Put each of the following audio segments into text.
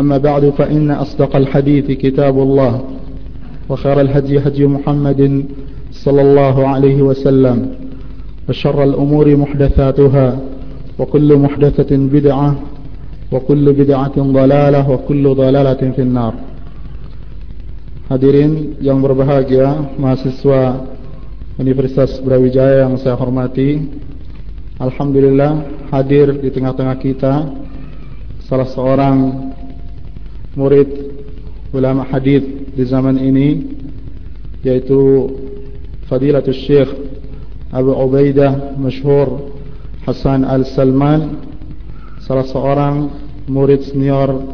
أما بعد فإن أصدق الحديث كتاب الله وخير الهدي هدي محمد صلى الله عليه وسلم وشر الأمور محدثاتها وكل محدثة بدعة وكل بدعة ضلالة وكل ضلالة في النار. Hadirin yang berbahagia, mahasiswa Universitas Brawijaya yang saya hormati Alhamdulillah hadir di tengah-tengah kita Salah seorang murid ulama hadis di zaman ini yaitu Fadilatul Syekh Abu Ubaidah masyhur Hasan Al-Salman salah seorang murid senior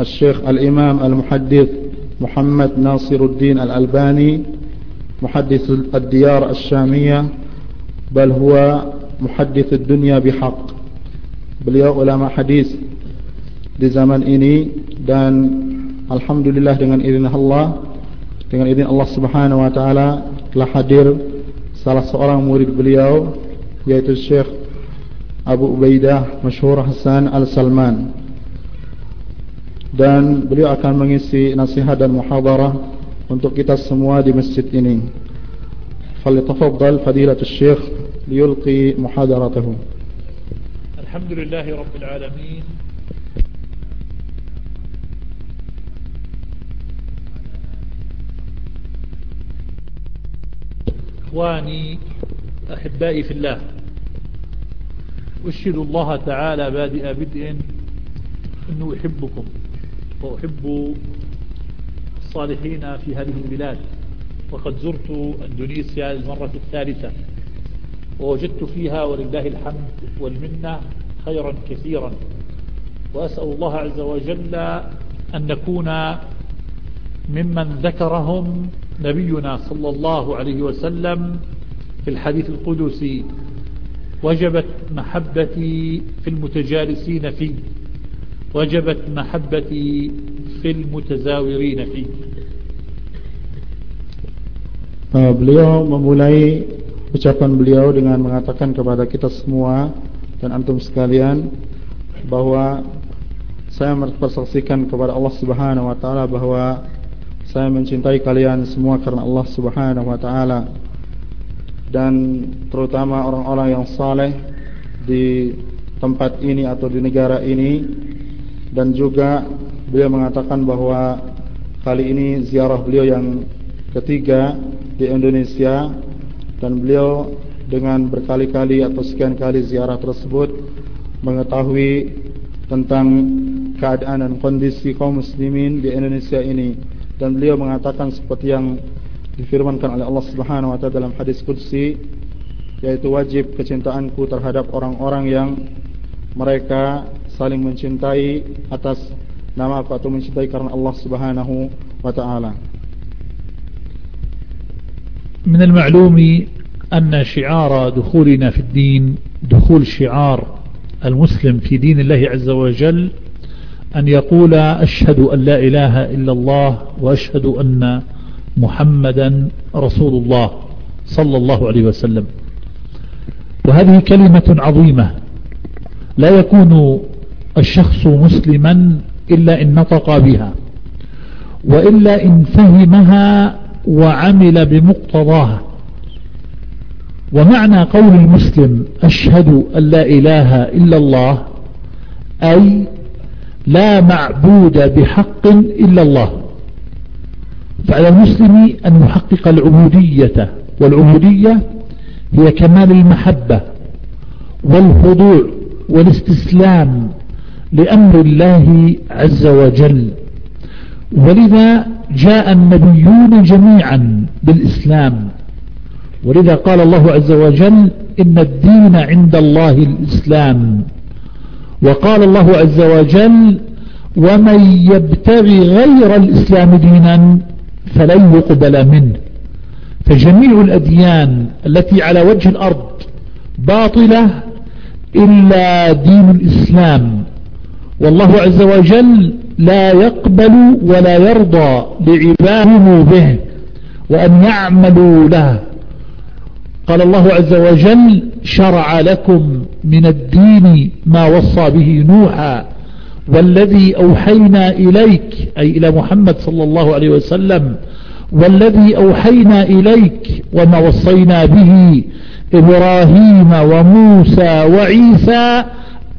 Al-Syekh Al-Imam Al-Muhaddith Muhammad Nasiruddin Al-Albani Muhaddith Al-Diyar Al-Syamiyah bal huwa Muhaddith Al-Dunya Bihaq beliau ulama hadis di zaman ini dan alhamdulillah dengan izin Allah dengan izin Allah Subhanahu wa taala telah hadir salah seorang murid beliau yaitu Syekh Abu Ubaidah masyhur Hasan Al-Salman dan beliau akan mengisi nasihat dan muhadarah untuk kita semua di masjid ini. Falyatafaddal fadilatul Syekh liyulqi muhadaratahu. Alhamdulillahirabbil alamin. إخواني أحبائي في الله أشهد الله تعالى بادئ بدء أنه أحبكم وأحب الصالحين في هذه البلاد. وقد زرت أندونيسيا المرة الثالثة ووجدت فيها ولله الحمد والمنة خيرا كثيرا. وأسأل الله عز وجل أن نكون ممن ذكرهم نبينا صلى الله عليه وسلم في الحديث القدسي وجبت محبتي في المتجالسين فيه وجبت محبتي في المتزاورين فيه beliau memulai ucapan beliau dengan mengatakan kepada kita semua dan antum sekalian bahwa saya mempersaksikan kepada Allah Subhanahu wa taala bahwa saya mencintai kalian semua karena Allah Subhanahu wa taala dan terutama orang-orang yang saleh di tempat ini atau di negara ini. Dan juga beliau mengatakan bahwa kali ini ziarah beliau yang ketiga di Indonesia dan beliau dengan berkali-kali atau sekian kali ziarah tersebut mengetahui tentang keadaan dan kondisi kaum muslimin di Indonesia ini dan beliau mengatakan seperti yang difirmankan oleh Allah Subhanahu wa taala dalam hadis qudsi yaitu wajib kecintaanku terhadap orang-orang yang mereka saling mencintai atas nama aku atau mencintai karena Allah Subhanahu wa taala. من المعلوم أن شعار دخولنا في الدين دخول شعار المسلم في دين الله عز وجل أن يقول أشهد أن لا إله إلا الله وأشهد أن محمدا رسول الله صلى الله عليه وسلم. وهذه كلمة عظيمة. لا يكون الشخص مسلما إلا إن نطق بها وإلا إن فهمها وعمل بمقتضاها ومعنى قول المسلم أشهد أن لا إله إلا الله أي لا معبود بحق إلا الله. فعلى المسلم أن يحقق العبودية والعبودية هي كمال المحبة والخضوع والاستسلام لأمر الله عز وجل. ولذا جاء النبيون جميعا بالإسلام. ولذا قال الله عز وجل إن الدين عند الله الإسلام. وقال الله عز وجل ومن يبتغي غير الإسلام دينا فلن يقبل منه. فجميع الأديان التي على وجه الأرض باطلة إلا دين الإسلام. والله عز وجل لا يقبل ولا يرضى لعباده به وأن يعملوا له. قال الله عز وجل شرع لكم من الدين ما وصى به نوحا والذي أوحينا إليك أي إلى محمد صلى الله عليه وسلم والذي أوحينا إليك وما وصينا به إبراهيم وموسى وعيسى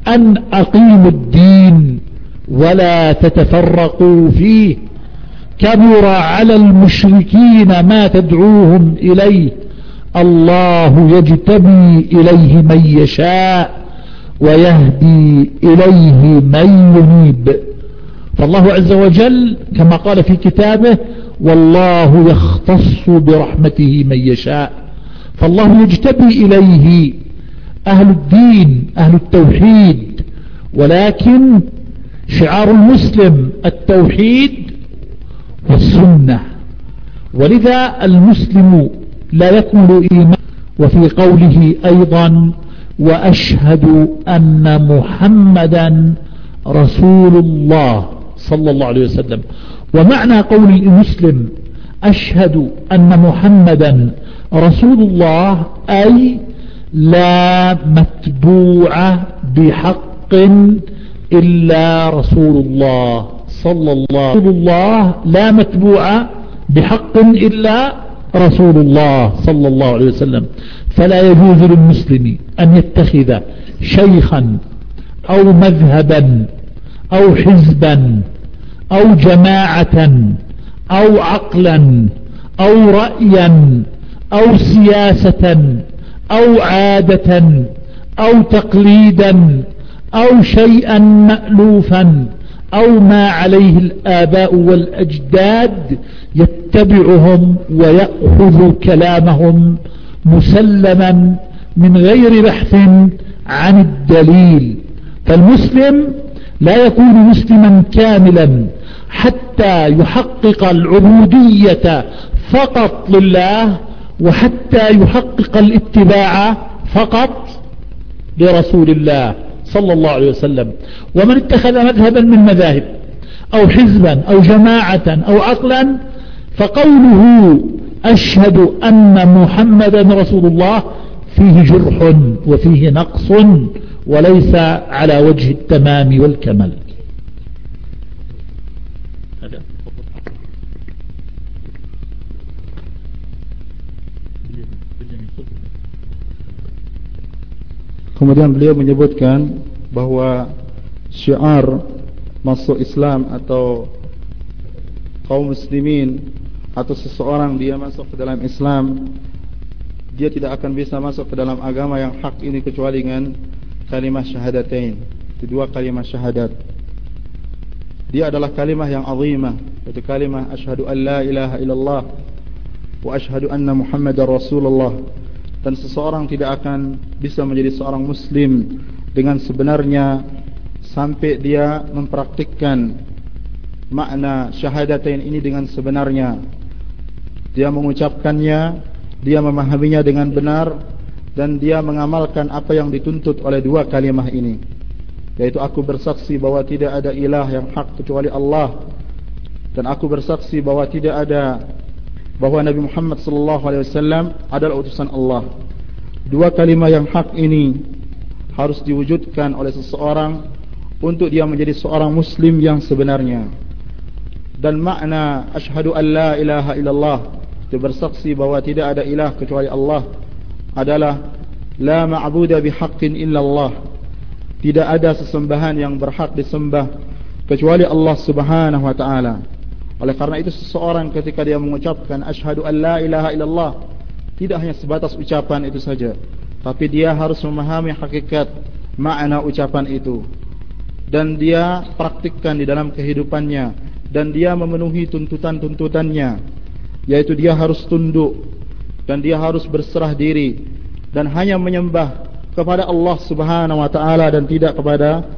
أن أقيموا الدين ولا تتفرقوا فيه. كبر على المشركين ما تدعوهم إليه. الله يجتبي إليه من يشاء ويهدي إليه من ينيب. فالله عز وجل كما قال في كتابه والله يختص برحمته من يشاء. فالله يجتبي إليه أهل الدين أهل التوحيد. ولكن شعار المسلم التوحيد والسنة. ولذا المسلم لا يكمل إيمان وفي قوله أيضا وأشهد أن محمدا رسول الله صلى الله عليه وسلم. ومعنى قول المسلم أشهد أن محمدا رسول الله أي لا متبوع بحق إلا رسول الله صلى الله رسول الله لا متبوع بحق إلا رسول الله صلى الله عليه وسلم. فلا يجوز للمسلم أن يتخذ شيخا أو مذهبا أو حزبا أو جماعة أو عقلا أو رأيا أو سياسة أو عادة أو تقليدا أو شيئا مألوفا أو ما عليه الآباء والأجداد يتبعهم ويأخذ كلامهم مسلما من غير بحث عن الدليل. فالمسلم لا يكون مسلما كاملا حتى يحقق العبودية فقط لله وحتى يحقق الاتباع فقط لرسول الله. صلى الله عليه وسلم. ومن اتخذ مذهبا من مذاهب أو حزبا أو جماعة أو عقلا فقوله أشهد أن محمدا رسول الله فيه جرح وفيه نقص وليس على وجه التمام والكمال. Kemudian beliau menyebutkan bahawa syiar masuk Islam atau kaum muslimin atau seseorang dia masuk ke dalam Islam dia tidak akan bisa masuk ke dalam agama yang hak ini kecuali dengan kalimah syahadatain. Kedua kalimah syahadat. Dia adalah kalimah yang azimah yaitu kalimah asyhadu an la ilaha illallah wa asyhadu anna muhammadar rasulullah dan seseorang tidak akan bisa menjadi seorang muslim dengan sebenarnya sampai dia mempraktikkan makna syahadatain ini dengan sebenarnya. Dia mengucapkannya dia memahaminya dengan benar dan dia mengamalkan apa yang dituntut oleh dua kalimah ini. Yaitu aku bersaksi bahwa tidak ada ilah yang hak kecuali Allah dan aku bersaksi bahwa tidak ada bahwa Nabi Muhammad sallallahu alaihi wasallam adalah utusan Allah. Dua kalimat yang hak ini harus diwujudkan oleh seseorang untuk dia menjadi seorang muslim yang sebenarnya. Dan makna asyhadu an la ilaha illallah itu bersaksi bahwa tidak ada ilah kecuali Allah adalah la ma'budu bihaqqin illallah. Tidak ada sesembahan yang berhak disembah kecuali Allah Subhanahu wa taala. Oleh karena itu seseorang ketika dia mengucapkan asyhadu an la ilaha illallah tidak hanya sebatas ucapan itu saja tapi dia harus memahami hakikat makna ucapan itu. Dan dia praktikkan di dalam kehidupannya dan dia memenuhi tuntutan-tuntutannya yaitu dia harus tunduk dan dia harus berserah diri dan hanya menyembah kepada Allah Subhanahu wa taala dan tidak kepada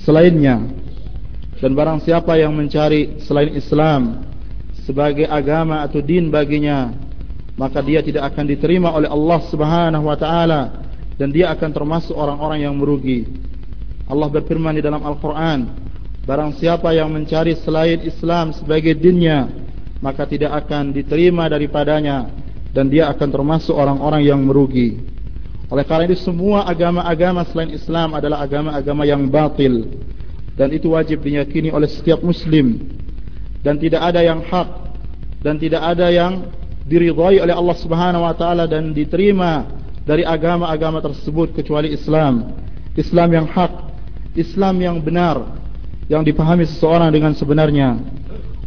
selainnya dan barang siapa yang mencari selain Islam sebagai agama atau din baginya maka dia tidak akan diterima oleh Allah Subhanahu wa taala dan dia akan termasuk orang-orang yang merugi. Allah berfirman di dalam Al-Qur'an barang siapa yang mencari selain Islam sebagai dinnya maka tidak akan diterima daripadanya dan dia akan termasuk orang-orang yang merugi. Oleh karena itu semua agama-agama selain Islam adalah agama-agama yang batil dan itu wajib diyakini oleh setiap muslim dan tidak ada yang hak dan tidak ada yang diridhai oleh Allah Subhanahu wa taala dan diterima dari agama-agama tersebut kecuali Islam. Islam yang hak, Islam yang benar yang dipahami seseorang dengan sebenarnya.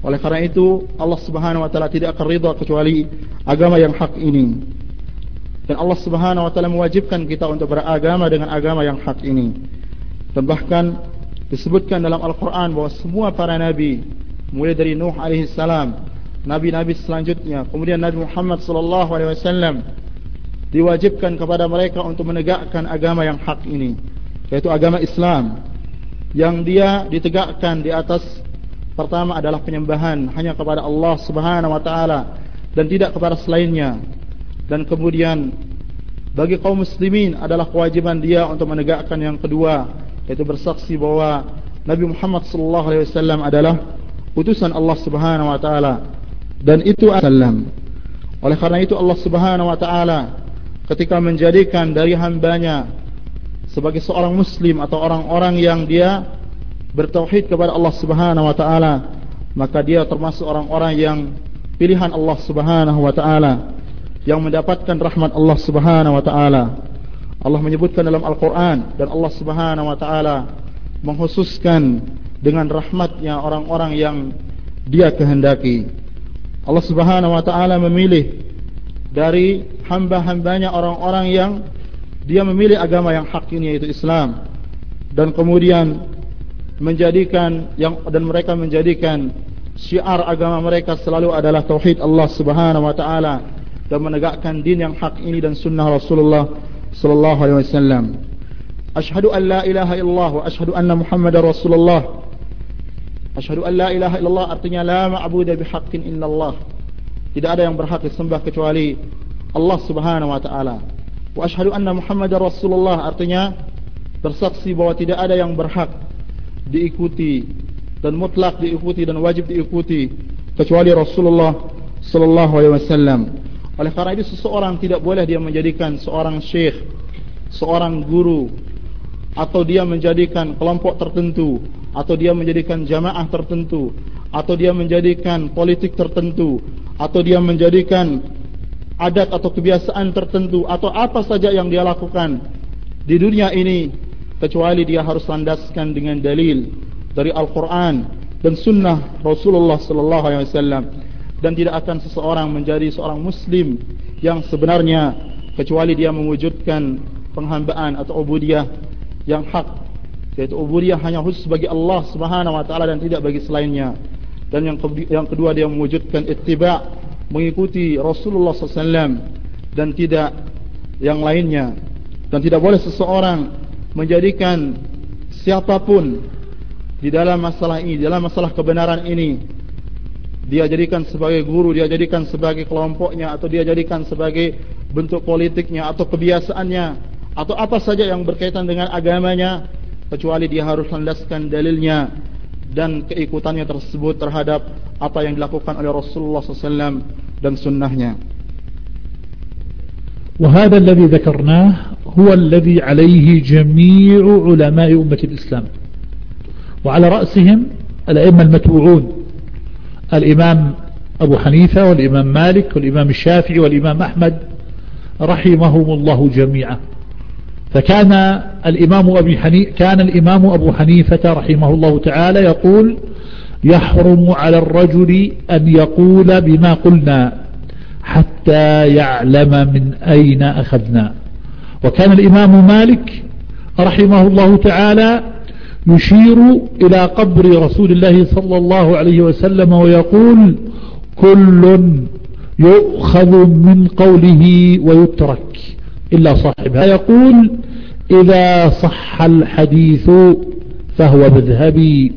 Oleh karena itu Allah Subhanahu wa taala tidak akan ridha kecuali agama yang hak ini. Dan Allah Subhanahu wa taala mewajibkan kita untuk beragama dengan agama yang hak ini. Dan bahkan disebutkan dalam Al-Qur'an bahwa semua para nabi mulai dari Nuh alaihi salam, nabi-nabi selanjutnya, kemudian Nabi Muhammad sallallahu alaihi wasallam diwajibkan kepada mereka untuk menegakkan agama yang hak ini, yaitu agama Islam yang dia ditegakkan di atas pertama adalah penyembahan hanya kepada Allah Subhanahu wa taala dan tidak kepada selainnya dan kemudian bagi kaum muslimin adalah kewajiban dia untuk menegakkan yang kedua yaitu bersaksi bahwa Nabi Muhammad sallallahu alaihi wasallam adalah utusan Allah Subhanahu wa taala dan itu sallam oleh karena itu Allah Subhanahu wa taala ketika menjadikan dari hambanya sebagai seorang muslim atau orang-orang yang dia bertauhid kepada Allah Subhanahu wa taala maka dia termasuk orang-orang yang pilihan Allah Subhanahu wa taala yang mendapatkan rahmat Allah Subhanahu wa taala. Allah menyebutkan dalam Al-Qur'an dan Allah Subhanahu wa taala menghususkan dengan rahmatnya orang-orang yang dia kehendaki. Allah Subhanahu wa taala memilih dari hamba-hambanya orang-orang yang dia memilih agama yang hak ini yaitu Islam dan kemudian menjadikan yang dan mereka menjadikan syiar agama mereka selalu adalah tauhid Allah Subhanahu wa taala dan menegakkan din yang hak ini dan sunnah Rasulullah sallallahu alaihi wasallam. Asyhadu an la ilaha illallah wa asyhadu anna Muhammadar Rasulullah. Asyhadu an la ilaha illallah artinya la ma'budu bihaqqin illallah. Tidak ada yang berhak disembah kecuali Allah Subhanahu wa taala. Wa asyhadu anna Muhammadar Rasulullah artinya bersaksi bahwa tidak ada yang berhak diikuti dan mutlak diikuti dan wajib diikuti kecuali Rasulullah sallallahu alaihi wasallam. Oleh karena itu seseorang tidak boleh dia menjadikan seorang syekh, seorang guru atau dia menjadikan kelompok tertentu atau dia menjadikan jamaah tertentu atau dia menjadikan politik tertentu atau dia menjadikan adat atau kebiasaan tertentu atau apa saja yang dia lakukan di dunia ini kecuali dia harus landaskan dengan dalil dari Al-Qur'an dan sunnah Rasulullah sallallahu alaihi wasallam dan tidak akan seseorang menjadi seorang muslim yang sebenarnya kecuali dia mewujudkan penghambaan atau ubudiyah yang hak yaitu ubudiyah hanya khusus bagi Allah Subhanahu wa taala dan tidak bagi selainnya. Dan yang yang kedua dia mewujudkan ittiba mengikuti Rasulullah SAW dan tidak yang lainnya. Dan tidak boleh seseorang menjadikan siapapun di dalam masalah ini dalam masalah kebenaran ini dia jadikan sebagai guru, dia jadikan sebagai kelompoknya atau dia jadikan sebagai bentuk politiknya atau kebiasaannya atau apa saja yang berkaitan dengan agamanya kecuali dia harus landaskan dalilnya dan keikutannya tersebut terhadap apa yang dilakukan oleh Rasulullah SAW dan sunnahnya. وهذا الذي ذكرناه هو الذي عليه جميع علماء أمة الإسلام وعلى رأسهم الأئمة المتبوعون الإمام أبو حنيفة والإمام مالك والإمام الشافعي والإمام أحمد رحمهم الله جميعا. فكان الإمام أبي حنيفة كان الإمام أبو حنيفة رحمه الله تعالى يقول يحرم على الرجل أن يقول بما قلنا حتى يعلم من أين أخذنا. وكان الإمام مالك رحمه الله تعالى يشير إلى قبر رسول الله صلى الله عليه وسلم ويقول كل يؤخذ من قوله ويترك إلا صاحبها. يقول إذا صح الحديث فهو مذهبي.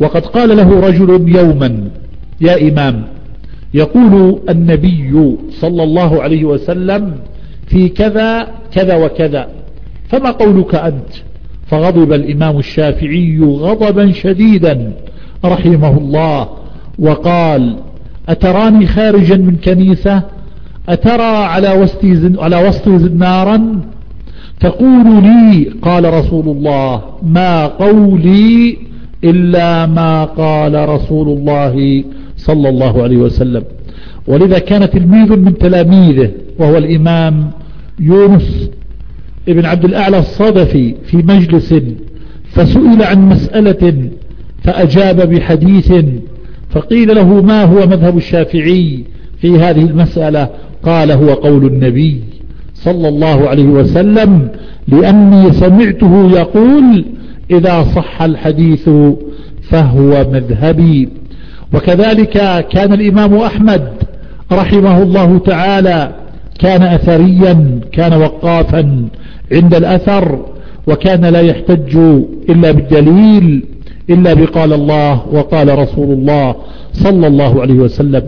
وقد قال له رجل يوما يا إمام يقول النبي صلى الله عليه وسلم في كذا كذا وكذا فما قولك أنت؟ فغضب الإمام الشافعي غضبا شديدا رحمه الله وقال أتراني خارجا من كنيسة؟ أترى على وسطي, على وسطي نارا؟ تقول لي قال رسول الله ما قولي إلا ما قال رسول الله صلى الله عليه وسلم. ولذا كان تلميذ من تلاميذه وهو الإمام يونس ابن عبد الأعلى الصدفي في مجلس فسئل عن مسألة فأجاب بحديث فقيل له ما هو مذهب الشافعي في هذه المسألة؟ قال هو قول النبي صلى الله عليه وسلم لأني سمعته يقول إذا صح الحديث فهو مذهبي. وكذلك كان الإمام أحمد رحمه الله تعالى كان أثريا كان وقافا عند الأثر وكان لا يحتج إلا بالدليل إلا بقال الله وقال رسول الله صلى الله عليه وسلم.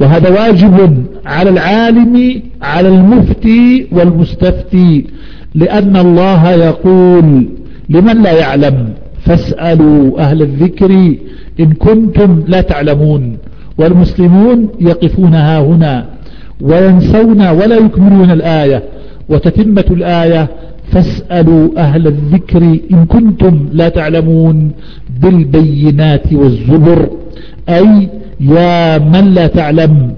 وهذا واجب على العالم على المفتي والمستفتي لأن الله يقول لمن لا يعلم فاسألوا أهل الذكر إن كنتم لا تعلمون. والمسلمون يقفون ها هنا وينسون ولا يكملون الآية. وتتمة الآية فاسألوا أهل الذكر إن كنتم لا تعلمون بالبينات والزبر. أي يا من لا تعلم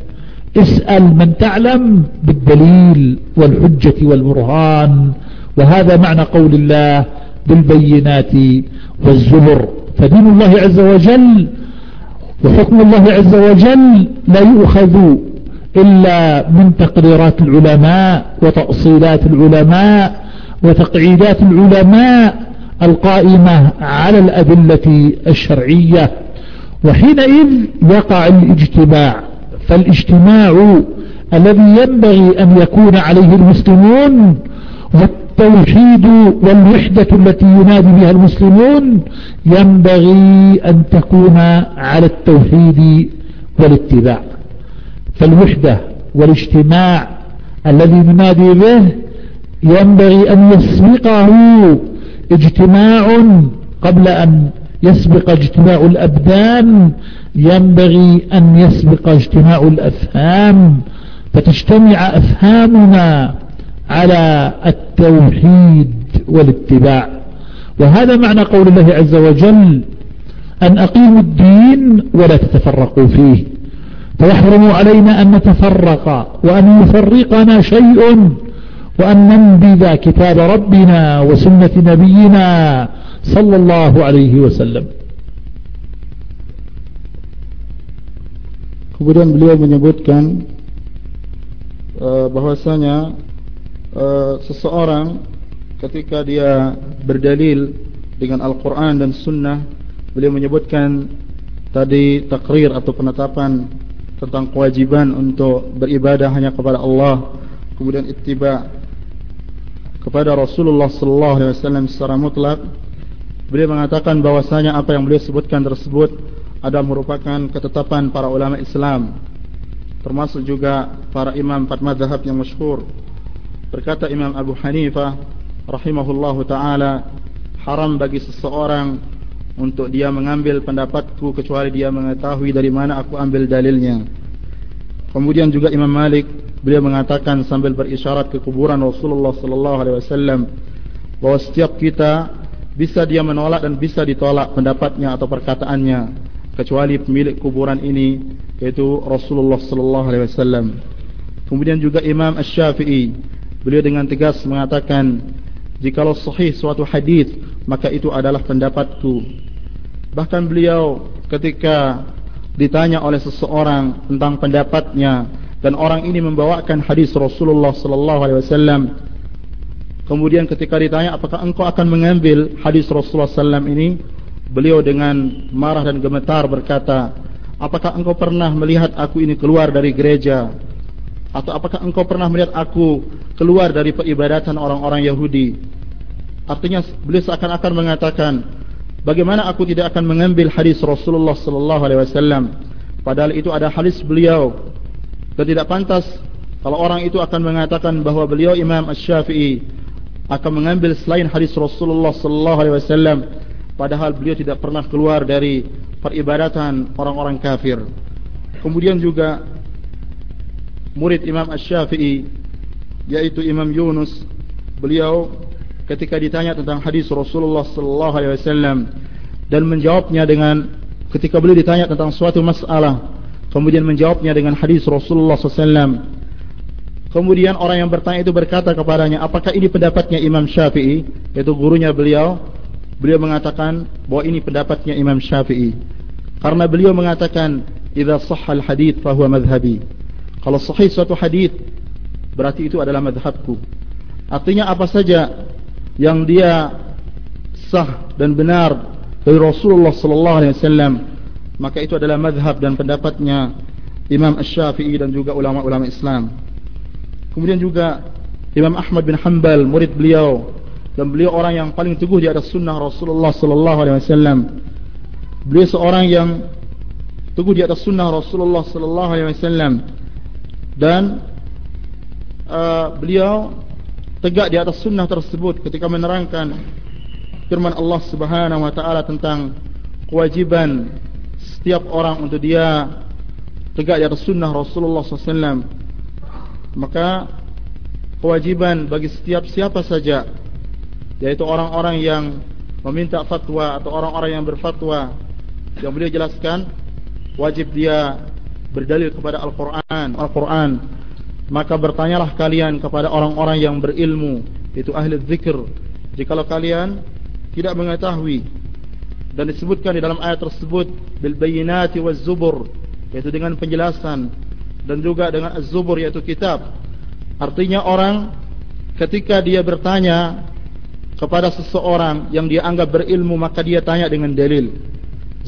اسأل من تعلم بالدليل والحجة والبرهان. وهذا معنى قول الله بالبينات والزبر. فدين الله عز وجل وحكم الله عز وجل لا يؤخذ إلا من تقريرات العلماء وتأصيلات العلماء وتقعيدات العلماء القائمة على الأدلة الشرعية. وحينئذ يقع الاجتماع فالاجتماع الذي ينبغي أن يكون عليه المسلمون والتوحيد والوحدة التي ينادي بها المسلمون ينبغي أن تكون على التوحيد والاتباع. فالوحدة والاجتماع الذي ننادي به ينبغي أن يسبقه اجتماع قبل أن يسبق اجتماع الأبدان. ينبغي أن يسبق اجتماع الأفهام فتجتمع أفهامنا على التوحيد والاتباع. وهذا معنى قول الله عز وجل أن أقيموا الدين ولا تتفرقوا فيه. فيحرم علينا أن نتفرق وأن يفرقنا شيء وأن ننبذ كتاب ربنا وسنة نبينا صلى الله عليه وسلم Kemudian beliau menyebutkan uh, bahwasanya uh, seseorang ketika dia berdalil dengan Al-Quran dan Sunnah beliau menyebutkan tadi takrir atau penetapan tentang kewajiban untuk beribadah hanya kepada Allah kemudian ittiba kepada Rasulullah sallallahu alaihi wasallam secara mutlak Beliau mengatakan bahwasanya apa yang beliau sebutkan tersebut adalah merupakan ketetapan para ulama Islam termasuk juga para imam empat mazhab yang masyhur. Berkata Imam Abu Hanifah rahimahullahu taala haram bagi seseorang untuk dia mengambil pendapatku kecuali dia mengetahui dari mana aku ambil dalilnya. Kemudian juga Imam Malik beliau mengatakan sambil berisyarat ke kuburan Rasulullah sallallahu alaihi wasallam bahwa setiap kita bisa dia menolak dan bisa ditolak pendapatnya atau perkataannya kecuali pemilik kuburan ini yaitu Rasulullah sallallahu alaihi wasallam. Kemudian juga Imam Asy-Syafi'i beliau dengan tegas mengatakan jikalau sahih suatu hadis maka itu adalah pendapatku. Bahkan beliau ketika ditanya oleh seseorang tentang pendapatnya dan orang ini membawakan hadis Rasulullah sallallahu alaihi wasallam Kemudian ketika ditanya apakah engkau akan mengambil hadis Rasulullah SAW ini Beliau dengan marah dan gemetar berkata Apakah engkau pernah melihat aku ini keluar dari gereja? Atau apakah engkau pernah melihat aku keluar dari peribadatan orang-orang Yahudi? Artinya beliau seakan-akan mengatakan bagaimana aku tidak akan mengambil hadis Rasulullah sallallahu alaihi wasallam padahal itu ada hadis beliau dan tidak pantas kalau orang itu akan mengatakan bahawa beliau Imam Asy-Syafi'i akan mengambil selain hadis Rasulullah sallallahu alaihi wasallam padahal beliau tidak pernah keluar dari peribadatan orang-orang kafir. Kemudian juga murid Imam Asy-Syafi'i yaitu Imam Yunus beliau ketika ditanya tentang hadis Rasulullah sallallahu alaihi wasallam dan menjawabnya dengan ketika beliau ditanya tentang suatu masalah kemudian menjawabnya dengan hadis Rasulullah sallallahu alaihi wasallam kemudian orang yang bertanya itu berkata kepadanya apakah ini pendapatnya Imam Syafi'i? Yaitu gurunya beliau beliau mengatakan bahwa ini pendapatnya Imam Syafi'i. Karena beliau mengatakan idza sahha al-hadits fa huwa madhhabi. Kalau sahih suatu hadis berarti itu adalah madhabku artinya apa saja yang dia sah dan benar dari Rasulullah sallallahu alaihi wasallam maka itu adalah mazhab dan pendapatnya Imam Asy-Syafi'i dan juga ulama-ulama Islam. Kemudian juga Imam Ahmad bin Hanbal murid beliau dan beliau orang yang paling teguh di atas sunnah Rasulullah sallallahu alaihi wasallam. Beliau seorang yang teguh di atas sunnah Rasulullah sallallahu alaihi wasallam dan uh, beliau tegak di atas sunnah tersebut ketika menerangkan firman Allah Subhanahu wa taala tentang kewajiban setiap orang untuk dia tegak di atas sunnah Rasulullah SAW maka kewajiban bagi setiap siapa saja yaitu orang-orang yang meminta fatwa atau orang-orang yang berfatwa yang beliau jelaskan wajib dia berdalil kepada Al-Quran Al-Quran Maka bertanyalah kalian kepada orang-orang yang berilmu Itu ahli zikr Jikalau kalian tidak mengetahui Dan disebutkan di dalam ayat tersebut Bilbayinati wa zubur Yaitu dengan penjelasan Dan juga dengan az-zubur yaitu kitab. Artinya orang Ketika dia bertanya Kepada seseorang yang dia anggap berilmu Maka dia tanya dengan dalil.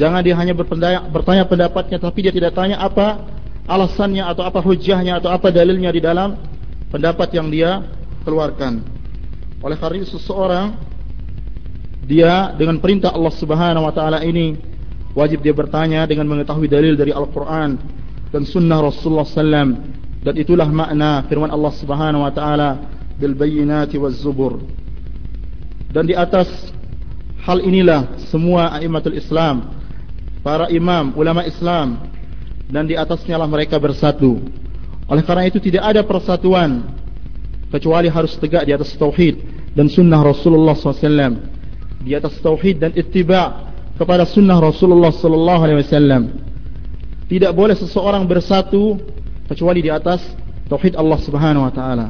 Jangan dia hanya bertanya pendapatnya Tapi dia tidak tanya apa alasannya atau apa hujahnya atau apa dalilnya di dalam pendapat yang dia keluarkan. Oleh karena itu seseorang dia dengan perintah Allah Subhanahu wa taala ini wajib dia bertanya dengan mengetahui dalil dari Al-Qur'an dan sunnah Rasulullah sallam dan itulah makna firman Allah Subhanahu wa taala bil bayyinati waz zubur. Dan di atas hal inilah semua a'immatul Islam, para imam, ulama Islam dan di atasnya lah mereka bersatu. Oleh karena itu tidak ada persatuan kecuali harus tegak di atas tauhid dan sunnah Rasulullah SAW. Di atas tauhid dan ittiba kepada sunnah Rasulullah SAW. Tidak boleh seseorang bersatu kecuali di atas tauhid Allah Subhanahu Wa Taala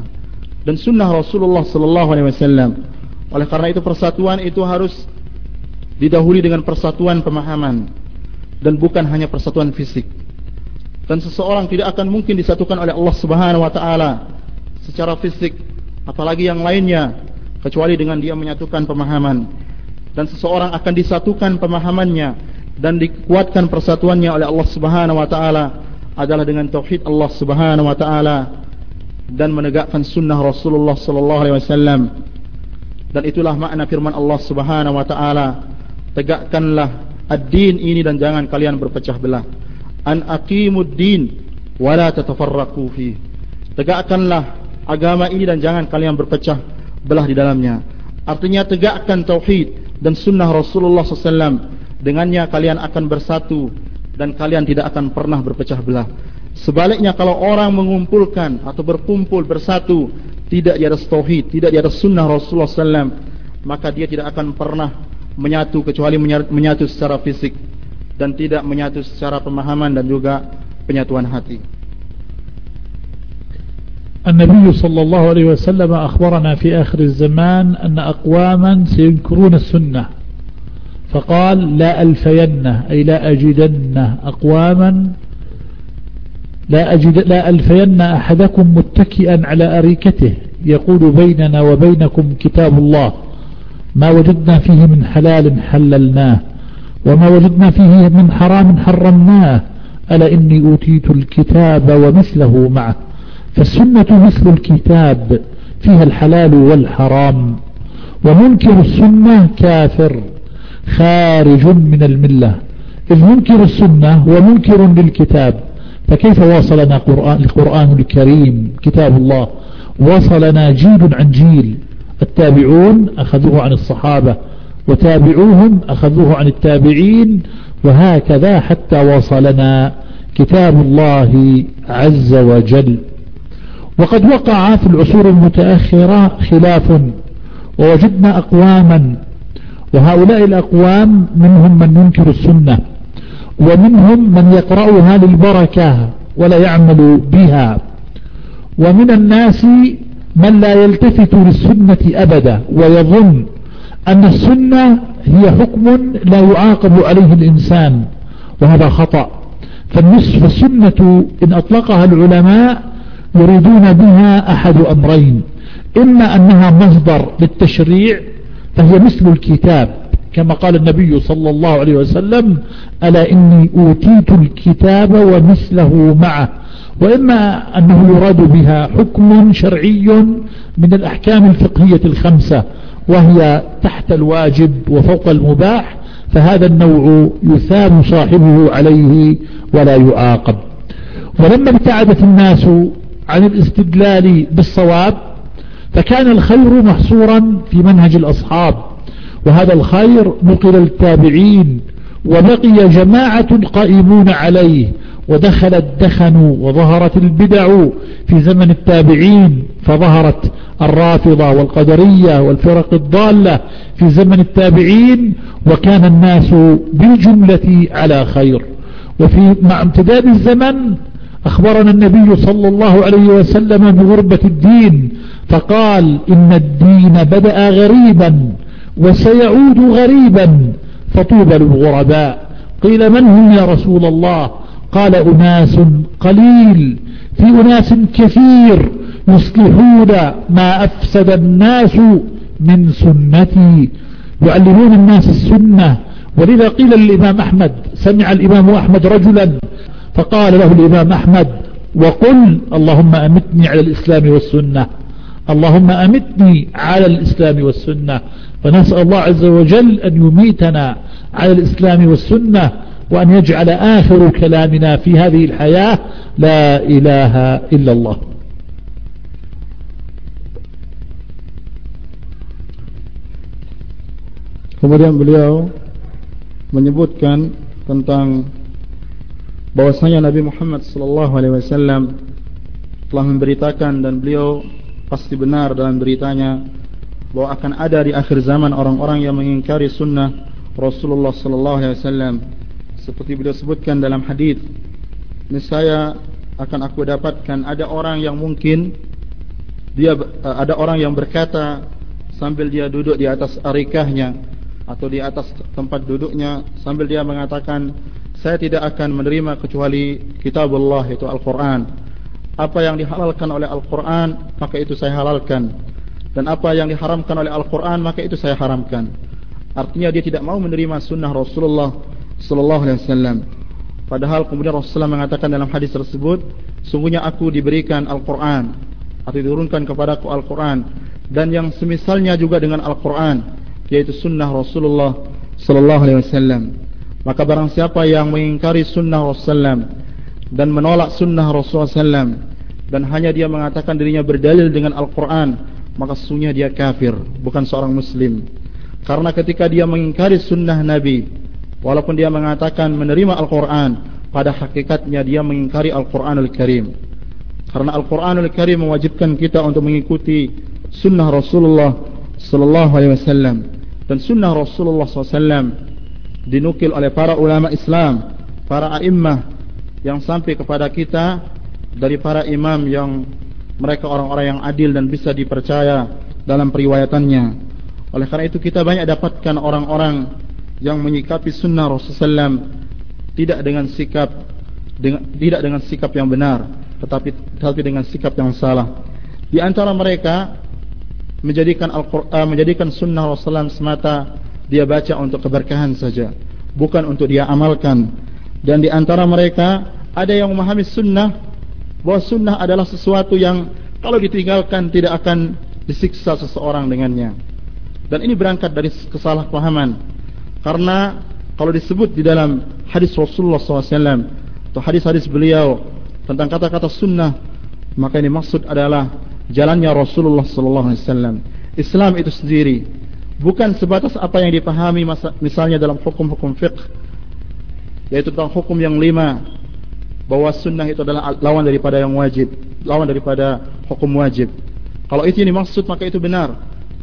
dan sunnah Rasulullah SAW. Oleh karena itu persatuan itu harus didahului dengan persatuan pemahaman dan bukan hanya persatuan fisik dan seseorang tidak akan mungkin disatukan oleh Allah Subhanahu wa taala secara fisik apalagi yang lainnya kecuali dengan dia menyatukan pemahaman. Dan seseorang akan disatukan pemahamannya dan dikuatkan persatuannya oleh Allah Subhanahu wa taala adalah dengan tauhid Allah Subhanahu wa taala dan menegakkan sunnah Rasulullah sallallahu alaihi wasallam. Dan itulah makna firman Allah Subhanahu wa taala tegakkanlah ad-din ini dan jangan kalian berpecah belah an aqimud din wa la tatafarraqu fi tegakkanlah agama ini dan jangan kalian berpecah belah di dalamnya. Artinya tegakkan tauhid dan sunnah Rasulullah SAW dengannya kalian akan bersatu dan kalian tidak akan pernah berpecah belah. Sebaliknya kalau orang mengumpulkan atau berkumpul bersatu tidak di atas tauhid tidak di atas sunnah Rasulullah SAW maka dia tidak akan pernah menyatu kecuali menyatu secara fisik dan tidak menyatu secara pemahaman dan juga penyatuan hati. النبي صلى الله عليه وسلم أخبرنا في آخر الزمان أن أقواما سينكرون السنة. فقال لا ألفين أي لا أجدن أقواما لا, أجد لا ألفين أحدكم متكئا على أريكته. يقول بيننا وبينكم كتاب الله ما وجدنا فيه من حلال حللناه. وما وجدنا فيه من حرام حرمناه. ألا إني أوتيت الكتاب ومثله معه. فالسنة مثل الكتاب فيها الحلال والحرام. ومنكر السنة كافر خارج من الملة. المنكر السنة هو منكر للكتاب. فكيف وصلنا قرآن القرآن الكريم كتاب الله؟ وصلنا جيل عن جيل. التابعون أخذوه عن الصحابة. وتابعوهم أخذوه عن التابعين وهكذا حتى وصلنا كتاب الله عز وجل. وقد وقع في العصور المتأخرة خلاف ووجدنا أقواما وهؤلاء الأقوام منهم من ينكر السنة ومنهم من يقرأها للبركة ولا يعمل بها ومن الناس من لا يلتفت للسنة أبدا ويظن أن السنة هي حكم لا يعاقب عليه الإنسان وهذا خطأ. فالسنة إن أطلقها العلماء يريدون بها أحد أمرين إما أنها مصدر للتشريع فهي مثل الكتاب. كما قال النبي صلى الله عليه وسلم ألا إني أوتيت الكتاب ومثله معه. وإما أنه يراد بها حكم شرعي من الأحكام الفقهية الخمسة وهي تحت الواجب وفوق المباح فهذا النوع يثاب صاحبه عليه ولا يعاقب. ولما ابتعدت الناس عن الاستدلال بالصواب فكان الخير محصورا في منهج الأصحاب وهذا الخير نقل التابعين وبقي جماعة قائمون عليه ودخل الدخن وظهرت البدع في زمن التابعين فظهرت الرافضة والقدرية والفرق الضالة في زمن التابعين وكان الناس بالجملة على خير. وفي مع امتداد الزمن أخبرنا النبي صلى الله عليه وسلم بغربة الدين فقال إن الدين بدأ غريبا وسيعود غريبا فطوبى للغرباء. قيل من هم يا رسول الله؟ قال أناس قليل في أناس كثير يصلحون ما أفسد الناس من سنتي. يعلمون الناس السنة. ولذا قيل للإمام أحمد سمع الإمام أحمد رجلا فقال له الإمام أحمد وقل اللهم أمتني على الإسلام والسنة. اللهم أمتني على الإسلام والسنة. فنسأل الله عز وجل أن يميتنا على الإسلام والسنة. وأن يجعل آخر كلامنا في هذه الحياة لا إله إلا الله Kemudian beliau menyebutkan tentang bahwasanya Nabi Muhammad sallallahu alaihi wasallam telah memberitakan dan beliau pasti benar dalam beritanya bahwa akan ada di akhir zaman orang-orang yang mengingkari sunnah Rasulullah sallallahu alaihi wasallam seperti beliau sebutkan dalam hadis niscaya akan aku dapatkan ada orang yang mungkin dia eh, ada orang yang berkata sambil dia duduk di atas arikahnya atau di atas tempat duduknya sambil dia mengatakan saya tidak akan menerima kecuali kitab Allah itu Al-Quran. Apa yang dihalalkan oleh Al-Quran maka itu saya halalkan. Dan apa yang diharamkan oleh Al-Quran maka itu saya haramkan. Artinya dia tidak mau menerima sunnah Rasulullah sallallahu alaihi wasallam. Padahal kemudian Rasulullah mengatakan dalam hadis tersebut, sungguhnya aku diberikan Al-Qur'an atau diturunkan kepadaku Al-Qur'an dan yang semisalnya juga dengan Al-Qur'an yaitu sunnah Rasulullah sallallahu alaihi wasallam. Maka barang siapa yang mengingkari sunnah Rasulullah dan menolak sunnah Rasulullah sallam dan hanya dia mengatakan dirinya berdalil dengan Al-Qur'an, maka sesungguhnya dia kafir, bukan seorang muslim. Karena ketika dia mengingkari sunnah Nabi walaupun dia mengatakan menerima Al-Quran pada hakikatnya dia mengingkari Al-Quranul Karim. Karena Al-Quranul Karim mewajibkan kita untuk mengikuti sunnah Rasulullah Sallallahu Alaihi Wasallam. Dan sunnah Rasulullah SAW dinukil oleh para ulama Islam para a'immah yang sampai kepada kita dari para imam yang mereka orang-orang yang adil dan bisa dipercaya dalam periwayatannya. Oleh karena itu kita banyak dapatkan orang-orang yang menyikapi sunnah Rasulullah tidak dengan sikap dengan, tidak dengan sikap yang benar tetapi tetapi dengan sikap yang salah. Di antara mereka menjadikan Al-Qur'an menjadikan sunnah Rasulullah semata dia baca untuk keberkahan saja bukan untuk dia amalkan. Dan di antara mereka ada yang memahami sunnah bahwa sunnah adalah sesuatu yang kalau ditinggalkan tidak akan disiksa seseorang dengannya. Dan ini berangkat dari kesalahpahaman Karena kalau disebut di dalam hadis Rasulullah SAW atau hadis-hadis beliau tentang kata-kata sunnah, maka ini maksud adalah jalannya Rasulullah SAW. Islam itu sendiri bukan sebatas apa yang dipahami misalnya dalam hukum-hukum fiqh, yaitu tentang hukum yang lima, bahwa sunnah itu adalah lawan daripada yang wajib, lawan daripada hukum wajib. Kalau itu ini maksud maka itu benar.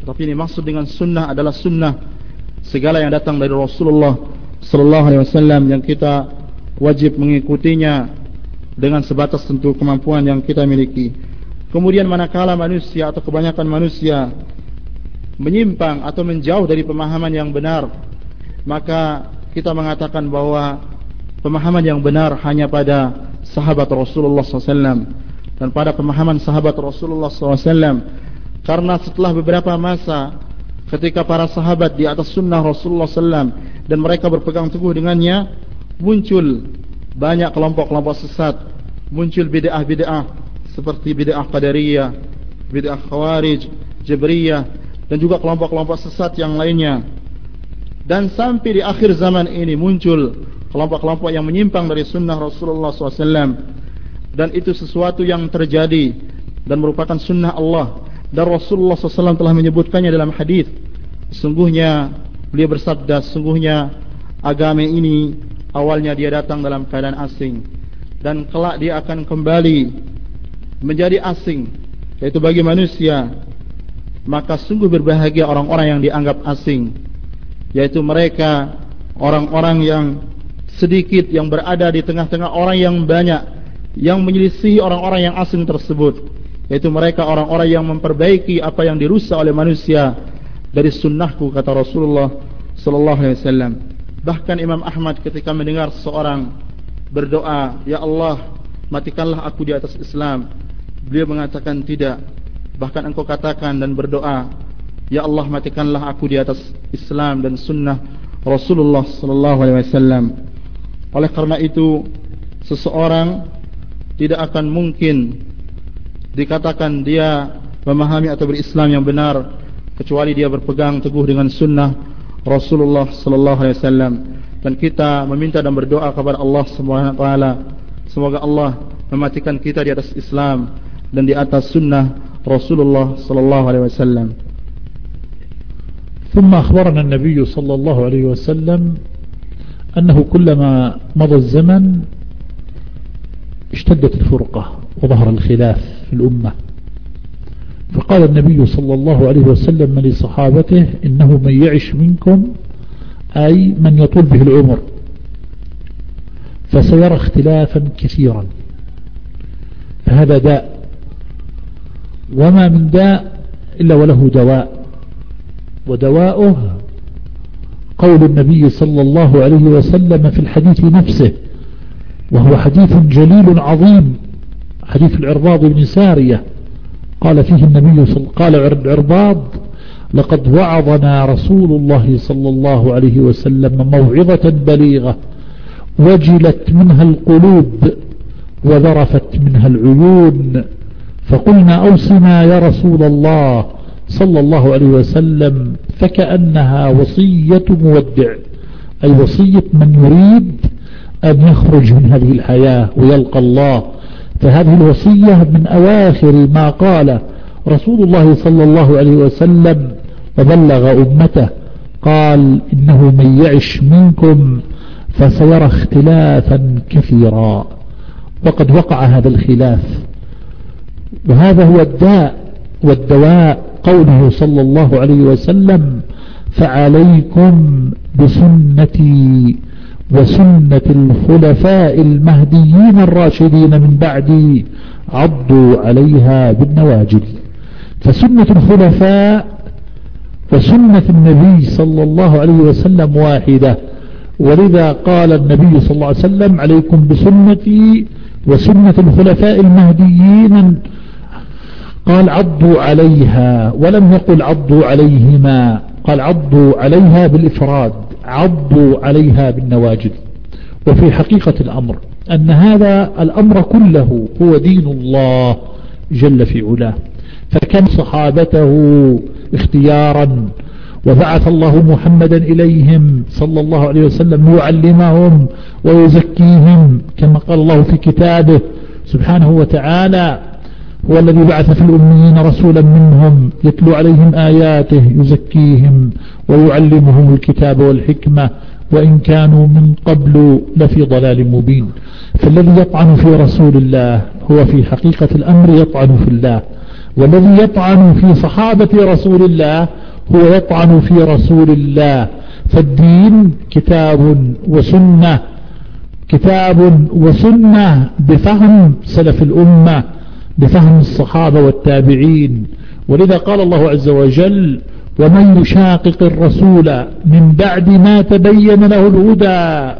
Tapi ini maksud dengan sunnah adalah sunnah segala yang datang dari Rasulullah sallallahu alaihi wasallam yang kita wajib mengikutinya dengan sebatas tentu kemampuan yang kita miliki. Kemudian manakala manusia atau kebanyakan manusia menyimpang atau menjauh dari pemahaman yang benar, maka kita mengatakan bahwa pemahaman yang benar hanya pada sahabat Rasulullah SAW dan pada pemahaman sahabat Rasulullah SAW. Karena setelah beberapa masa ketika para sahabat di atas sunnah Rasulullah SAW dan mereka berpegang teguh dengannya muncul banyak kelompok-kelompok sesat. Muncul bid'ah-bid'ah seperti bid'ah qadariyah bid'ah khawarij jabriyah dan juga kelompok-kelompok sesat yang lainnya. Dan sampai di akhir zaman ini muncul kelompok-kelompok yang menyimpang dari sunnah Rasulullah SAW dan itu sesuatu yang terjadi dan merupakan sunnah Allah dan Rasulullah SAW telah menyebutkannya dalam hadis. Sungguhnya beliau bersabda, sungguhnya agama ini awalnya dia datang dalam keadaan asing. Dan kelak dia akan kembali menjadi asing. Yaitu bagi manusia maka sungguh berbahagia orang-orang yang dianggap asing. Yaitu mereka orang-orang yang sedikit yang berada di tengah-tengah orang yang banyak yang menyelisih orang-orang yang asing tersebut yaitu mereka orang-orang yang memperbaiki apa yang dirusak oleh manusia dari sunnahku kata Rasulullah sallallahu alaihi wasallam. Bahkan Imam Ahmad ketika mendengar seorang berdoa ya Allah matikanlah aku di atas Islam beliau mengatakan tidak. Bahkan engkau katakan dan berdoa ya Allah matikanlah aku di atas Islam dan sunnah Rasulullah sallallahu alaihi wasallam. Oleh karena itu seseorang tidak akan mungkin dikatakan dia memahami atau berislam yang benar kecuali dia berpegang teguh dengan sunnah Rasulullah sallallahu alaihi wasallam dan kita meminta dan berdoa kepada Allah Subhanahu wa taala semoga Allah mematikan kita di atas Islam dan di atas sunnah Rasulullah sallallahu alaihi wasallam ثم أخبرنا النبي صلى الله عليه وسلم أنه كلما مضى الزمن اشتدت الفرقة وظهر الخلاف في الأمة. فقال النبي صلى الله عليه وسلم لصحابته إنه من يعش منكم أي من يطول به العمر. فسيرى اختلافا كثيرا. فهذا داء. وما من داء إلا وله دواء. ودواؤه قول النبي صلى الله عليه وسلم في الحديث نفسه وهو حديث جليل عظيم. حديث العرباض بن سارية. قال فيه النبي صلى قال العرباض لقد وعظنا رسول الله صلى الله عليه وسلم موعظة بليغة وجلت منها القلوب وذرفت منها العيون فقلنا أوصنا يا رسول الله صلى الله عليه وسلم فكأنها وصية مودع أي وصية من يريد أن يخرج من هذه الحياة ويلقى الله فهذه الوصية من أواخر ما قال رسول الله صلى الله عليه وسلم وبلغ أمته قال إنه من يعش منكم فسيرى اختلافا كثيرا. وقد وقع هذا الخلاف. وهذا هو الداء والدواء قوله صلى الله عليه وسلم فعليكم بسنتي وسنة الخلفاء المهديين الراشدين من بعدي عضوا عليها بالنواجد فسنة الخلفاء وسنة النبي صلى الله عليه وسلم واحدة. ولذا قال النبي صلى الله عليه وسلم عليكم بسنتي وسنة الخلفاء المهديين. قال عضوا عليها ولم يقل عضوا عليهما قال عضوا عليها بالإفراد. عضوا عليها بالنواجد وفي حقيقة الأمر أن هذا الأمر كله هو دين الله جل في علاه. فكان صحابته اختيارا وبعث الله محمدا إليهم صلى الله عليه وسلم ليعلمهم ويزكيهم كما قال الله في كتابه سبحانه وتعالى هو الذي بعث في الأميين رسولا منهم يتلو عليهم آياته يزكيهم ويعلمهم الكتاب والحكمة وإن كانوا من قبل لفي ضلال مبين. فالذي يطعن في رسول الله هو في حقيقة الأمر يطعن في الله. والذي يطعن في صحابة رسول الله هو يطعن في رسول الله. فالدين كتاب وسنة كتاب وسنة بفهم سلف الأمة. بفهم الصحابة والتابعين. ولذا قال الله عز وجل ومن يشاقق الرسول من بعد ما تبين له الهدى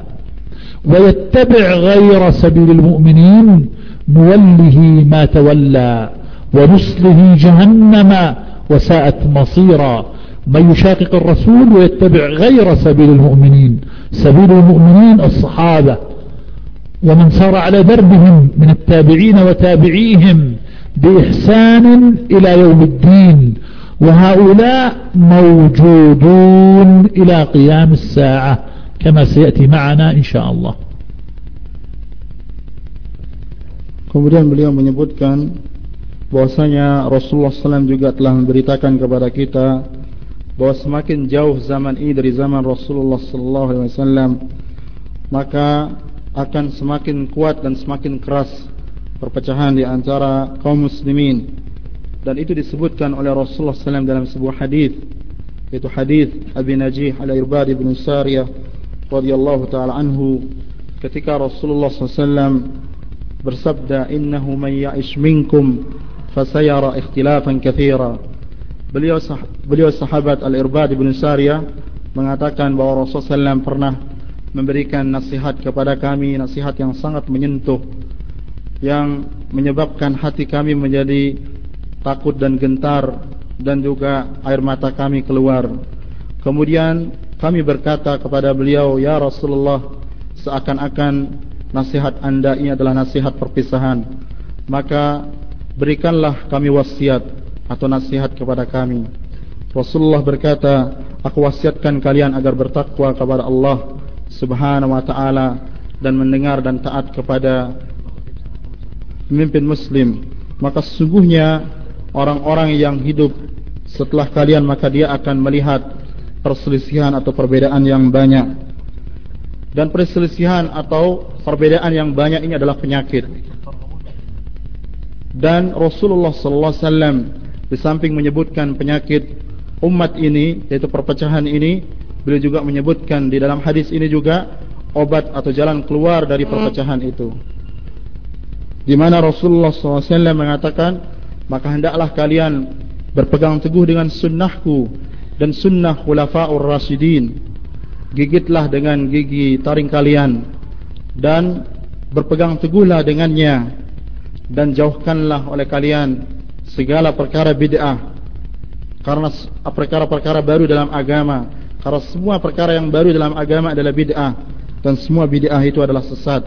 ويتبع غير سبيل المؤمنين نوله ما تولى ونصله جهنم وساءت مصيرا. من يشاقق الرسول ويتبع غير سبيل المؤمنين. سبيل المؤمنين الصحابة. ومن سار على دربهم من التابعين وتابعيهم بإحسان إلى يوم الدين وهؤلاء موجودون إلى قيام الساعة كما سيأتي معنا إن شاء الله Kemudian beliau menyebutkan bahwasanya Rasulullah SAW juga telah memberitakan kepada kita bahwa semakin jauh zaman ini dari zaman Rasulullah SAW maka akan semakin kuat dan semakin keras perpecahan di antara kaum muslimin. Dan itu disebutkan oleh Rasulullah SAW dalam sebuah hadis yaitu hadis Abi Najih al-Irbad ibn Sariyah radhiyallahu taala anhu ketika Rasulullah SAW bersabda innahu man ya'ish minkum fasayara ikhtilafan katsira beliau sah beliau sahabat al-Irbad ibn Sariyah mengatakan bahawa Rasulullah SAW pernah memberikan nasihat kepada kami nasihat yang sangat menyentuh yang menyebabkan hati kami menjadi takut dan gentar dan juga air mata kami keluar. Kemudian kami berkata kepada beliau ya Rasulullah seakan-akan nasihat anda ini adalah nasihat perpisahan. Maka berikanlah kami wasiat atau nasihat kepada kami. Rasulullah berkata aku wasiatkan kalian agar bertakwa kepada Allah subhanahu wa ta'ala dan mendengar dan taat kepada pemimpin muslim. Maka sesungguhnya orang-orang yang hidup setelah kalian maka dia akan melihat perselisihan atau perbedaan yang banyak. Dan perselisihan atau perbedaan yang banyak ini adalah penyakit. Dan Rasulullah sallallahu alaihi wasallam di samping menyebutkan penyakit umat ini yaitu perpecahan ini Beliau juga menyebutkan di dalam hadis ini juga obat atau jalan keluar dari perpecahan itu. Di mana Rasulullah SAW mengatakan, maka hendaklah kalian berpegang teguh dengan sunnahku dan sunnah khulafa'ur rasyidin. Gigitlah dengan gigi taring kalian dan berpegang teguhlah dengannya dan jauhkanlah oleh kalian segala perkara bid'ah karena perkara-perkara baru dalam agama karena semua perkara yang baru dalam agama adalah bid'ah dan semua bid'ah itu adalah sesat.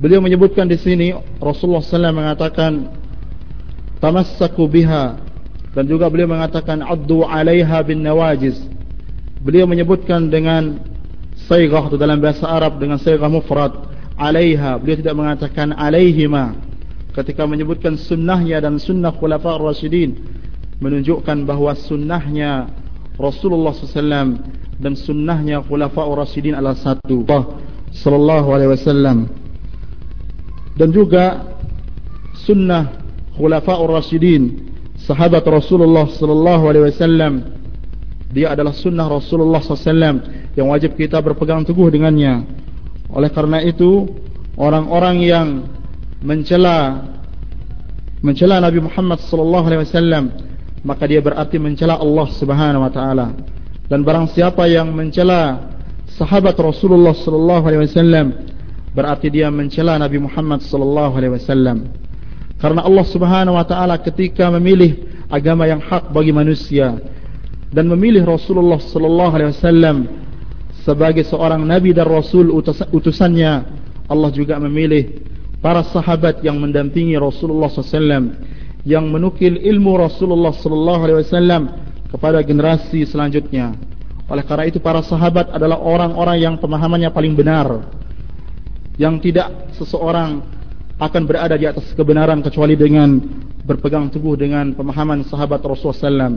Beliau menyebutkan di sini Rasulullah SAW mengatakan tamassaku biha dan juga beliau mengatakan addu 'alaiha bin nawajiz. Beliau menyebutkan dengan saygah itu dalam bahasa Arab dengan saygah mufrad 'alaiha. Beliau tidak mengatakan 'alaihima. Ketika menyebutkan sunnahnya dan sunnah khulafa ar-rasyidin menunjukkan bahawa sunnahnya Rasulullah SAW dan sunnahnya khulafa'ur rasyidin adalah satu. Sallallahu alaihi wasallam. Dan juga sunnah khulafa'ur rasyidin sahabat Rasulullah sallallahu alaihi wasallam. Dia adalah sunnah Rasulullah SAW yang wajib kita berpegang teguh dengannya. Oleh karena itu orang-orang yang mencela mencela Nabi Muhammad sallallahu alaihi wasallam maka dia berarti mencela Allah Subhanahu wa taala. Dan barang siapa yang mencela sahabat Rasulullah sallallahu alaihi wasallam berarti dia mencela Nabi Muhammad sallallahu alaihi wasallam. Karena Allah Subhanahu wa taala ketika memilih agama yang hak bagi manusia dan memilih Rasulullah sallallahu alaihi wasallam sebagai seorang nabi dan rasul utusannya, Allah juga memilih para sahabat yang mendampingi Rasulullah sallallahu alaihi wasallam yang menukil ilmu Rasulullah sallallahu alaihi wasallam kepada generasi selanjutnya. Oleh karena itu para sahabat adalah orang-orang yang pemahamannya paling benar. Yang tidak seseorang akan berada di atas kebenaran kecuali dengan berpegang teguh dengan pemahaman sahabat Rasulullah SAW.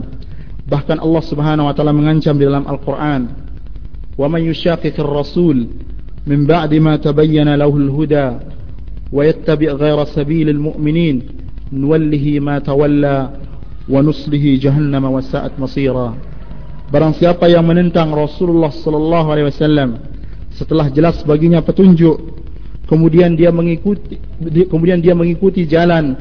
Bahkan Allah Subhanahu Wa Taala mengancam di dalam Al-Quran, "Wa man yushaqiqir Rasul min ba'di ma tabayyana lahu al-huda wa yattabi' ghayra sabilil mu'minin nuwallihi ma tawalla wa nuslihi jahannam wa sa'at masira." Barang siapa yang menentang Rasulullah sallallahu alaihi wasallam setelah jelas baginya petunjuk kemudian dia mengikuti kemudian dia mengikuti jalan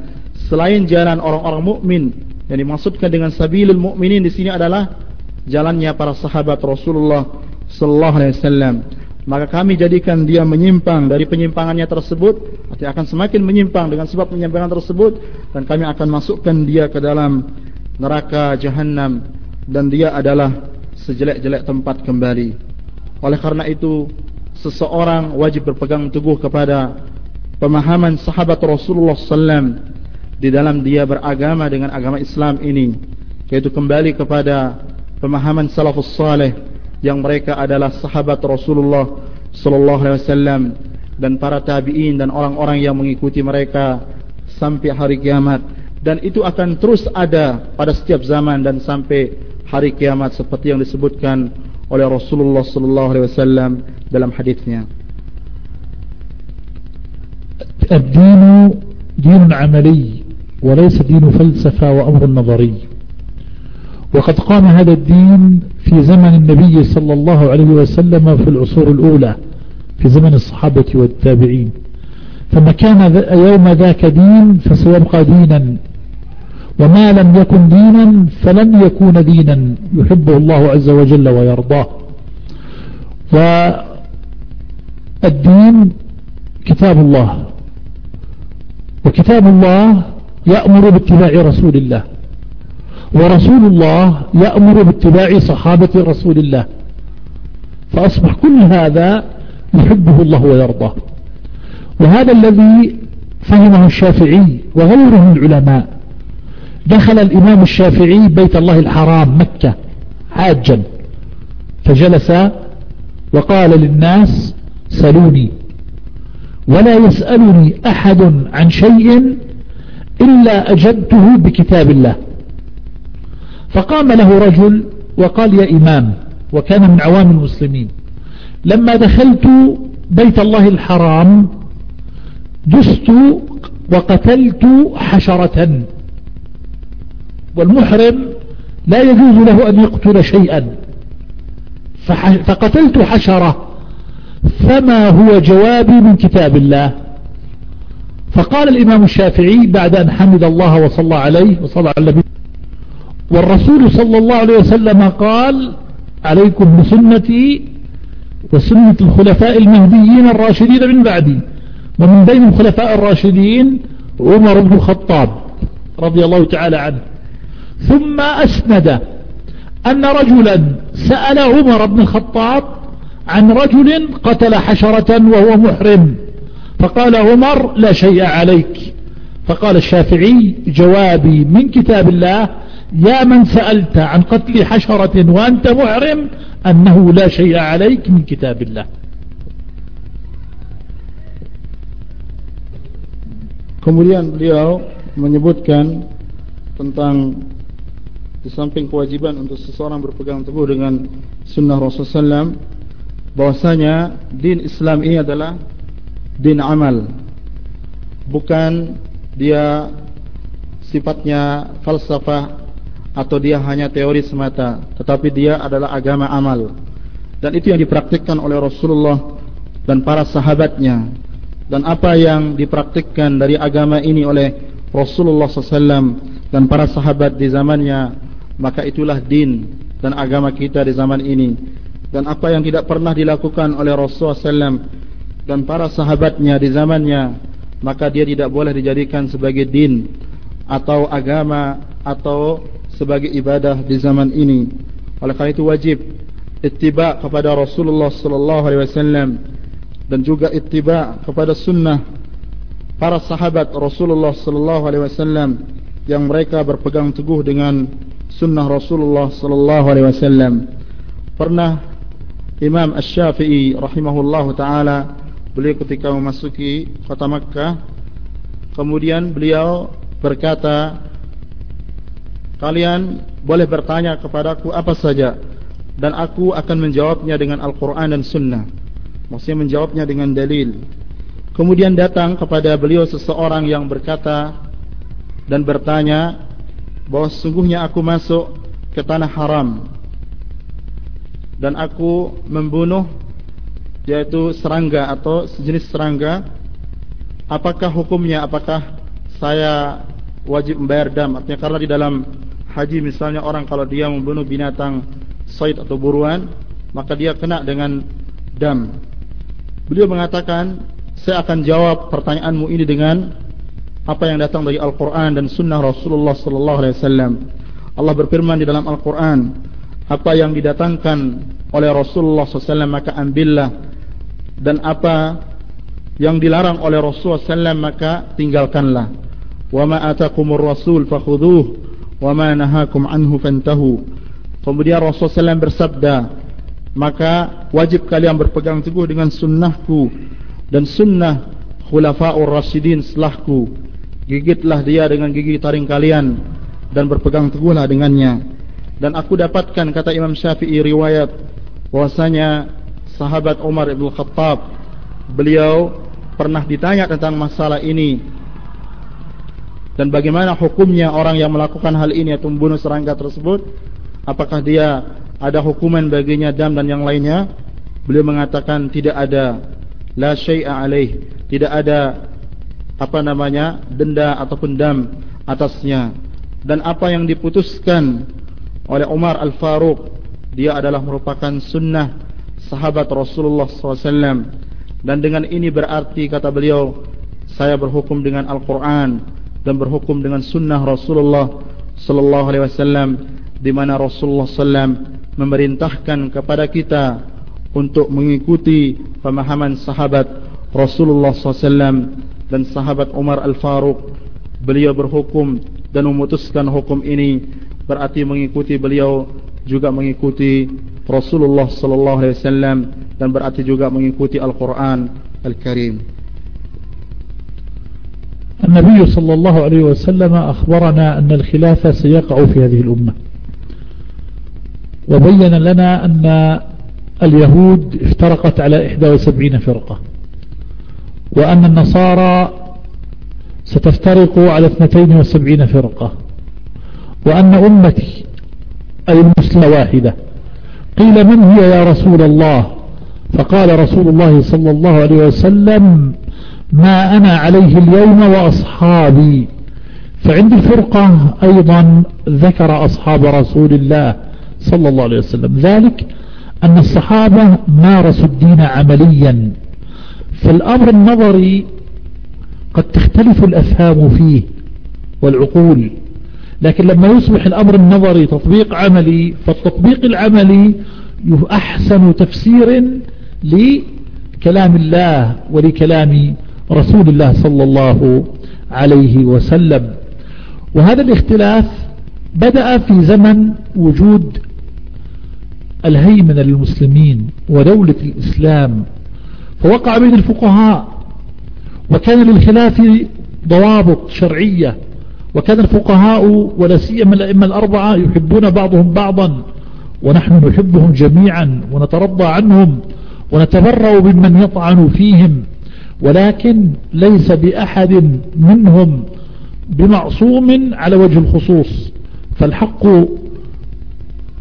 selain jalan orang-orang mukmin yang dimaksudkan dengan sabilul mukminin di sini adalah jalannya para sahabat Rasulullah sallallahu alaihi wasallam maka kami jadikan dia menyimpang dari penyimpangannya tersebut. Artinya akan semakin menyimpang dengan sebab penyimpangan tersebut. Dan kami akan masukkan dia ke dalam neraka jahanam dan dia adalah sejelek-jelek tempat kembali. Oleh karena itu seseorang wajib berpegang teguh kepada pemahaman sahabat Rasulullah sallam di dalam dia beragama dengan agama Islam ini yaitu kembali kepada pemahaman salafus saleh yang mereka adalah sahabat Rasulullah sallallahu alaihi wasallam dan para tabi'in dan orang-orang yang mengikuti mereka sampai hari kiamat dan itu akan terus ada pada setiap zaman dan sampai hari kiamat seperti yang disebutkan oleh Rasulullah sallallahu alaihi wasallam dalam hadisnya. الدين دين عملي وليس دين فلسفة وأمر نظري وقد قام هذا الدين في زمن النبي صلى الله عليه وسلم في العصور الأولى في زمن الصحابة والتابعين. فما كان يوم ذاك دين فسيبقى دينا وما لم يكن دينا فلن يكون دينا يحبه الله عز وجل ويرضاه. والدين كتاب الله وكتاب الله يأمر باتباع رسول الله. ورسول الله يأمر باتباع صحابة رسول الله. فأصبح كل هذا يحبه الله ويرضاه. وهذا الذي فهمه الشافعي وغيره من العلماء. دخل الإمام الشافعي بيت الله الحرام مكة حاجا. فجلس وقال للناس سلوني ولا يسألني أحد عن شيء إلا أجبته بكتاب الله. فقام له رجل وقال يا إمام وكان من عوام المسلمين لما دخلت بيت الله الحرام دست وقتلت حشرة. والمحرم لا يجوز له أن يقتل شيئا. فقتلت حشرة فما هو جوابي من كتاب الله؟ فقال الإمام الشافعي بعد أن حمد الله وصلى عليه وصلى على النبي والرسول صلى الله عليه وسلم قال عليكم بسنتي وسنة الخلفاء المهديين الراشدين من بعدي. ومن بين الخلفاء الراشدين عمر بن الخطاب رضي الله تعالى عنه. ثم أسند أن رجلا سأل عمر بن الخطاب عن رجل قتل حشرة وهو محرم. فقال عمر لا شيء عليك. فقال الشافعي جوابي من كتاب الله يا من سألت عن قتل حشرة وأنت محرم أنه لا شيء عليك من كتاب الله Kemudian beliau menyebutkan tentang di samping kewajiban untuk seseorang berpegang teguh dengan sunnah Rasulullah SAW bahwasanya din Islam ini adalah din amal bukan dia sifatnya falsafah atau dia hanya teori semata tetapi dia adalah agama amal. Dan itu yang dipraktikkan oleh Rasulullah dan para sahabatnya. Dan apa yang dipraktikkan dari agama ini oleh Rasulullah SAW dan para sahabat di zamannya maka itulah din dan agama kita di zaman ini. Dan apa yang tidak pernah dilakukan oleh Rasulullah SAW dan para sahabatnya di zamannya maka dia tidak boleh dijadikan sebagai din atau agama atau sebagai ibadah di zaman ini oleh karena itu wajib ittiba kepada Rasulullah sallallahu alaihi wasallam dan juga ittiba kepada sunnah para sahabat Rasulullah sallallahu alaihi wasallam yang mereka berpegang teguh dengan sunnah Rasulullah sallallahu alaihi wasallam. Pernah Imam Asy-Syafi'i rahimahullahu taala beliau ketika memasuki kota Makkah kemudian beliau berkata kalian boleh bertanya kepadaku apa saja dan aku akan menjawabnya dengan Al-Qur'an dan Sunnah. Maksudnya menjawabnya dengan dalil. Kemudian datang kepada beliau seseorang yang berkata dan bertanya bahawa sesungguhnya aku masuk ke tanah haram dan aku membunuh yaitu serangga atau sejenis serangga apakah hukumnya apakah saya wajib membayar dam artinya karena di dalam haji misalnya orang kalau dia membunuh binatang said atau buruan maka dia kena dengan dam. Beliau mengatakan saya akan jawab pertanyaanmu ini dengan apa yang datang dari Al-Quran dan Sunnah Rasulullah Sallallahu Alaihi Wasallam. Allah berfirman di dalam Al-Quran, apa yang didatangkan oleh Rasulullah SAW maka ambillah. Dan apa yang dilarang oleh Rasulullah SAW maka tinggalkanlah. Wa ma atakumur rasul fakhuduh wa ma nahakum anhu fantahu kemudian Rasulullah SAW bersabda maka wajib kalian berpegang teguh dengan sunnahku dan sunnah khulafa'ur rasyidin setelahku. Gigitlah dia dengan gigi taring kalian dan berpegang teguhlah dengannya. Dan aku dapatkan kata Imam Syafi'i riwayat bahwasanya sahabat Umar bin Khattab beliau pernah ditanya tentang masalah ini dan bagaimana hukumnya orang yang melakukan hal ini atau membunuh serangga tersebut? Apakah dia ada hukuman baginya dam dan yang lainnya? Beliau mengatakan tidak ada. La syai'a alaih. Tidak ada apa namanya denda ataupun dam atasnya. Dan apa yang diputuskan oleh Umar Al-Faruq dia adalah merupakan sunnah sahabat Rasulullah SAW dan dengan ini berarti kata beliau saya berhukum dengan Al-Quran dan berhukum dengan sunnah Rasulullah Sallallahu Alaihi Wasallam di mana Rasulullah SAW memerintahkan kepada kita untuk mengikuti pemahaman sahabat Rasulullah SAW dan sahabat Umar Al-Faruq beliau berhukum dan memutuskan hukum ini berarti mengikuti beliau juga mengikuti Rasulullah sallallahu alaihi wasallam dan berarti juga mengikuti Al-Qur'an Al-Karim. النبي صلى الله عليه وسلم أخبرنا أن الخلافة سيقع في هذه الأمة. وبين لنا أن اليهود افترقت على 71 فرقة. وأن النصارى ستفترق على 72 فرقة. وأن أمتي أي المسلمة واحدة قيل من هي يا رسول الله؟ فقال رسول الله صلى الله عليه وسلم ما أنا عليه اليوم وأصحابي. فعند الفرقة أيضا ذكر أصحاب رسول الله صلى الله عليه وسلم. ذلك أن الصحابة مارسوا الدين عمليا. فالأمر النظري قد تختلف الأفهام فيه والعقول. لكن لما يصبح الأمر النظري تطبيق عملي فالتطبيق العملي أحسن تفسير لكلام الله ولكلام رسول الله صلى الله عليه وسلم. وهذا الاختلاف بدأ في زمن وجود الهيمنة للمسلمين ودولة الإسلام فوقع بين الفقهاء وكان للخلاف ضوابط شرعية وكان الفقهاء ولا سيما الأئمة الأربعة يحبون بعضهم بعضا ونحن نحبهم جميعا ونترضى عنهم ونتبرأ بمن يطعن فيهم. ولكن ليس بأحد منهم بمعصوم على وجه الخصوص فالحق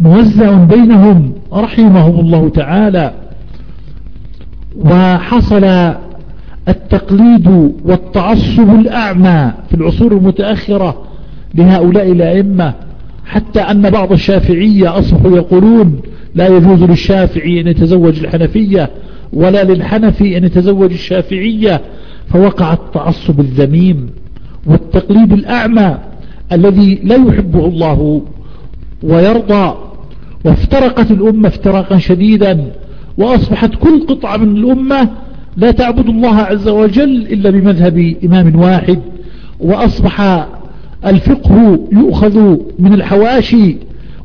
موزع بينهم رحمهم الله تعالى. وحصل التقليد والتعصب الأعمى في العصور المتأخرة لهؤلاء الأئمة حتى أن بعض الشافعية أصبحوا يقولون لا يجوز للشافعي أن يتزوج الحنفية ولا للحنفي أن يتزوج الشافعية فوقع التعصب الذميم والتقليد الأعمى الذي لا يحبه الله ويرضى. وافترقت الأمة افتراقا شديدا وأصبحت كل قطعة من الأمة لا تعبد الله عز وجل إلا بمذهب إمام واحد. وأصبح الفقه يؤخذ من الحواشي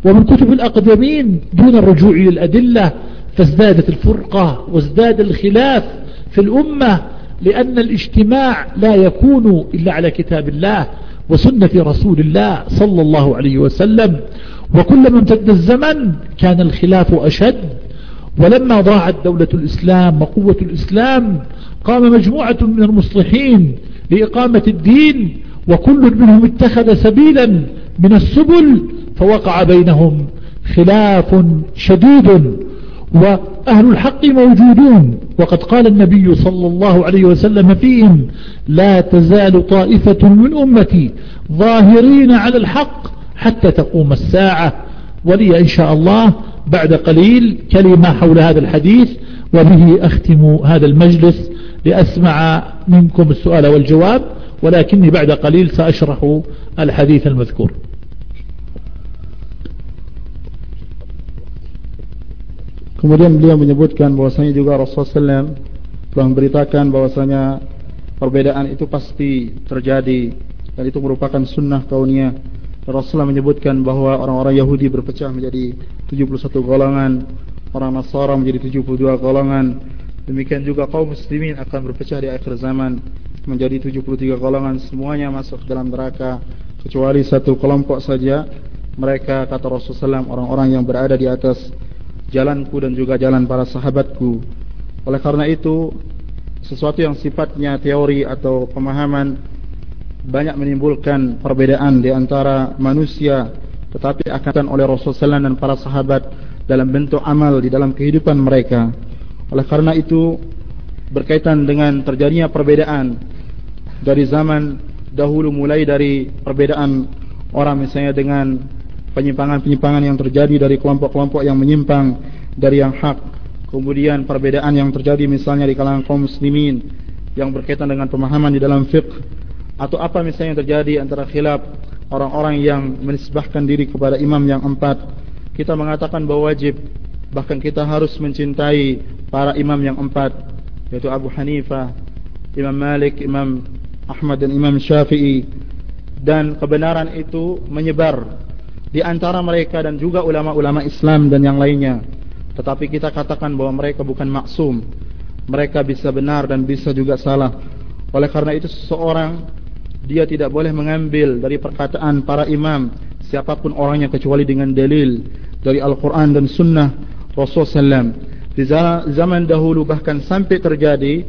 ومن كتب الأقدمين دون الرجوع إلى الأدلة. فازدادت الفرقة وازداد الخلاف في الأمة لأن الاجتماع لا يكون إلا على كتاب الله وسنة رسول الله صلى الله عليه وسلم. وكلما امتد الزمن كان الخلاف أشد. ولما ضاعت دولة الإسلام وقوة الإسلام قام مجموعة من المصلحين لإقامة الدين وكل منهم اتخذ سبيلا من السبل فوقع بينهم خلاف شديد. وأهل الحق موجودون. وقد قال النبي صلى الله عليه وسلم فيهم لا تزال طائفة من أمتي ظاهرين على الحق حتى تقوم الساعة. ولي إن شاء الله بعد قليل كلمة حول هذا الحديث وبه أختم هذا المجلس لأسمع منكم السؤال والجواب ولكني بعد قليل سأشرح الحديث المذكور. Kemudian beliau menyebutkan bahwasanya juga Rasulullah SAW telah memberitakan bahwasanya perbedaan itu pasti terjadi dan itu merupakan sunnah kauniyah. Rasulullah menyebutkan bahwa orang-orang Yahudi berpecah menjadi 71 golongan, orang Nasara menjadi 72 golongan. Demikian juga kaum muslimin akan berpecah di akhir zaman menjadi 73 golongan semuanya masuk dalam neraka kecuali satu kelompok saja mereka kata Rasulullah SAW orang-orang yang berada di atas jalanku dan juga jalan para sahabatku. Oleh karena itu, sesuatu yang sifatnya teori atau pemahaman banyak menimbulkan perbedaan di antara manusia tetapi akan oleh Rasulullah SAW dan para sahabat dalam bentuk amal di dalam kehidupan mereka. Oleh karena itu, berkaitan dengan terjadinya perbedaan dari zaman dahulu mulai dari perbedaan orang misalnya dengan penyimpangan-penyimpangan yang terjadi dari kelompok-kelompok yang menyimpang dari yang hak. Kemudian perbedaan yang terjadi misalnya di kalangan kaum muslimin yang berkaitan dengan pemahaman di dalam fiqh atau apa misalnya yang terjadi antara khilaf orang-orang yang menisbahkan diri kepada imam yang empat. Kita mengatakan bahawa wajib bahkan kita harus mencintai para imam yang empat yaitu Abu Hanifah, Imam Malik, Imam Ahmad dan Imam Syafi'i dan kebenaran itu menyebar di antara mereka dan juga ulama-ulama Islam dan yang lainnya. Tetapi kita katakan bahwa mereka bukan maksum. Mereka bisa benar dan bisa juga salah. Oleh karena itu seseorang dia tidak boleh mengambil dari perkataan para imam siapapun orangnya kecuali dengan dalil dari Al-Quran dan Sunnah Rasulullah SAW. Di zaman dahulu bahkan sampai terjadi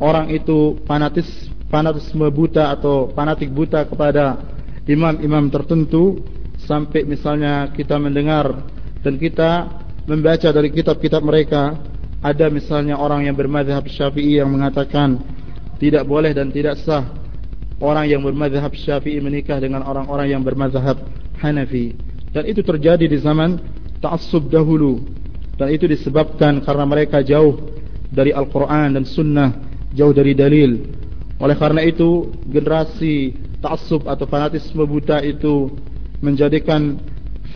orang itu fanatis fanatisme buta atau fanatik buta kepada imam-imam tertentu sampai misalnya kita mendengar dan kita membaca dari kitab-kitab mereka ada misalnya orang yang bermadhab syafi'i yang mengatakan tidak boleh dan tidak sah orang yang bermadhab syafi'i menikah dengan orang-orang yang bermadhab hanafi. Dan itu terjadi di zaman ta'assub dahulu. Dan itu disebabkan karena mereka jauh dari Al-Quran dan Sunnah jauh dari dalil. Oleh karena itu generasi ta'assub atau fanatisme buta itu menjadikan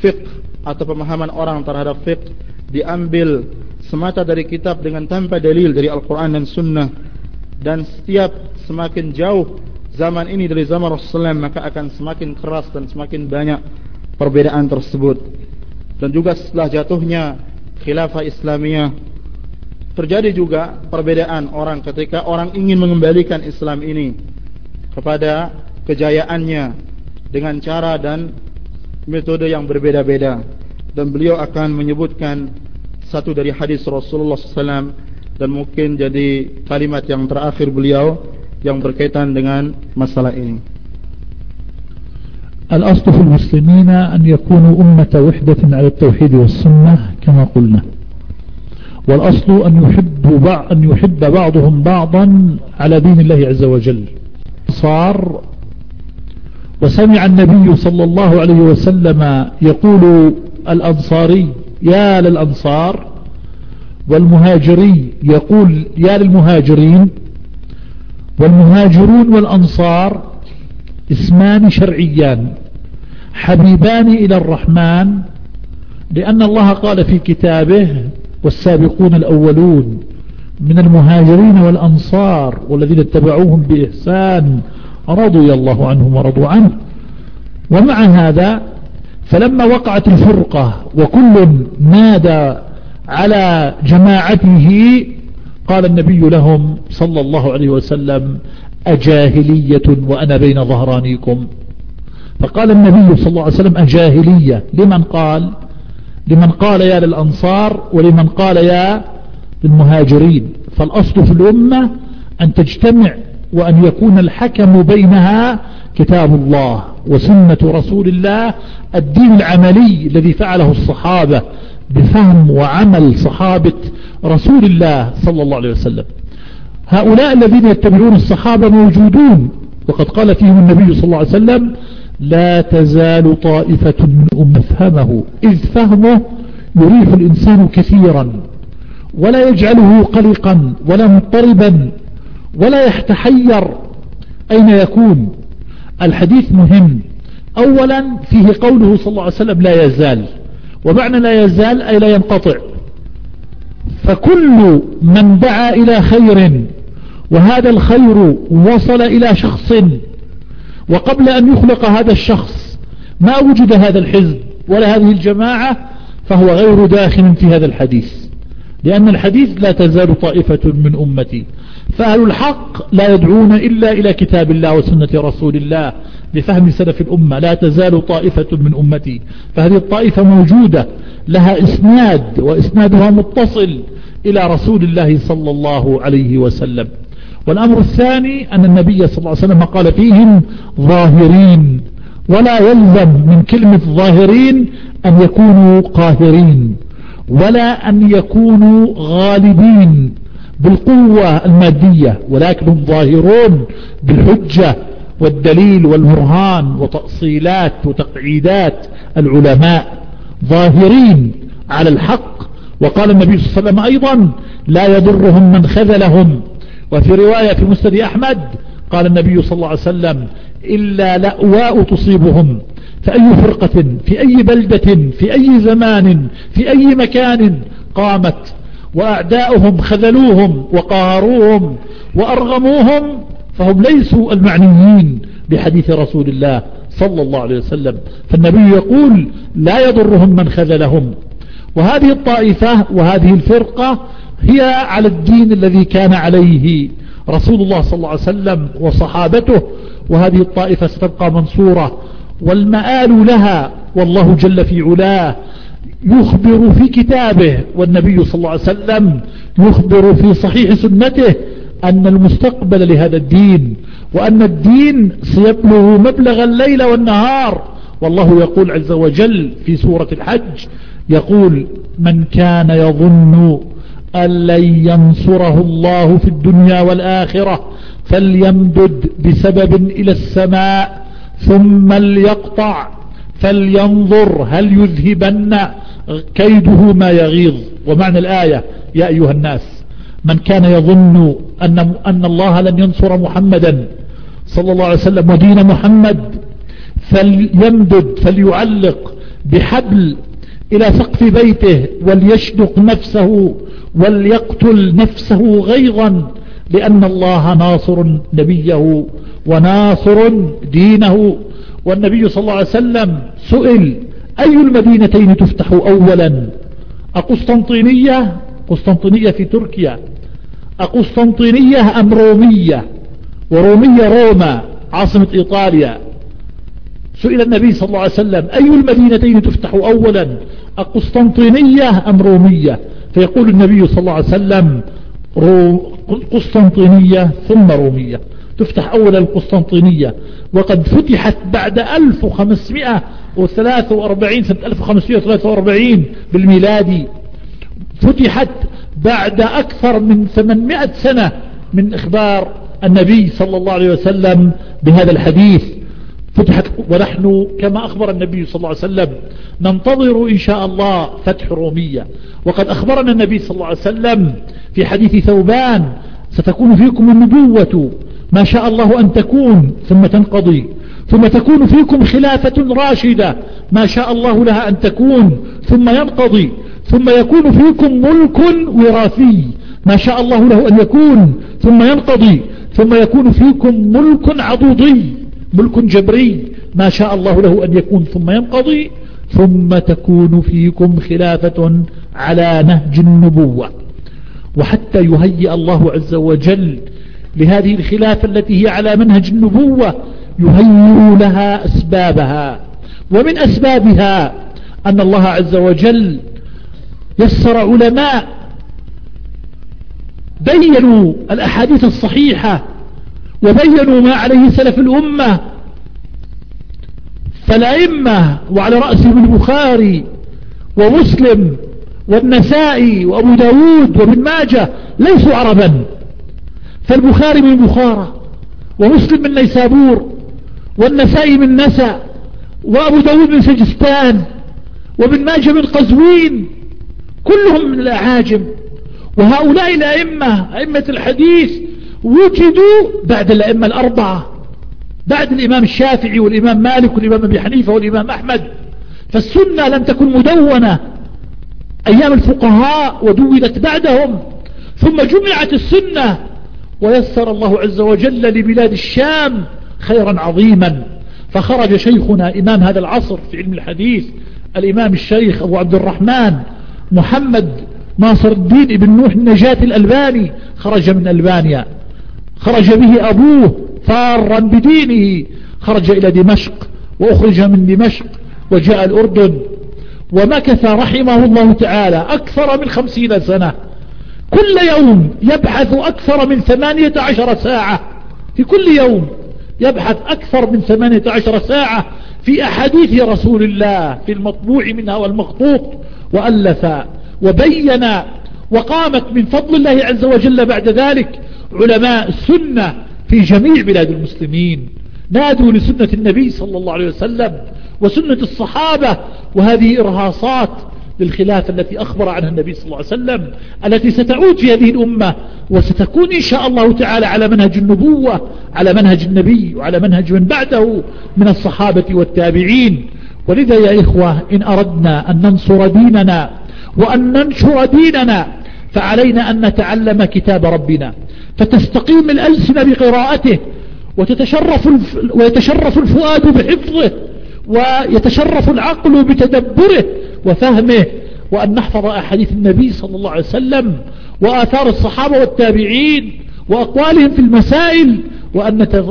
fiqh atau pemahaman orang terhadap fiqh diambil semata dari kitab dengan tanpa dalil dari Al-Quran dan Sunnah. Dan setiap semakin jauh zaman ini dari zaman Rasulullah maka akan semakin keras dan semakin banyak perbedaan tersebut. Dan juga setelah jatuhnya khilafah Islamiyah terjadi juga perbedaan orang ketika orang ingin mengembalikan Islam ini kepada kejayaannya dengan cara dan metode yang berbeda-beda dan beliau akan menyebutkan satu dari hadis Rasulullah SAW dan mungkin jadi kalimat yang terakhir beliau yang berkaitan dengan masalah ini. الأصل في المسلمين أن يكونوا أمة وحدة على التوحيد والسنة كما قلنا والأصل أن يحب, أن يحب بعضهم بعضا على دين الله عز وجل صار وسمع النبي صلى الله عليه وسلم يقول الأنصاري يا للأنصار والمهاجري يقول يا للمهاجرين والمهاجرون والأنصار اسمان شرعيان حبيبان إلى الرحمن لأن الله قال في كتابه والسابقون الأولون من المهاجرين والأنصار والذين اتبعوهم بإحسان رضي الله عنهم ورضوا عنه. ومع هذا فلما وقعت الفرقة وكل نادى على جماعته قال النبي لهم صلى الله عليه وسلم أجاهلية وأنا بين ظهرانيكم. فقال النبي صلى الله عليه وسلم أجاهلية. لمن قال؟ لمن قال يا للأنصار ولمن قال يا للمهاجرين. فالأصل في الأمة أن تجتمع وأن يكون الحكم بينها كتاب الله وسنة رسول الله الدين العملي الذي فعله الصحابة بفهم وعمل صحابة رسول الله صلى الله عليه وسلم. هؤلاء الذين يتبعون الصحابة موجودون وقد قال فيهم النبي صلى الله عليه وسلم لا تزال طائفة من أمة فهمه إذ فهمه يريح الإنسان كثيرا ولا يجعله قلقا ولا مضطربا ولا يتحير أين يكون. الحديث مهم. أولا فيه قوله صلى الله عليه وسلم لا يزال. ومعنى لا يزال أي لا ينقطع. فكل من دعا إلى خير وهذا الخير وصل إلى شخص وقبل أن يخلق هذا الشخص ما وجد هذا الحزب ولا هذه الجماعة فهو غير داخل في هذا الحديث. لأن الحديث لا تزال طائفة من أمتي. فأهل الحق لا يدعون إلا إلى كتاب الله وسنة رسول الله لفهم سلف الأمة لا تزال طائفة من أمتي. فهذه الطائفة موجودة لها إسناد وإسنادها متصل إلى رسول الله صلى الله عليه وسلم. والأمر الثاني أن النبي صلى الله عليه وسلم قال فيهم ظاهرين ولا يلزم من كلمة ظاهرين أن يكونوا قاهرين ولا أن يكونوا غالبين. بالقوة المادية ولكنهم ظاهرون بالحجة والدليل والبرهان وتأصيلات وتقعيدات العلماء ظاهرين على الحق. وقال النبي صلى الله عليه وسلم أيضا لا يضرهم من خذلهم. وفي رواية في مسند أحمد قال النبي صلى الله عليه وسلم إلا لأواء تصيبهم. فأي فرقة في أي بلدة في أي زمان في أي مكان قامت وأعداؤهم خذلوهم وقهروهم وأرغموهم فهم ليسوا المعنيين بحديث رسول الله صلى الله عليه وسلم. فالنبي يقول لا يضرهم من خذلهم. وهذه الطائفة وهذه الفرقة هي على الدين الذي كان عليه رسول الله صلى الله عليه وسلم وصحابته. وهذه الطائفة ستبقى منصورة. والمآل لها والله جل في علاه. يخبر في كتابه والنبي صلى الله عليه وسلم يخبر في صحيح سنته أن المستقبل لهذا الدين وأن الدين سيبلغ مبلغ الليل والنهار. والله يقول عز وجل في سورة الحج يقول من كان يظن أن لن ينصره الله في الدنيا والآخرة فليمدد بسبب إلى السماء ثم ليقطع فلينظر هل يذهبن كيده ما يغيظ. ومعنى الآية يا أيها الناس من كان يظن أن, أن الله لن ينصر محمدا صلى الله عليه وسلم ودين محمد فليمدد فليعلق بحبل إلى سقف بيته وليشدق نفسه وليقتل نفسه غيظا لأن الله ناصر نبيه وناصر دينه. والنبي صلى الله عليه وسلم سئل أي المدينتين تفتح أولا؟ أقسطنطينية؟ قسطنطينية في تركيا. أقسطنطينية أم رومية؟ ورومية روما عاصمة إيطاليا. سئل النبي صلى الله عليه وسلم أي المدينتين تفتح أولا؟ القسطنطينية أم رومية؟ فيقول النبي صلى الله عليه وسلم قسطنطينية ثم رومية. تفتح أولا القسطنطينية وقد فتحت بعد 1543 سنة 1543 بالميلادي. فتحت بعد أكثر من 800 سنة من إخبار النبي صلى الله عليه وسلم بهذا الحديث. فتحت ونحن كما أخبر النبي صلى الله عليه وسلم ننتظر إن شاء الله فتح رومية. وقد أخبرنا النبي صلى الله عليه وسلم في حديث ثوبان ستكون فيكم النبوة. ما شاء الله أن تكون ثم تنقضي. ثم تكون فيكم خلافة راشدة. ما شاء الله لها أن تكون ثم ينقضي. ثم يكون فيكم ملك وراثي. ما شاء الله له أن يكون ثم ينقضي. ثم يكون فيكم ملك عضوضي ملك جبري. ما شاء الله له أن يكون ثم ينقضي. ثم تكون فيكم خلافة على نهج النبوة. وحتى يهيئ الله عز وجل لهذه الخلافة التي هي على منهج النبوة يهيئ لها أسبابها. ومن أسبابها أن الله عز وجل يسر علماء بينوا الأحاديث الصحيحة وبينوا ما عليه سلف الأمة فالأئمة وعلى رأسهم البخاري ومسلم والنسائي وأبو داود وابن ماجه ليسوا عربا. فالبخاري من بخارى ومسلم من نيسابور والنسائي من نسا وأبو داود من سجستان وابن ماجه من قزوين كلهم من الأعاجم. وهؤلاء الأئمة أئمة الحديث وجدوا بعد الأئمة الأربعة بعد الإمام الشافعي والإمام مالك والإمام أبي حنيفة والإمام أحمد. فالسنة لم تكن مدونة. أيام الفقهاء ودونت بعدهم. ثم جمعت السنة ويسر الله عز وجل لبلاد الشام خيرا عظيما. فخرج شيخنا إمام هذا العصر في علم الحديث الإمام الشيخ أبو عبد الرحمن محمد ناصر الدين ابن نوح النجاة الألباني خرج من ألبانيا. خرج به أبوه فارا بدينه. خرج إلى دمشق وأخرج من دمشق وجاء الأردن. ومكث رحمه الله تعالى أكثر من خمسين سنة. كل يوم يبحث أكثر من ثمانية عشر ساعة. في كل يوم يبحث أكثر من ثمانية عشر ساعة في أحاديث رسول الله في المطبوع منها والمخطوط وألف. وبين وقامت من فضل الله عز وجل بعد ذلك علماء السنة في جميع بلاد المسلمين. نادوا لسنة النبي صلى الله عليه وسلم وسنة الصحابة وهذه إرهاصات للخلافة التي أخبر عنها النبي صلى الله عليه وسلم التي ستعود في هذه الأمة وستكون إن شاء الله تعالى على منهج النبوة على منهج النبي وعلى منهج من بعده من الصحابة والتابعين. ولذا يا إخوة إن أردنا أن ننصر ديننا وأن ننشر ديننا فعلينا أن نتعلم كتاب ربنا. فتستقيم الألسنة بقراءته وتتشرف ويتشرف الفؤاد بحفظه ويتشرف العقل بتدبره وفهمه وأن نحفظ أحاديث النبي صلى الله عليه وسلم وآثار الصحابة والتابعين وأقوالهم في المسائل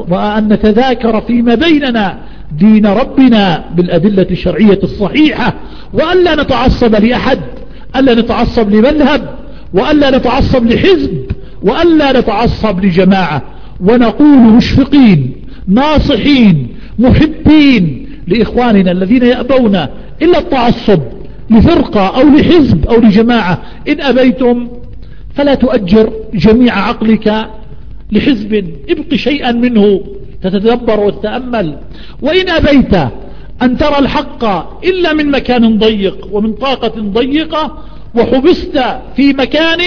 وأن نتذاكر فيما بيننا دين ربنا بالأدلة الشرعية الصحيحة وأن لا نتعصب لأحد ألا نتعصب لمذهب وألا نتعصب لحزب وألا نتعصب لجماعة. ونقول مشفقين ناصحين محبين لإخواننا الذين يأبون إلا التعصب. لفرقة أو لحزب أو لجماعة. إن أبيتم فلا تؤجر جميع عقلك لحزب. ابق شيئا منه تتدبر وتتأمل. وإن أبيت أن ترى الحق إلا من مكان ضيق ومن طاقة ضيقة وحبست في مكان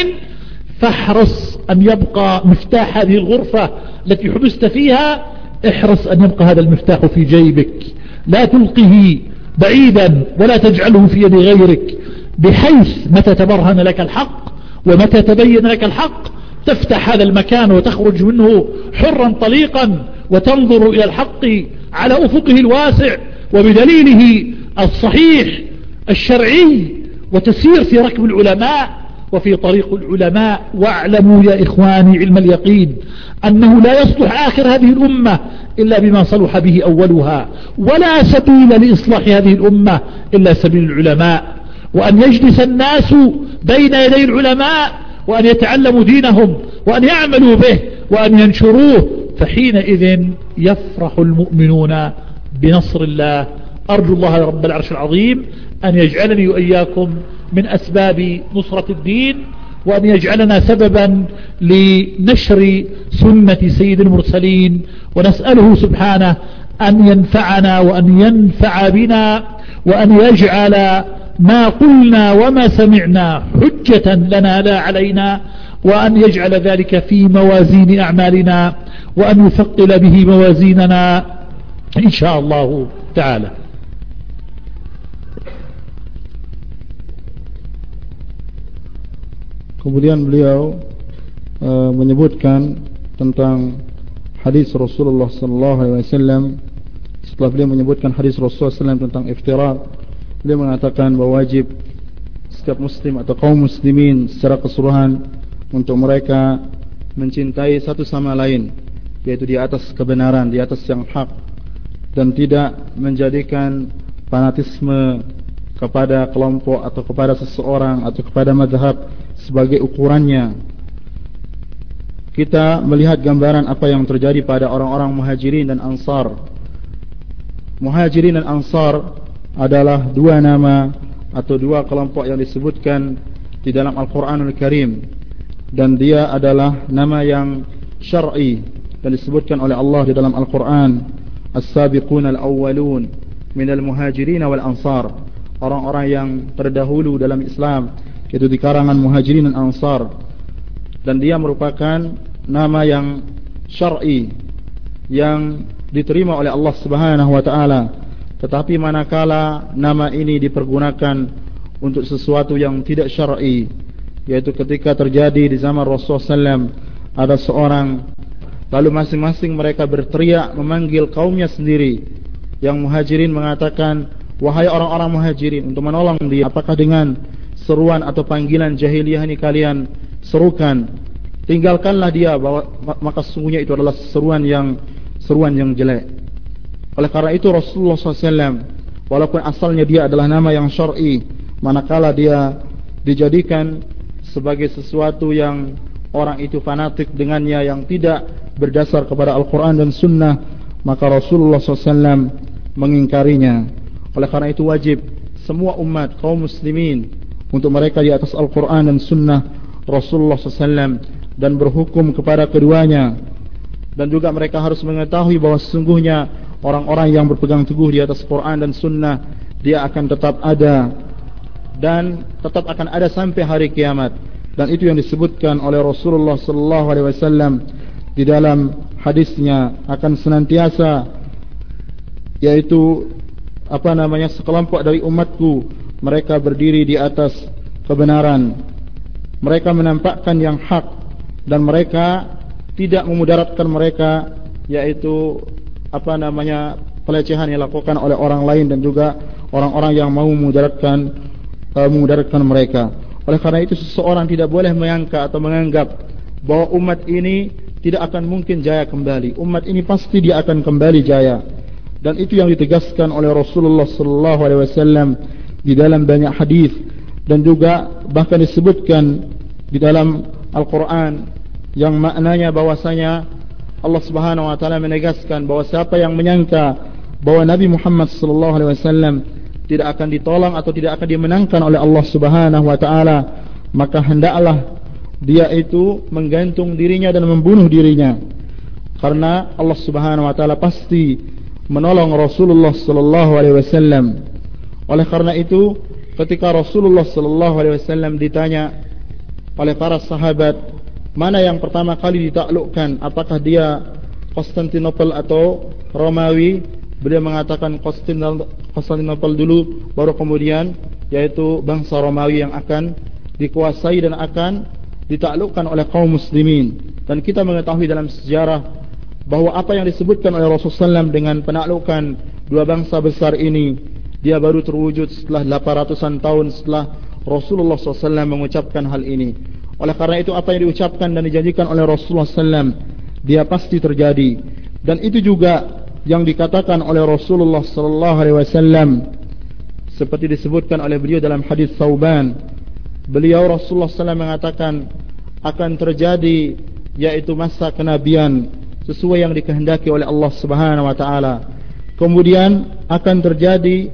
فاحرص أن يبقى مفتاح هذه الغرفة التي حبست فيها. احرص أن يبقى هذا المفتاح في جيبك. لا تلقه بعيدا ولا تجعله في يد غيرك بحيث متى تبرهن لك الحق ومتى تبين لك الحق تفتح هذا المكان وتخرج منه حرا طليقا وتنظر إلى الحق على أفقه الواسع وبدليله الصحيح الشرعي وتسير في ركب العلماء وفي طريق العلماء واعلموا يا إخواني علم اليقين أنه لا يصلح آخر هذه الأمة إلا بما صلح به أولها ولا سبيل لإصلاح هذه الأمة إلا سبيل العلماء وأن يجلس الناس بين يدي العلماء وأن يتعلموا دينهم وأن يعملوا به وأن ينشروه فحينئذ يفرح المؤمنون بنصر الله. أرجو الله رب العرش العظيم أن يجعلني وإياكم من أسباب نصرة الدين وأن يجعلنا سببا لنشر سنة سيد المرسلين. ونسأله سبحانه أن ينفعنا وأن ينفع بنا وأن يجعل ما قلنا وما سمعنا حجة لنا لا علينا وأن يجعل ذلك في موازين أعمالنا وأن يثقل به موازيننا إن شاء الله تعالى. Kemudian beliau e, menyebutkan tentang hadis Rasulullah sallallahu alaihi wasallam. Setelah beliau menyebutkan hadis Rasulullah SAW tentang iftirak beliau mengatakan bahawa wajib setiap muslim atau kaum muslimin secara keseluruhan untuk mereka mencintai satu sama lain yaitu di atas kebenaran di atas yang hak dan tidak menjadikan fanatisme kepada kelompok atau kepada seseorang atau kepada mazhab sebagai ukurannya. Kita melihat gambaran apa yang terjadi pada orang-orang muhajirin dan ansar. Muhajirin dan ansar adalah dua nama atau dua kelompok yang disebutkan di dalam Al-Quranul Karim. Dan dia adalah nama yang syar'i dan disebutkan oleh Allah di dalam Al-Quran. As-sabiqun al-awwalun minal muhajirin wal ansar. Orang-orang yang terdahulu dalam Islam itu di karangan muhajirin dan ansar. Dan dia merupakan nama yang syar'i yang diterima oleh Allah Subhanahu wa taala. Tetapi manakala nama ini dipergunakan untuk sesuatu yang tidak syar'i yaitu ketika terjadi di zaman Rasulullah SAW ada seorang lalu masing-masing mereka berteriak memanggil kaumnya sendiri. Yang muhajirin mengatakan Wahai orang-orang muhajirin untuk menolong dia Apakah dengan seruan atau panggilan jahiliyah ini kalian serukan Tinggalkanlah dia bahwa, Maka sesungguhnya itu adalah seruan yang seruan yang jelek. Oleh karena itu Rasulullah SAW Walaupun asalnya dia adalah nama yang syar'i Manakala dia dijadikan sebagai sesuatu yang Orang itu fanatik dengannya yang tidak berdasar kepada Al-Quran dan Sunnah Maka Rasulullah SAW mengingkarinya. Oleh karena itu wajib semua umat kaum muslimin untuk mereka di atas Al-Quran dan Sunnah Rasulullah SAW dan berhukum kepada keduanya. Dan juga mereka harus mengetahui bahawa sesungguhnya orang-orang yang berpegang teguh di atas Quran dan Sunnah dia akan tetap ada dan tetap akan ada sampai hari kiamat. Dan itu yang disebutkan oleh Rasulullah SAW di dalam hadisnya akan senantiasa yaitu apa namanya sekelompok dari umatku mereka berdiri di atas kebenaran. Mereka menampakkan yang hak dan mereka tidak memudaratkan mereka yaitu apa namanya pelecehan yang dilakukan oleh orang lain dan juga orang-orang yang mau memudaratkan uh, memudaratkan mereka. Oleh karena itu seseorang tidak boleh menyangka atau menganggap bahwa umat ini tidak akan mungkin jaya kembali. Umat ini pasti dia akan kembali jaya. Dan itu yang ditegaskan oleh Rasulullah sallallahu alaihi wasallam di dalam banyak hadis dan juga bahkan disebutkan di dalam Al-Qur'an yang maknanya bahwasanya Allah Subhanahu wa taala menegaskan bahwa siapa yang menyangka bahwa Nabi Muhammad sallallahu alaihi wasallam tidak akan ditolong atau tidak akan dimenangkan oleh Allah Subhanahu wa taala maka hendaklah dia itu menggantung dirinya dan membunuh dirinya karena Allah Subhanahu wa taala pasti menolong Rasulullah sallallahu alaihi wasallam. Oleh karena itu, ketika Rasulullah sallallahu alaihi wasallam ditanya oleh para sahabat, mana yang pertama kali ditaklukkan, apakah dia Konstantinopel atau Romawi? Beliau mengatakan Konstantinopel dulu, baru kemudian yaitu bangsa Romawi yang akan dikuasai dan akan ditaklukkan oleh kaum muslimin. Dan kita mengetahui dalam sejarah bahawa apa yang disebutkan oleh Rasulullah SAW dengan penaklukan dua bangsa besar ini dia baru terwujud setelah 800an tahun setelah Rasulullah SAW mengucapkan hal ini. Oleh karena itu apa yang diucapkan dan dijanjikan oleh Rasulullah SAW dia pasti terjadi. Dan itu juga yang dikatakan oleh Rasulullah SAW seperti disebutkan oleh beliau dalam hadis Sauban beliau Rasulullah SAW mengatakan akan terjadi yaitu masa kenabian sesuai yang dikehendaki oleh Allah Subhanahu wa taala. Kemudian akan terjadi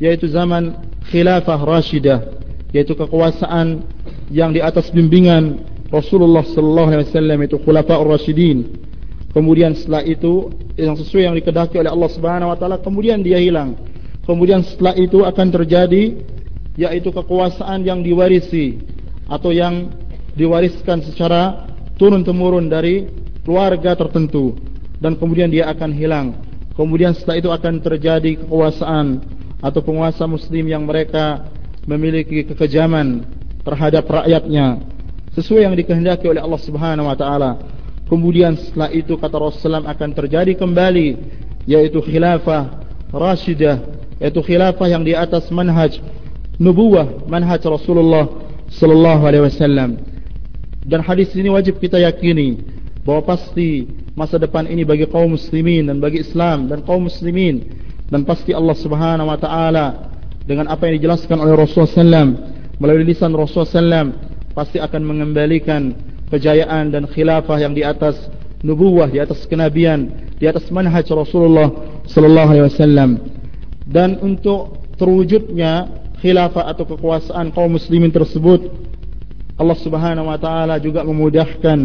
yaitu zaman khilafah rasyidah yaitu kekuasaan yang di atas bimbingan Rasulullah sallallahu alaihi wasallam itu khulafaur rasyidin. Kemudian setelah itu yang sesuai yang dikehendaki oleh Allah Subhanahu wa taala kemudian dia hilang. Kemudian setelah itu akan terjadi yaitu kekuasaan yang diwarisi atau yang diwariskan secara turun temurun dari keluarga tertentu dan kemudian dia akan hilang. Kemudian setelah itu akan terjadi kekuasaan atau penguasa muslim yang mereka memiliki kekejaman terhadap rakyatnya sesuai yang dikehendaki oleh Allah Subhanahu wa taala. Kemudian setelah itu kata Rasulullah akan terjadi kembali yaitu khilafah rasyidah yaitu khilafah yang di atas manhaj nubuwah manhaj Rasulullah sallallahu alaihi wasallam dan hadis ini wajib kita yakini bahwa pasti masa depan ini bagi kaum muslimin dan bagi Islam dan kaum muslimin dan pasti Allah Subhanahu wa taala dengan apa yang dijelaskan oleh Rasulullah sallam melalui lisan Rasulullah sallam pasti akan mengembalikan kejayaan dan khilafah yang di atas nubuwah di atas kenabian di atas manhaj Rasulullah sallallahu alaihi wasallam dan untuk terwujudnya khilafah atau kekuasaan kaum muslimin tersebut Allah Subhanahu wa taala juga memudahkan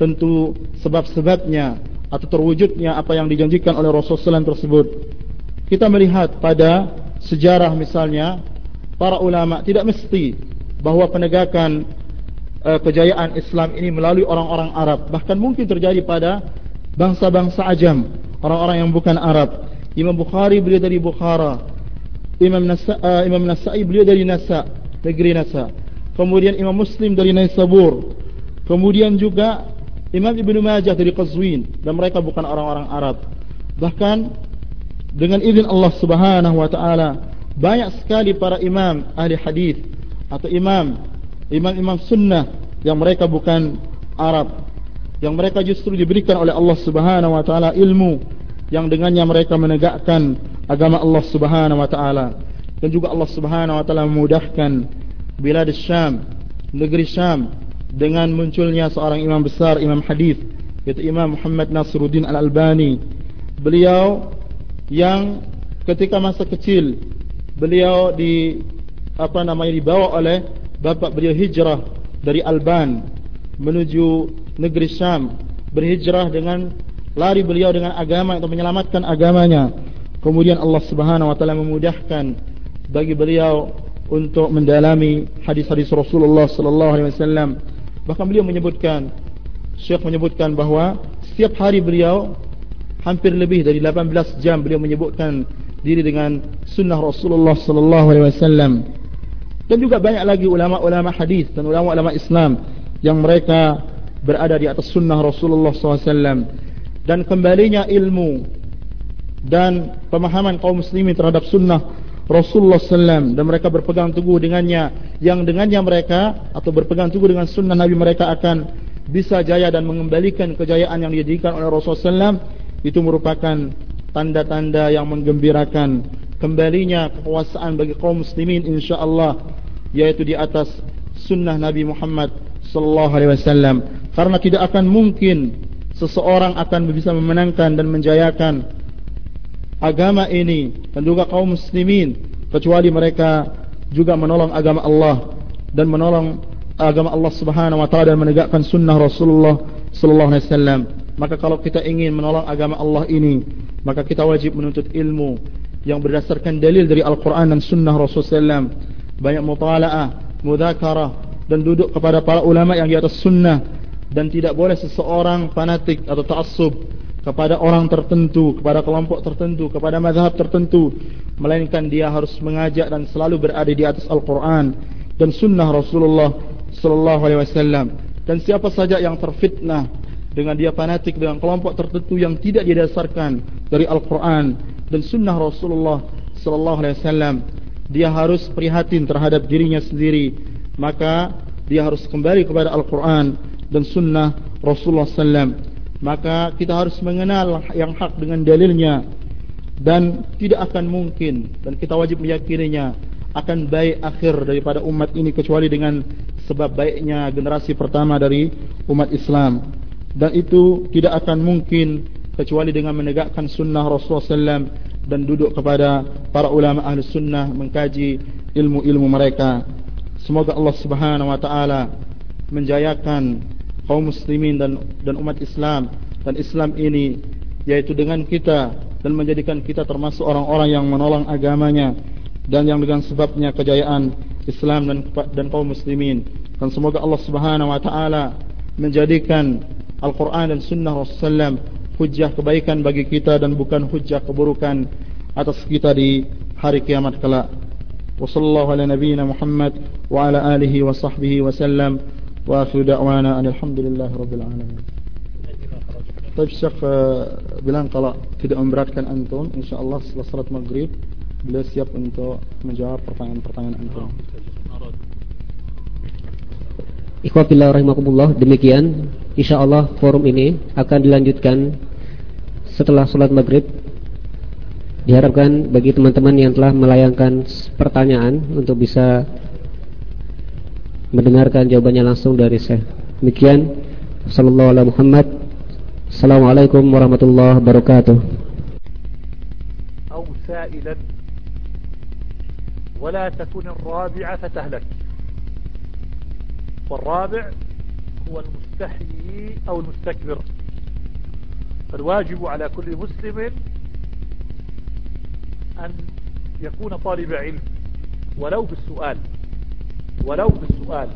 tentu sebab-sebabnya atau terwujudnya apa yang dijanjikan oleh Rasulullah SAW tersebut. Kita melihat pada sejarah misalnya para ulama tidak mesti bahawa penegakan uh, kejayaan Islam ini melalui orang-orang Arab. Bahkan mungkin terjadi pada bangsa-bangsa ajam, orang-orang yang bukan Arab. Imam Bukhari beliau dari Bukhara, Imam Nasa, uh, Imam Nasai beliau dari Nasa, negeri Nasa. Kemudian Imam Muslim dari Naisabur. Kemudian juga Imam Ibn Majah dari Qazwin dan mereka bukan orang-orang Arab. Bahkan dengan izin Allah Subhanahu wa taala banyak sekali para imam ahli hadis atau imam imam-imam sunnah yang mereka bukan Arab yang mereka justru diberikan oleh Allah Subhanahu wa taala ilmu yang dengannya mereka menegakkan agama Allah Subhanahu wa taala. Dan juga Allah Subhanahu wa taala memudahkan bilad Syam negeri Syam dengan munculnya seorang imam besar imam hadis yaitu Imam Muhammad Nasruddin Al-Albani. Beliau yang ketika masa kecil beliau di apa namanya dibawa oleh bapa beliau hijrah dari Alban menuju negeri Syam berhijrah dengan lari beliau dengan agama untuk menyelamatkan agamanya. Kemudian Allah Subhanahu wa taala memudahkan bagi beliau untuk mendalami hadis-hadis Rasulullah sallallahu alaihi wasallam. Bahkan beliau menyebutkan Syekh menyebutkan bahawa setiap hari beliau hampir lebih dari 18 jam beliau menyebutkan diri dengan sunnah Rasulullah sallallahu alaihi wasallam. Dan juga banyak lagi ulama-ulama hadis dan ulama-ulama Islam yang mereka berada di atas sunnah Rasulullah wasallam. Dan kembalinya ilmu dan pemahaman kaum muslimin terhadap sunnah Rasulullah SAW dan mereka berpegang teguh dengannya. Yang dengannya mereka atau berpegang teguh dengan sunnah Nabi mereka akan bisa jaya dan mengembalikan kejayaan yang dijadikan oleh Rasulullah SAW itu merupakan tanda-tanda yang menggembirakan kembalinya kekuasaan bagi kaum muslimin insyaAllah yaitu di atas sunnah Nabi Muhammad sallallahu alaihi wasallam. Karena tidak akan mungkin seseorang akan bisa memenangkan dan menjayakan agama ini dan juga kaum muslimin kecuali mereka juga menolong agama Allah dan menolong agama Allah Subhanahu wa taala dan menegakkan sunnah Rasulullah sallallahu alaihi wasallam maka kalau kita ingin menolong agama Allah ini maka kita wajib menuntut ilmu yang berdasarkan dalil dari Al-Qur'an dan sunnah Rasulullah sallallahu banyak mutalaah mudzakarah dan duduk kepada para ulama yang di atas sunnah. Dan tidak boleh seseorang fanatik atau ta'assub kepada orang tertentu, kepada kelompok tertentu, kepada mazhab tertentu. Melainkan dia harus mengajak dan selalu berada di atas Al-Qur'an dan sunnah Rasulullah wasallam. Dan siapa saja yang terfitnah dengan dia fanatik dengan kelompok tertentu yang tidak didasarkan dari Al-Qur'an dan sunnah Rasulullah sallallahu alaihi wasallam. Dia harus prihatin terhadap dirinya sendiri. Maka dia harus kembali kepada Al-Qur'an dan sunnah Rasulullah SAW maka kita harus mengenal yang hak dengan dalilnya dan tidak akan mungkin dan kita wajib meyakininya akan baik akhir daripada umat ini kecuali dengan sebab baiknya generasi pertama dari umat Islam dan itu tidak akan mungkin kecuali dengan menegakkan sunnah Rasulullah SAW dan duduk kepada para ulama ahli sunnah mengkaji ilmu-ilmu mereka. Semoga Allah Subhanahu Wa Taala menjayakan kaum muslimin dan dan umat Islam. Dan Islam ini yaitu dengan kita dan menjadikan kita termasuk orang-orang yang menolong agamanya dan yang dengan sebabnya kejayaan Islam dan dan kaum muslimin. Dan semoga Allah Subhanahu wa taala menjadikan Al-Quran dan Sunnah Rasulullah hujah kebaikan bagi kita dan bukan hujah keburukan atas kita di hari kiamat kelak. Wassallahu ala nabiyyina Muhammad wa ala alihi wa sahbihi wa sallam wa akhir da'wana alhamdulillah rabbil alamin. Tapi Syekh eh, bilang kalau tidak memberatkan antum insyaallah setelah salat maghrib beliau siap untuk menjawab pertanyaan-pertanyaan antum. Ikhwatillah rahimakumullah demikian insyaallah forum ini akan dilanjutkan setelah salat maghrib diharapkan bagi teman-teman yang telah melayangkan pertanyaan untuk bisa mendengarkan jawabannya langsung dari saya. Demikian sallallahu alaihi Muhammad. Assalamualaikum warahmatullahi wabarakatuh. أو سائلا ولا تكن الرابعة فتهلك والرابع هو المستحيي أو المستكبر. فالواجب على كل مسلم أن يكون طالب علم ولو بالسؤال ولو بالسؤال.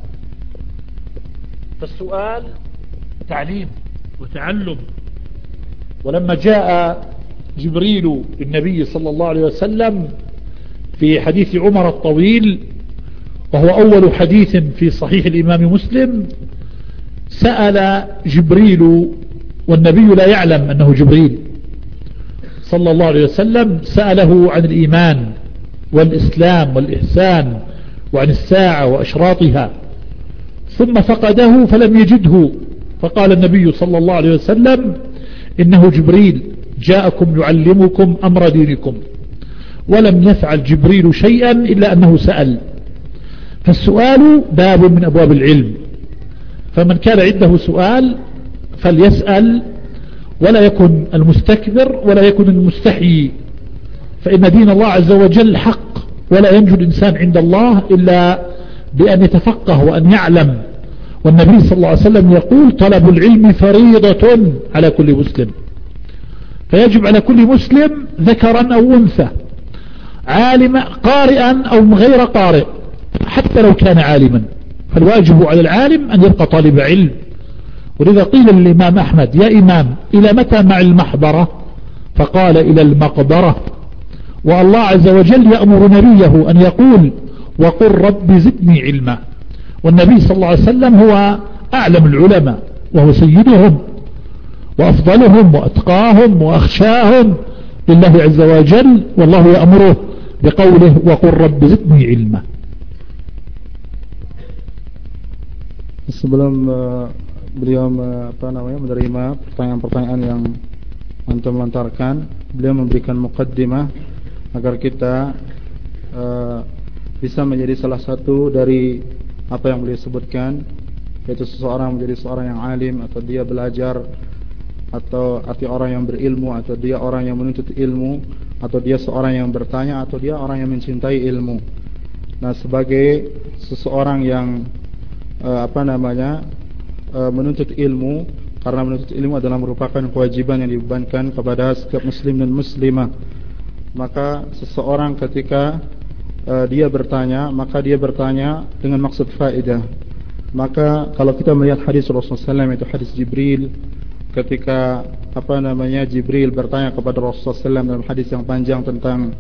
فالسؤال تعليم وتعلم. ولما جاء جبريل للنبي صلى الله عليه وسلم في حديث عمر الطويل وهو أول حديث في صحيح الإمام مسلم سأل جبريل والنبي لا يعلم أنه جبريل. صلى الله عليه وسلم سأله عن الإيمان والإسلام والإحسان وعن الساعة وأشراطها. ثم فقده فلم يجده. فقال النبي صلى الله عليه وسلم إنه جبريل جاءكم يعلمكم أمر دينكم. ولم يفعل جبريل شيئا إلا أنه سأل. فالسؤال باب من أبواب العلم. فمن كان عنده سؤال فليسأل ولا يكن المستكبر ولا يكن المستحيي فإن دين الله عز وجل حق ولا ينجو الإنسان عند الله إلا بأن يتفقه وأن يعلم. والنبي صلى الله عليه وسلم يقول طلب العلم فريضة على كل مسلم. فيجب على كل مسلم ذكرا أو أنثى عالما قارئا أو غير قارئ حتى لو كان عالما. فالواجب على العالم أن يبقى طالب علم. ولذا قيل للإمام أحمد يا إمام إلى متى مع المحبرة فقال إلى المقبرة. والله عز وجل يأمر نبيه أن يقول وقل رب زدني علما. والنبي صلى الله عليه وسلم هو أعلم العلماء وهو سيدهم وأفضلهم وأتقاهم وأخشاهم لله عز وجل والله يأمره بقوله وقل رب زدني علما. Sebelum uh, beliau apa namanya menerima pertanyaan-pertanyaan yang antum lontarkan, beliau memberikan mukaddimah agar kita uh, bisa menjadi salah satu dari apa yang beliau sebutkan yaitu seseorang menjadi seorang yang alim atau dia belajar atau arti orang yang berilmu atau dia orang yang menuntut ilmu atau dia seorang yang bertanya atau dia orang yang mencintai ilmu. Nah, sebagai seseorang yang uh, apa namanya uh, menuntut ilmu karena menuntut ilmu adalah merupakan kewajiban yang dibebankan kepada setiap muslim dan muslimah. Maka seseorang ketika uh, dia bertanya maka dia bertanya dengan maksud faedah. Maka kalau kita melihat hadis Rasulullah SAW itu hadis Jibril ketika apa namanya Jibril bertanya kepada Rasulullah SAW dalam hadis yang panjang tentang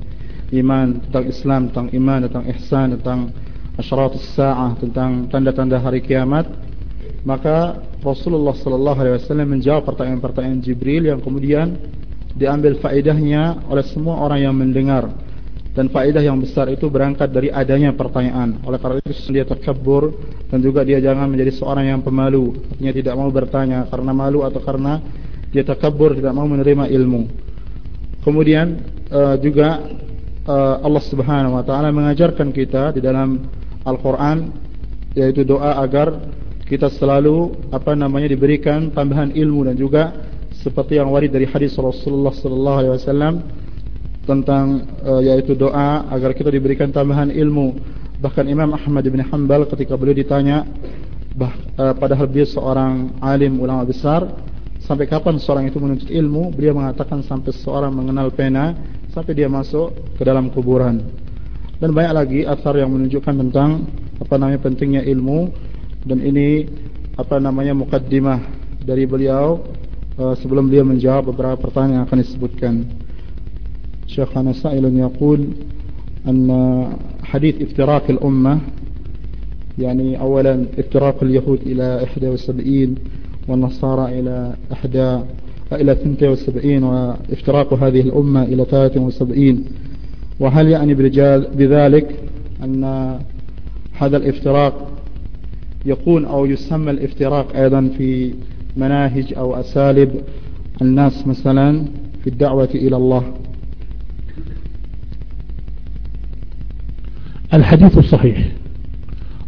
iman tentang Islam tentang iman tentang ihsan tentang asyaratus sa'ah tentang tanda-tanda hari kiamat maka Rasulullah sallallahu alaihi wasallam menjawab pertanyaan-pertanyaan Jibril yang kemudian diambil faedahnya oleh semua orang yang mendengar. Dan faedah yang besar itu berangkat dari adanya pertanyaan. Oleh karena itu dia takabur dan juga dia jangan menjadi seorang yang pemalu. Artinya tidak mau bertanya karena malu atau karena dia takabur tidak mau menerima ilmu. Kemudian uh, juga uh, Allah Subhanahu wa taala mengajarkan kita di dalam Al-Quran yaitu doa agar kita selalu apa namanya diberikan tambahan ilmu dan juga seperti yang warid dari hadis Rasulullah sallallahu alaihi wasallam tentang uh, yaitu doa agar kita diberikan tambahan ilmu. Bahkan Imam Ahmad bin Hanbal ketika beliau ditanya bah, uh, padahal beliau seorang alim ulama besar sampai kapan seorang itu menuntut ilmu? Beliau mengatakan sampai seorang mengenal pena sampai dia masuk ke dalam kuburan dan banyak lagi asar yang menunjukkan tentang apa namanya pentingnya ilmu dan ini apa namanya mukaddimah dari beliau uh, sebelum beliau menjawab beberapa pertanyaan yang akan disebutkan Syekh Hanas Sa'ilun yaqul anna hadith iftiraq al-ummah يعني اولا افتراق اليهود الى 71 والنصارى الى 71 إلى 72 وافتراق هذه الأمة إلى 73 وهل يعني برجال بذلك أن هذا الافتراق يكون أو يسمى الافتراق أيضا في مناهج أو أسالب الناس مثلا في الدعوة إلى الله؟ الحديث الصحيح.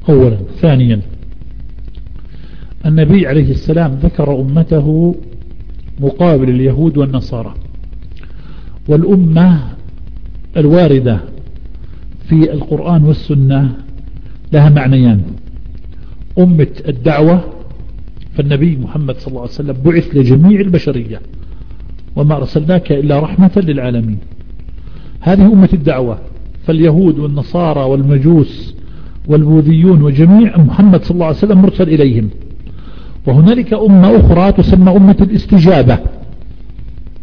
أولا. ثانيا. النبي عليه السلام ذكر أمته مقابل اليهود والنصارى. والأمة الواردة في القرآن والسنة لها معنيان. أمة الدعوة فالنبي محمد صلى الله عليه وسلم بعث لجميع البشرية وما أرسلناك إلا رحمة للعالمين. هذه أمة الدعوة فاليهود والنصارى والمجوس والبوذيون وجميع محمد صلى الله عليه وسلم مرسل إليهم. وهنالك أمة أخرى تسمى أمة الاستجابة.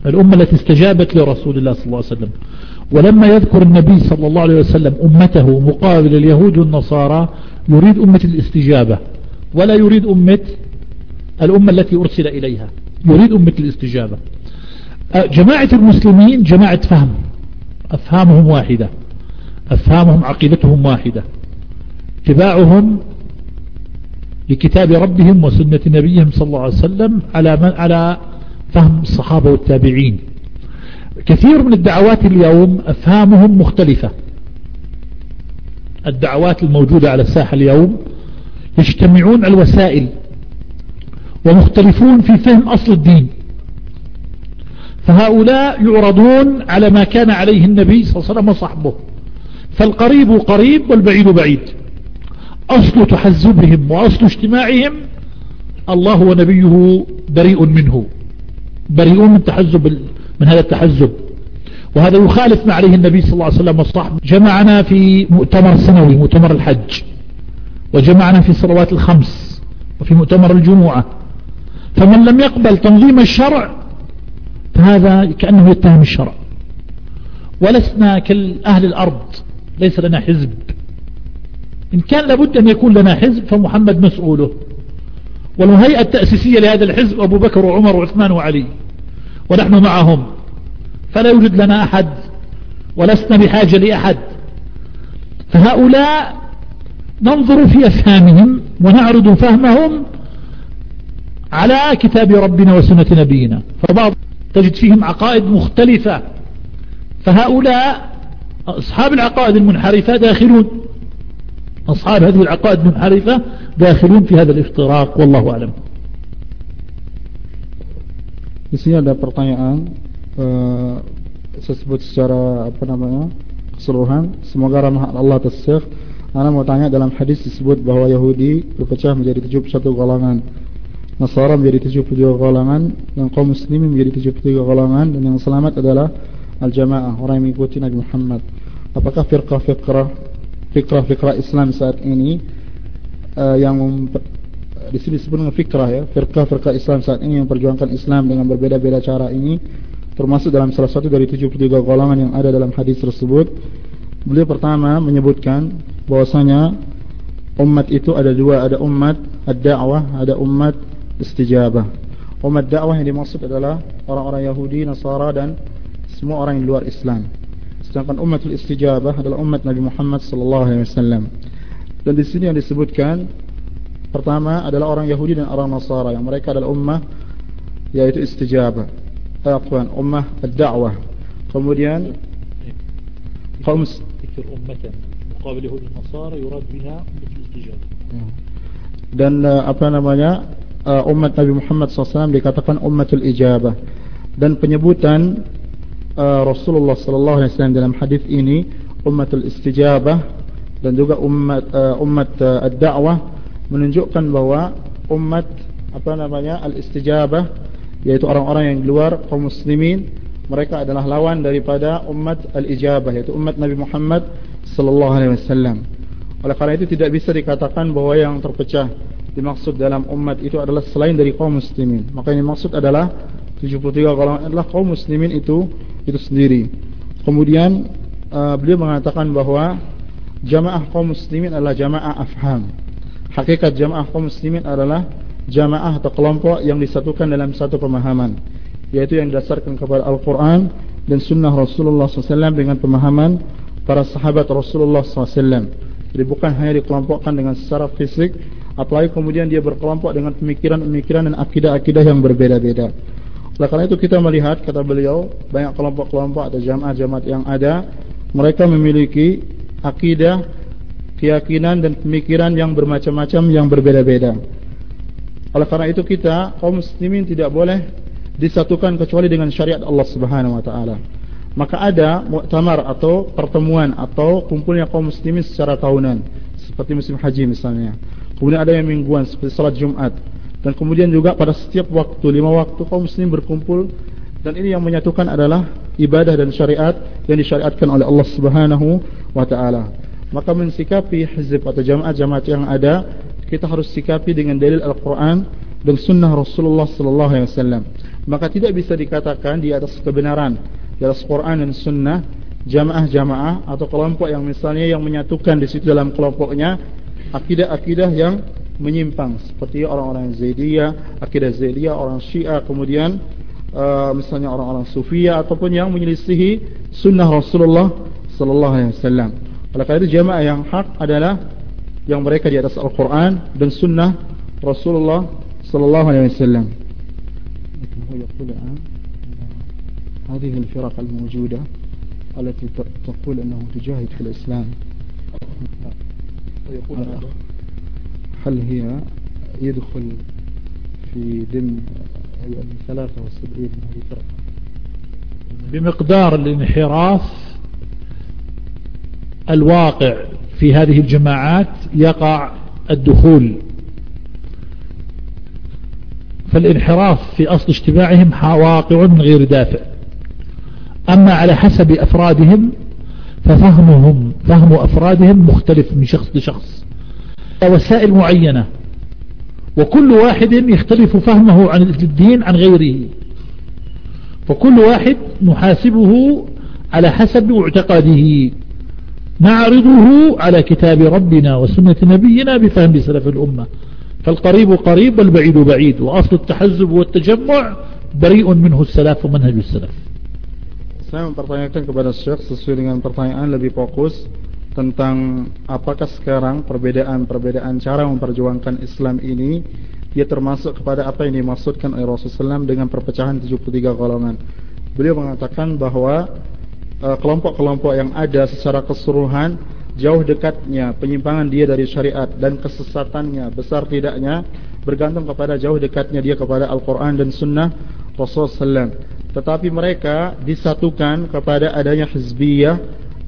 الأمة التي استجابت لرسول الله صلى الله عليه وسلم. ولما يذكر النبي صلى الله عليه وسلم أمته مقابل اليهود والنصارى يريد أمة الاستجابة. ولا يريد أمة الأمة التي أرسل إليها. يريد أمة الاستجابة. جماعة المسلمين جماعة فهم. أفهامهم واحدة. أفهامهم عقيدتهم واحدة. اتباعهم لكتاب ربهم وسنة نبيهم صلى الله عليه وسلم على من على فهم الصحابة والتابعين. كثير من الدعوات اليوم أفهامهم مختلفة. الدعوات الموجودة على الساحة اليوم يجتمعون الوسائل ومختلفون في فهم أصل الدين. فهؤلاء يعرضون على ما كان عليه النبي صلى الله عليه وسلم وصحبه. فالقريب قريب والبعيد بعيد. أصل تحزبهم وأصل اجتماعهم الله ونبيه بريء منه. بريء من تحزب من هذا التحزب. وهذا يخالف ما عليه النبي صلى الله عليه وسلم والصحب جمعنا في مؤتمر سنوي مؤتمر الحج. وجمعنا في الصلوات الخمس وفي مؤتمر الجمعة. فمن لم يقبل تنظيم الشرع فهذا كأنه يتهم الشرع. ولسنا كالأهل الأرض ليس لنا حزب. إن كان لابد أن يكون لنا حزب فمحمد مسؤوله. والهيئة التأسيسية لهذا الحزب أبو بكر وعمر وعثمان وعلي. ونحن معهم. فلا يوجد لنا أحد ولسنا بحاجة لأحد. فهؤلاء ننظر في أفهامهم ونعرض فهمهم على كتاب ربنا وسنة نبينا. فبعض تجد فيهم عقائد مختلفة. فهؤلاء أصحاب العقائد المنحرفة داخلون. أصحاب هذه العقائد المنحرفة داخلون في هذا الافتراق والله أعلم Di sini ada pertanyaan uh, saya sebut secara apa namanya keseluruhan. Semoga rahmat Allah atas Syekh. Ana mau tanya dalam hadis disebut bahwa Yahudi berpecah menjadi 71 golongan. Nasara menjadi 72 golongan dan kaum muslimin menjadi 73 golongan dan yang selamat adalah al-jamaah orang yang mengikuti Nabi Muhammad. Apakah firqah-firqah fikrah-fikrah Islam saat ini uh, yang di sini dengan fikrah ya, firqah-firqah Islam saat ini yang memperjuangkan Islam dengan berbeda-beda cara ini termasuk dalam salah satu dari 73 golongan yang ada dalam hadis tersebut. Beliau pertama menyebutkan bahwasanya umat itu ada dua, ada umat ad-da'wah, ada umat istijabah. Umat dakwah yang dimaksud adalah orang-orang Yahudi, Nasara dan semua orang yang luar Islam. Sedangkan umatul istijabah adalah umat Nabi Muhammad sallallahu alaihi wasallam. Dan di sini yang disebutkan pertama adalah orang Yahudi dan orang Nasara yang mereka adalah ummah yaitu istijabah. Afwan, ummah ad-da'wah. Kemudian kaum ذكر ummatan muqabil Yahudi dan Nasara yurad biha ummah istijabah. Dan uh, apa namanya? uh, umat Nabi Muhammad SAW dikatakan ummatul ijabah dan penyebutan uh, Rasulullah SAW dalam hadis ini ummatul istijabah dan juga umat uh, umat uh, ad-da'wah menunjukkan bahwa umat apa namanya al-istijabah yaitu orang-orang yang keluar kaum muslimin mereka adalah lawan daripada umat al-ijabah yaitu umat Nabi Muhammad sallallahu alaihi wasallam oleh karena itu tidak bisa dikatakan bahwa yang terpecah dimaksud dalam umat itu adalah selain dari kaum muslimin. Maka yang dimaksud adalah 73 golongan adalah kaum muslimin itu itu sendiri. Kemudian uh, beliau mengatakan bahwa jamaah kaum muslimin adalah jamaah afham. Hakikat jamaah kaum muslimin adalah jamaah atau kelompok yang disatukan dalam satu pemahaman. yaitu yang didasarkan kepada Al-Quran dan Sunnah Rasulullah SAW dengan pemahaman para sahabat Rasulullah SAW. Jadi bukan hanya dikelompokkan dengan secara fisik, apalagi kemudian dia berkelompok dengan pemikiran-pemikiran dan akidah-akidah yang berbeda-beda. Oleh karena itu kita melihat kata beliau banyak kelompok-kelompok atau jamaah-jamaah yang ada mereka memiliki akidah, keyakinan dan pemikiran yang bermacam-macam yang berbeda-beda. Oleh karena itu kita kaum muslimin tidak boleh disatukan kecuali dengan syariat Allah Subhanahu wa taala. Maka ada muktamar atau pertemuan atau kumpulnya kaum muslimin secara tahunan seperti musim haji misalnya. Kemudian ada yang mingguan seperti salat Jumat dan kemudian juga pada setiap waktu lima waktu kaum muslimin berkumpul dan ini yang menyatukan adalah ibadah dan syariat yang disyariatkan oleh Allah Subhanahu wa taala. Maka mensikapi hizb atau jamaah-jamaah yang ada kita harus sikapi dengan dalil Al-Qur'an dan sunnah Rasulullah sallallahu alaihi wasallam. Maka tidak bisa dikatakan di atas kebenaran di atas Quran dan sunnah jamaah-jamaah atau kelompok yang misalnya yang menyatukan di situ dalam kelompoknya akidah-akidah yang menyimpang seperti orang-orang Zaidiyah, akidah Zaidiyah, orang Syiah, kemudian uh, misalnya orang-orang Sufiyah ataupun yang menyelisihi sunnah Rasulullah sallallahu alaihi wasallam. Oleh karena itu jamaah yang hak adalah yang mereka di atas Al-Quran dan sunnah Rasulullah صلى الله عليه وسلم لكن هو يقول الآن هذه الفرق الموجودة التي تقول أنه تجاهد في الإسلام هل هي يدخل في ضمن ثلاثة وسبعين هذه الفرق بمقدار الانحراف الواقع في هذه الجماعات يقع الدخول. فالانحراف في أصل اجتماعهم واقع من غير دافع. أما على حسب أفرادهم ففهمهم فهم أفرادهم مختلف من شخص لشخص. وسائل معينة. وكل واحد يختلف فهمه عن الدين عن غيره. فكل واحد نحاسبه على حسب معتقده نعرضه على كتاب ربنا وسنة نبينا بفهم سلف الأمة. فالقريب قريب والبعيد بعيد. وأصل التحزب والتجمع بريء منه السلف ومنهج السلف. Saya mempertanyakan kepada Syekh sesuai dengan pertanyaan lebih fokus tentang apakah sekarang perbedaan-perbedaan cara memperjuangkan Islam ini dia termasuk kepada apa yang dimaksudkan oleh Rasulullah dengan perpecahan 73 golongan. Beliau mengatakan bahwa eh, kelompok-kelompok yang ada secara keseluruhan jauh dekatnya penyimpangan dia dari syariat dan kesesatannya besar tidaknya bergantung kepada jauh dekatnya dia kepada Al-Quran dan Sunnah Rasulullah. Tetapi mereka disatukan kepada adanya hizbiyah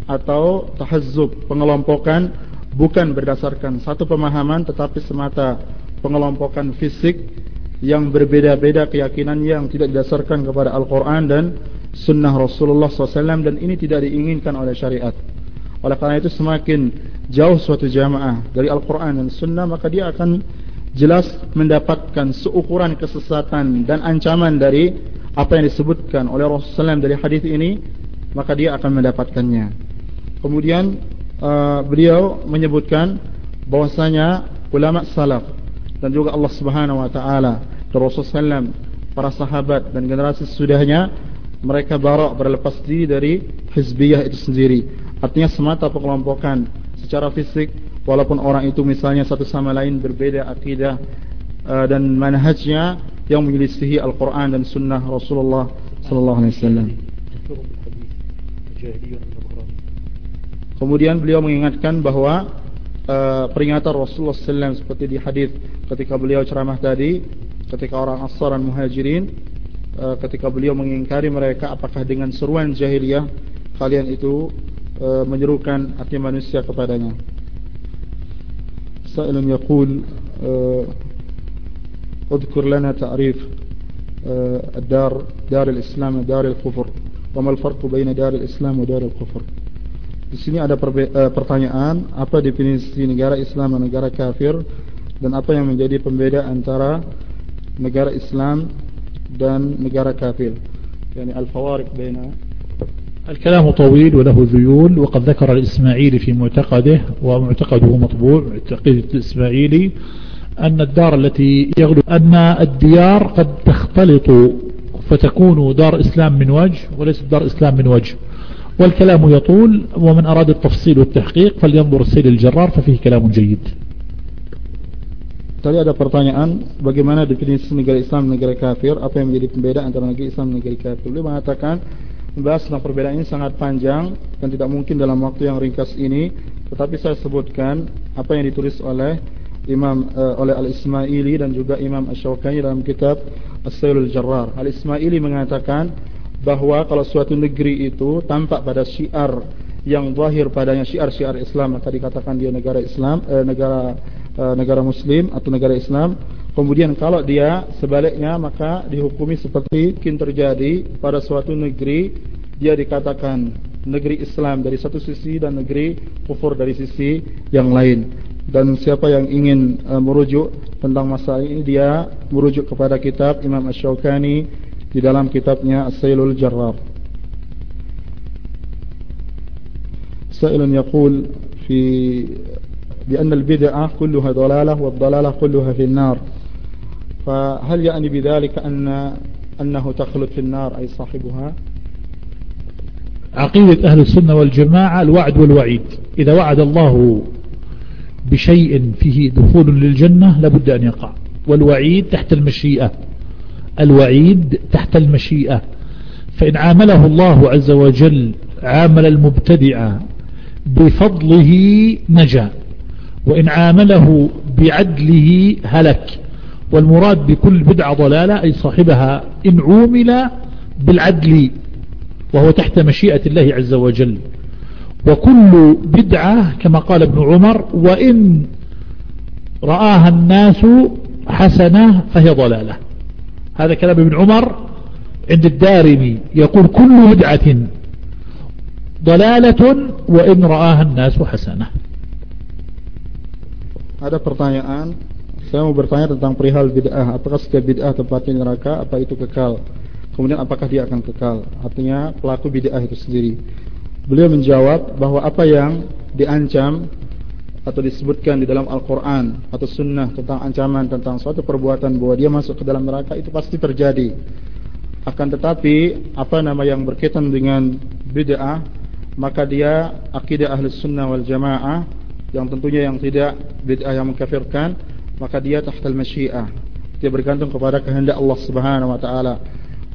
atau tahazzub pengelompokan bukan berdasarkan satu pemahaman tetapi semata pengelompokan fisik yang berbeda-beda keyakinan yang tidak didasarkan kepada Al-Quran dan Sunnah Rasulullah SAW dan ini tidak diinginkan oleh syariat. Oleh karena itu semakin jauh suatu jamaah dari Al-Quran dan Sunnah maka dia akan jelas mendapatkan seukuran kesesatan dan ancaman dari apa yang disebutkan oleh Rasulullah SAW dari hadis ini maka dia akan mendapatkannya. Kemudian uh, beliau menyebutkan bahwasanya ulama salaf dan juga Allah Subhanahu wa taala Rasulullah SAW para sahabat dan generasi sesudahnya mereka barak berlepas diri dari hizbiyah itu sendiri Artinya semata pengelompokan secara fisik walaupun orang itu misalnya satu sama lain berbeda akidah uh, dan manhajnya yang menyelisihi Al-Quran dan Sunnah Rasulullah Sallallahu Alaihi Wasallam. Kemudian beliau mengingatkan bahawa uh, peringatan Rasulullah SAW seperti di hadis ketika beliau ceramah tadi, ketika orang Asar dan Muhajirin, uh, ketika beliau mengingkari mereka apakah dengan seruan jahiliyah kalian itu Eh, menyerukan hati manusia kepadanya. Sa'ilun yaqul اذكر لنا تعريف الدار دار الإسلام ودار الكفر وما الفرق بين دار الإسلام ودار الكفر Di sini ada eh, pertanyaan apa definisi negara Islam dan negara kafir dan apa yang menjadi pembeda antara negara Islam dan negara kafir. Yani al-fawariq baina الكلام طويل وله ذيول وقد ذكر الإسماعيلي في معتقده ومعتقده مطبوع معتقد الإسماعيلي أن الدار التي يغلب أن الديار قد تختلط فتكون دار إسلام من وجه وليست دار إسلام من وجه. والكلام يطول ومن أراد التفصيل والتحقيق فلينظر السيد الجرار ففيه كلام جيد. Tadi ada pertanyaan bagaimana definisi negara Islam negara kafir? Apa yang menjadi pembeda antara negara Islam dan negara kafir? Beliau mengatakan membahas tentang perbedaan ini sangat panjang dan tidak mungkin dalam waktu yang ringkas ini. Tetapi saya sebutkan apa yang ditulis oleh Imam uh, oleh Al-Ismaili dan juga Imam Asy-Syaukani dalam kitab As-Sailul Jarrar Al-Ismaili mengatakan bahawa kalau suatu negeri itu tampak pada syiar yang zahir padanya syiar-syiar Islam maka dikatakan dia negara Islam eh, negara Eh, negara muslim atau negara Islam kemudian kalau dia sebaliknya maka dihukumi seperti mungkin terjadi pada suatu negeri dia dikatakan negeri Islam dari satu sisi dan negeri kufur dari sisi yang lain dan siapa yang ingin uh, merujuk tentang masalah ini dia merujuk kepada kitab Imam Ash-Shawqani di dalam kitabnya As-Sailul Jarrar Sailun yaqul fi بأن البدعة كلها ضلالة والضلالة كلها في النار فهل يعني بذلك أن أنه تخلد في النار أي صاحبها؟ عقيدة أهل السنة والجماعة الوعد والوعيد. إذا وعد الله بشيء فيه دخول للجنة لابد أن يقع. والوعيد تحت المشيئة. الوعيد تحت المشيئة. فإن عامله الله عز وجل عامل المبتدعة بفضله نجا. وإن عامله بعدله هلك. والمراد بكل بدعة ضلالة أي صاحبها إن عومل بالعدل وهو تحت مشيئة الله عز وجل. وكل بدعة كما قال ابن عمر وإن رآها الناس حسنة فهي ضلالة. هذا كلام ابن عمر عند الدارمي يقول كل بدعة ضلالة وإن رآها الناس حسنة. Ada pertanyaan? Saya mau bertanya tentang perihal bid'ah. Apakah setiap bid'ah tempatnya neraka Apa itu kekal? Kemudian apakah dia akan kekal? Artinya pelaku bid'ah itu sendiri. Beliau menjawab bahawa apa yang diancam Atau disebutkan di dalam Al-Quran Atau sunnah tentang ancaman Tentang suatu perbuatan bahwa dia masuk ke dalam neraka Itu pasti terjadi. Akan tetapi Apa nama yang berkaitan dengan bid'ah Maka dia akidah ahli sunnah wal jamaah yang tentunya yang tidak bid'ah yang mengkafirkan maka dia tahtal masyiah dia bergantung kepada kehendak Allah Subhanahu wa taala.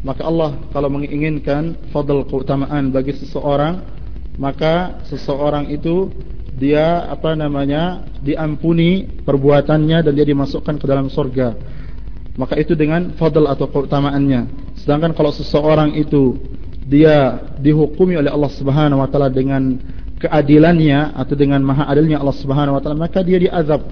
Maka Allah kalau menginginkan fadl keutamaan bagi seseorang maka seseorang itu dia apa namanya diampuni perbuatannya dan dia dimasukkan ke dalam surga. Maka itu dengan fadl atau keutamaannya. Sedangkan kalau seseorang itu dia dihukumi oleh Allah Subhanahu wa taala dengan keadilannya atau dengan maha adilnya Allah Subhanahu wa taala maka dia diazab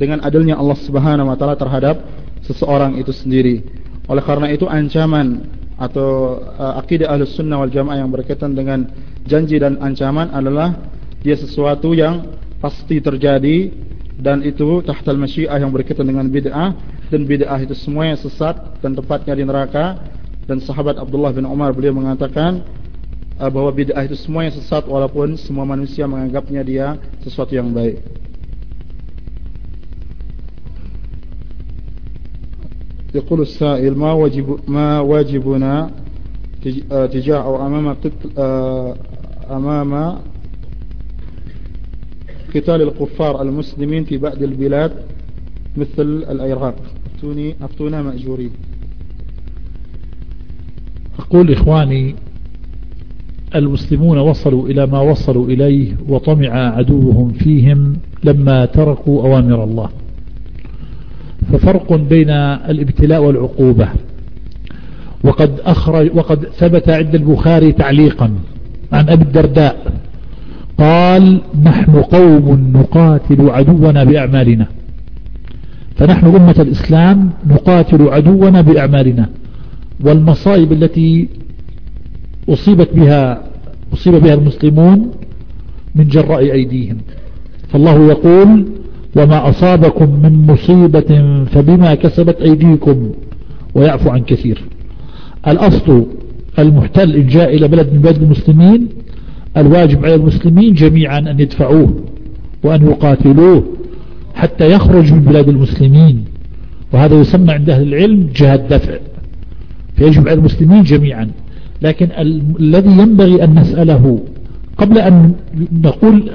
dengan adilnya Allah Subhanahu wa taala terhadap seseorang itu sendiri. Oleh karena itu ancaman atau uh, akidah Ahlus Sunnah wal Jamaah yang berkaitan dengan janji dan ancaman adalah dia sesuatu yang pasti terjadi dan itu tahtal masyiah yang berkaitan dengan bid'ah dan bid'ah itu semuanya sesat dan tepatnya di neraka dan sahabat Abdullah bin Umar beliau mengatakan bahawa bid'ah itu semuanya sesat walaupun semua manusia menganggapnya dia sesuatu yang baik. يقول السائل ما واجب ما واجبنا تجاه أو أمام أمام قتال الكفار المسلمين في بعض البلاد مثل العراق؟ أفتوني أفتونا مأجورين. أقول إخواني المسلمون وصلوا إلى ما وصلوا إليه وطمع عدوهم فيهم لما تركوا أوامر الله. ففرق بين الابتلاء والعقوبة. وقد, أخرج وقد ثبت عند البخاري تعليقا عن أبي الدرداء. قال نحن قوم نقاتل عدونا بأعمالنا. فنحن أمة الإسلام نقاتل عدونا بأعمالنا. والمصائب التي أصيبت بها أصيب بها المسلمون من جراء أيديهم. فالله يقول وما أصابكم من مصيبة فبما كسبت أيديكم ويعفو عن كثير. الأصل المحتل إن جاء إلى بلد من بلد المسلمين الواجب على المسلمين جميعا أن يدفعوه وأن يقاتلوه حتى يخرج من بلاد المسلمين. وهذا يسمى عند أهل العلم جهة دفع. فيجب على المسلمين جميعا. لكن الذي ينبغي أن نسأله قبل أن نقول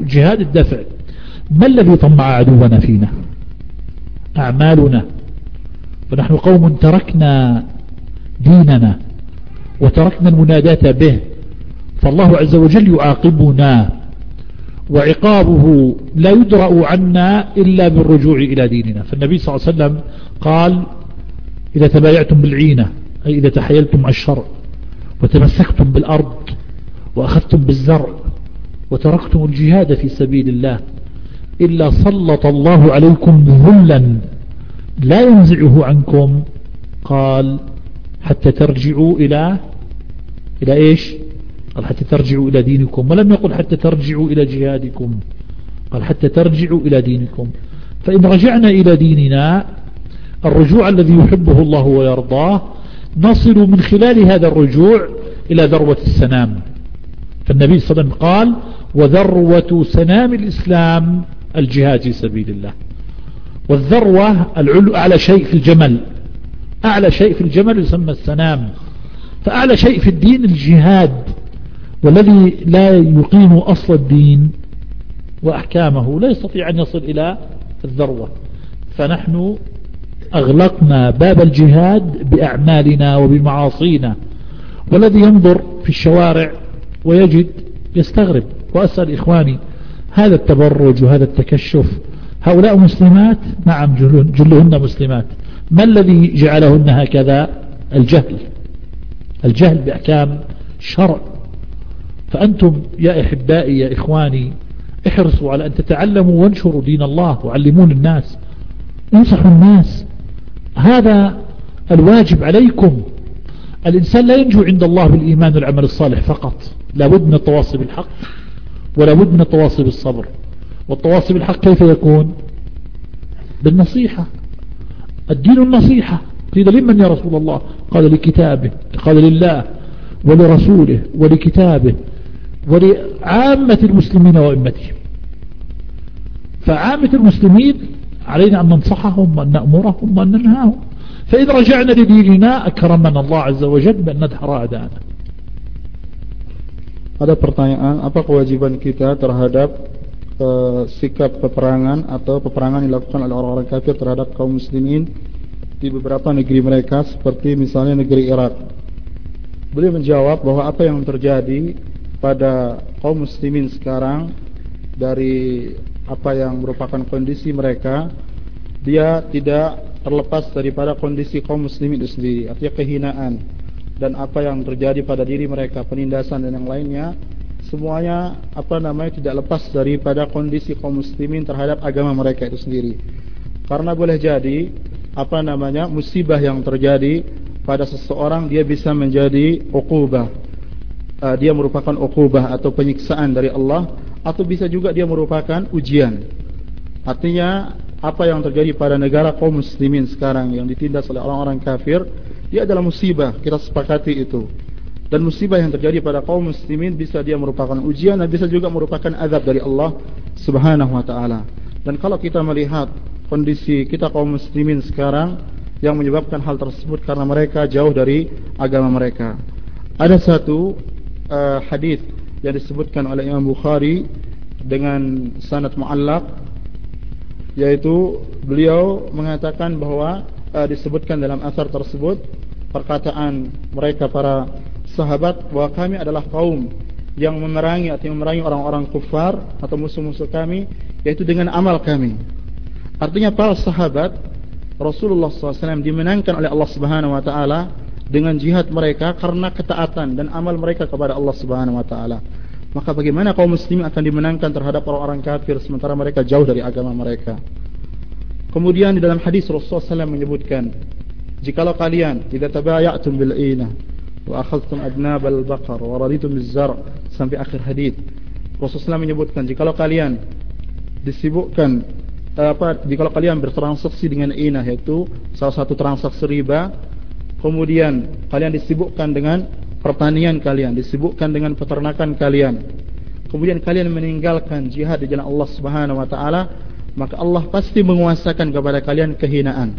جهاد الدفع ما الذي طمع عدونا فينا؟ أعمالنا. ونحن قوم تركنا ديننا وتركنا المناداة به. فالله عز وجل يعاقبنا وعقابه لا يدرأ عنا إلا بالرجوع إلى ديننا. فالنبي صلى الله عليه وسلم قال إذا تبايعتم بالعينة أي إذا تحيلتم الشرع وتمسكتم بالأرض وأخذتم بالزرع وتركتم الجهاد في سبيل الله إلا سلط الله عليكم ذلا. لا ينزعه عنكم. قال حتى ترجعوا إلى إلى إيش? قال حتى ترجعوا إلى دينكم. ولم يقل حتى ترجعوا إلى جهادكم. قال حتى ترجعوا إلى دينكم. فإن رجعنا إلى ديننا الرجوع الذي يحبه الله ويرضاه نصل من خلال هذا الرجوع إلى ذروة السنام. فالنبي صلى الله عليه وسلم قال وذروة سنام الإسلام. الجهاد في سبيل الله. والذروة العلو أعلى شيء في الجمل. أعلى شيء في الجمل يسمى السنام. فأعلى شيء في الدين الجهاد. والذي لا يقيم أصل الدين وأحكامه لا يستطيع أن يصل إلى الذروة. فنحن أغلقنا باب الجهاد بأعمالنا وبمعاصينا. والذي ينظر في الشوارع ويجد يستغرب. وأسأل إخواني هذا التبرج وهذا التكشف. هؤلاء مسلمات؟ نعم جلهن مسلمات. ما الذي جعلهن هكذا؟ الجهل. الجهل بأحكام شرع. فأنتم يا إحبائي يا إخواني احرصوا على أن تتعلموا وانشروا دين الله وعلمون الناس انصحوا الناس. هذا الواجب عليكم. الإنسان لا ينجو عند الله بالإيمان والعمل الصالح فقط. لابد من التواصي بالحق. ولابد من التواصي بالصبر. والتواصي بالحق كيف يكون؟ بالنصيحة. الدين النصيحة. قيل لمن يا رسول الله؟ قال لكتابه قال لله ولرسوله ولكتابه ولعامة المسلمين وإمتهم فعامة المسلمين علينا أن ننصحهم وأن نأمرهم وأن ننهاهم. فإذا رجعنا لديننا أكرمنا الله عز وجل بأن ندحر أعداءنا. Ada pertanyaan, apa kewajiban kita terhadap uh, sikap peperangan atau peperangan dilakukan oleh orang-orang kafir terhadap kaum muslimin di beberapa negeri mereka seperti misalnya negeri Irak. Beliau menjawab bahwa apa yang terjadi pada kaum muslimin sekarang dari apa yang merupakan kondisi mereka dia tidak terlepas daripada kondisi kaum muslimin itu sendiri artinya kehinaan dan apa yang terjadi pada diri mereka penindasan dan yang lainnya semuanya apa namanya tidak lepas daripada kondisi kaum muslimin terhadap agama mereka itu sendiri. Karena boleh jadi apa namanya musibah yang terjadi pada seseorang dia bisa menjadi uqubah. Uh, dia merupakan uqubah atau penyiksaan dari Allah atau bisa juga dia merupakan ujian. Artinya apa yang terjadi pada negara kaum muslimin sekarang yang ditindas oleh orang-orang kafir dia adalah musibah kita sepakati itu. Dan musibah yang terjadi pada kaum muslimin bisa dia merupakan ujian dan bisa juga merupakan azab dari Allah subhanahu wa ta'ala. Dan kalau kita melihat kondisi kita kaum muslimin sekarang yang menyebabkan hal tersebut karena mereka jauh dari agama mereka. Ada satu uh, hadis yang disebutkan oleh Imam Bukhari dengan sanad muallaq yaitu beliau mengatakan bahwa uh, disebutkan dalam asar tersebut perkataan mereka para sahabat bahwa kami adalah kaum yang memerangi atau memerangi orang-orang kufar atau musuh-musuh kami yaitu dengan amal kami. Artinya para sahabat Rasulullah SAW dimenangkan oleh Allah Subhanahu Wa Taala dengan jihad mereka karena ketaatan dan amal mereka kepada Allah Subhanahu Wa Taala. Maka bagaimana kaum muslimin akan dimenangkan terhadap orang-orang kafir sementara mereka jauh dari agama mereka kemudian di dalam hadis Rasulullah SAW menyebutkan jikalau kalian tidak tabayatum bil ina wa akhadtum adnab al baqar wa raditum biz zar sampai akhir hadis Rasulullah SAW menyebutkan jikalau kalian disibukkan apa jikalau kalian bertransaksi dengan ina yaitu salah satu transaksi riba kemudian kalian disibukkan dengan pertanian kalian, disibukkan dengan peternakan kalian. Kemudian kalian meninggalkan jihad di jalan Allah Subhanahu wa taala, maka Allah pasti menguasakan kepada kalian kehinaan.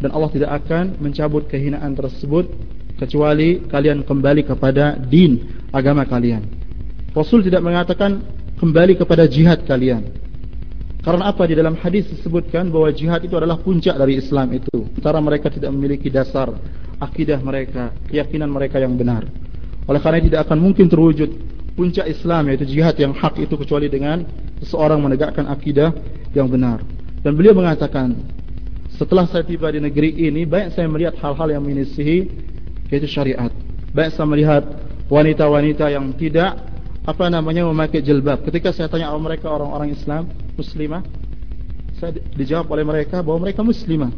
dan Allah tidak akan mencabut kehinaan tersebut kecuali kalian kembali kepada din agama kalian. Rasul tidak mengatakan kembali kepada jihad kalian. Karena apa di dalam hadis disebutkan bahwa jihad itu adalah puncak dari Islam itu. Sementara mereka tidak memiliki dasar akidah mereka, keyakinan mereka yang benar. Oleh karena tidak akan mungkin terwujud puncak Islam yaitu jihad yang hak itu kecuali dengan seseorang menegakkan akidah yang benar. Dan beliau mengatakan, setelah saya tiba di negeri ini, banyak saya melihat hal-hal yang menyisihi yaitu syariat. Banyak saya melihat wanita-wanita yang tidak apa namanya memakai jilbab. Ketika saya tanya kepada mereka orang-orang Islam, muslimah, saya dijawab oleh mereka bahwa mereka muslimah.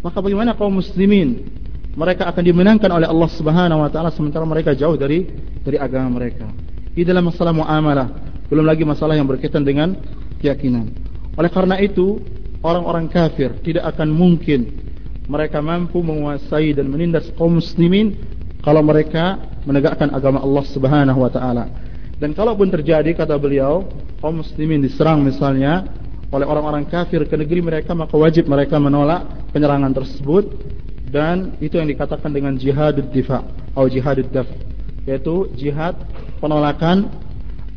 Maka bagaimana kaum muslimin? Mereka akan dimenangkan oleh Allah Subhanahu wa taala sementara mereka jauh dari dari agama mereka. Ini dalam masalah muamalah, belum lagi masalah yang berkaitan dengan keyakinan. Oleh karena itu, orang-orang kafir tidak akan mungkin mereka mampu menguasai dan menindas kaum muslimin kalau mereka menegakkan agama Allah Subhanahu wa taala. Dan kalau pun terjadi kata beliau kaum muslimin diserang misalnya oleh orang-orang kafir ke negeri mereka maka wajib mereka menolak penyerangan tersebut dan itu yang dikatakan dengan jihad difa atau jihad daf yaitu jihad penolakan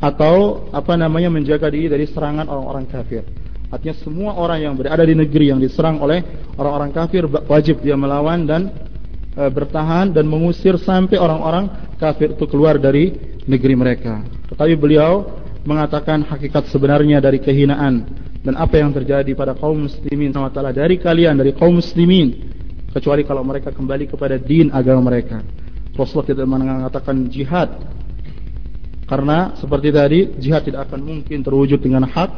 atau apa namanya menjaga diri dari serangan orang-orang kafir. Artinya semua orang yang berada di negeri yang diserang oleh orang-orang kafir wajib dia melawan dan e, bertahan dan mengusir sampai orang-orang kafir itu keluar dari negeri mereka. Tetapi beliau mengatakan hakikat sebenarnya dari kehinaan dan apa yang terjadi pada kaum muslimin sama dari kalian dari kaum muslimin kecuali kalau mereka kembali kepada din agama mereka. Rasulullah tidak mengatakan jihad karena seperti tadi jihad tidak akan mungkin terwujud dengan hak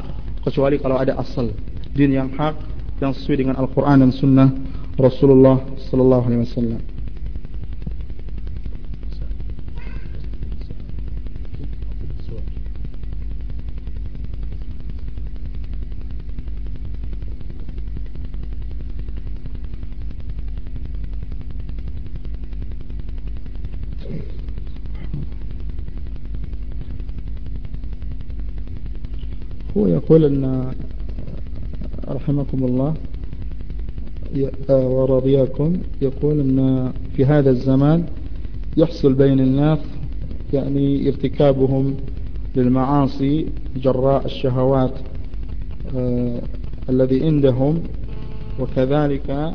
kecuali kalau ada asal din yang hak yang sesuai dengan Al-Qur'an dan sunnah Rasulullah sallallahu alaihi wasallam. هو يقول أن رحمكم الله ورضيكم يقول أن في هذا الزمان يحصل بين الناس يعني ارتكابهم للمعاصي جراء الشهوات آه الذي عندهم وكذلك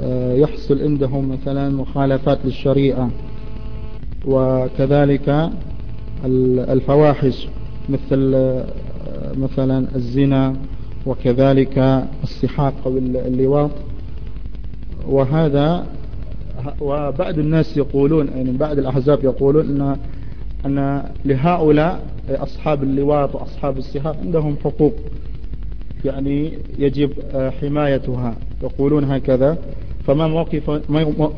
آه يحصل عندهم مثلا مخالفات للشريعة وكذلك الفواحش. مثل مثلا الزنا وكذلك السحاق أو اللواط وهذا وبعض الناس يقولون يعني بعض الأحزاب يقولون أن أن لهؤلاء أصحاب اللواط وأصحاب السحاق عندهم حقوق. يعني يجب حمايتها. يقولون هكذا. فما موقف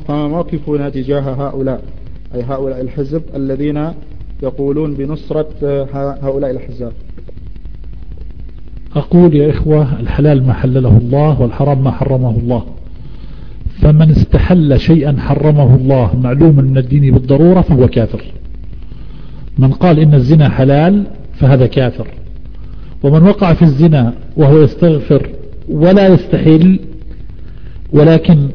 فما موقفنا تجاه هؤلاء؟ أي هؤلاء الحزب الذين يقولون بنصرة هؤلاء الأحزاب. أقول يا إخوة الحلال ما حلله الله والحرام ما حرمه الله. فمن استحل شيئا حرمه الله معلوما من الدين بالضرورة فهو كافر. من قال إن الزنا حلال فهذا كافر. ومن وقع في الزنا وهو يستغفر ولا يستحل ولكن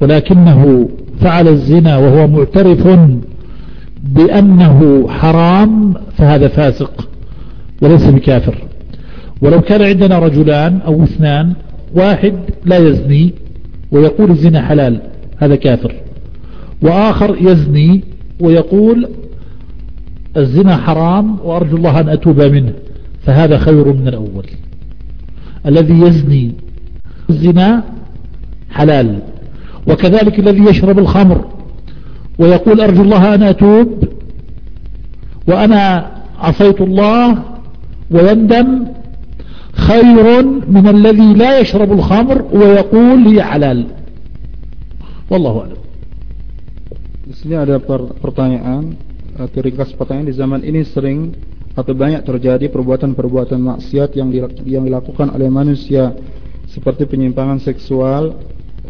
ولكنه فعل الزنا وهو معترف بأنه حرام فهذا فاسق وليس بكافر. ولو كان عندنا رجلان أو اثنان واحد لا يزني ويقول الزنا حلال هذا كافر. وآخر يزني ويقول الزنا حرام وأرجو الله أن أتوب منه فهذا خير من الأول. الذي يزني الزنا حلال وكذلك الذي يشرب الخمر. ويقول أرجو الله أن أتوب وأنا عصيت الله ويندم خير من الذي لا يشرب الخمر ويقول لي حلال والله أعلم Di sini ada pertanyaan atau ringkas pertanyaan di zaman ini sering atau banyak terjadi perbuatan-perbuatan maksiat yang yang dilakukan oleh manusia seperti penyimpangan seksual,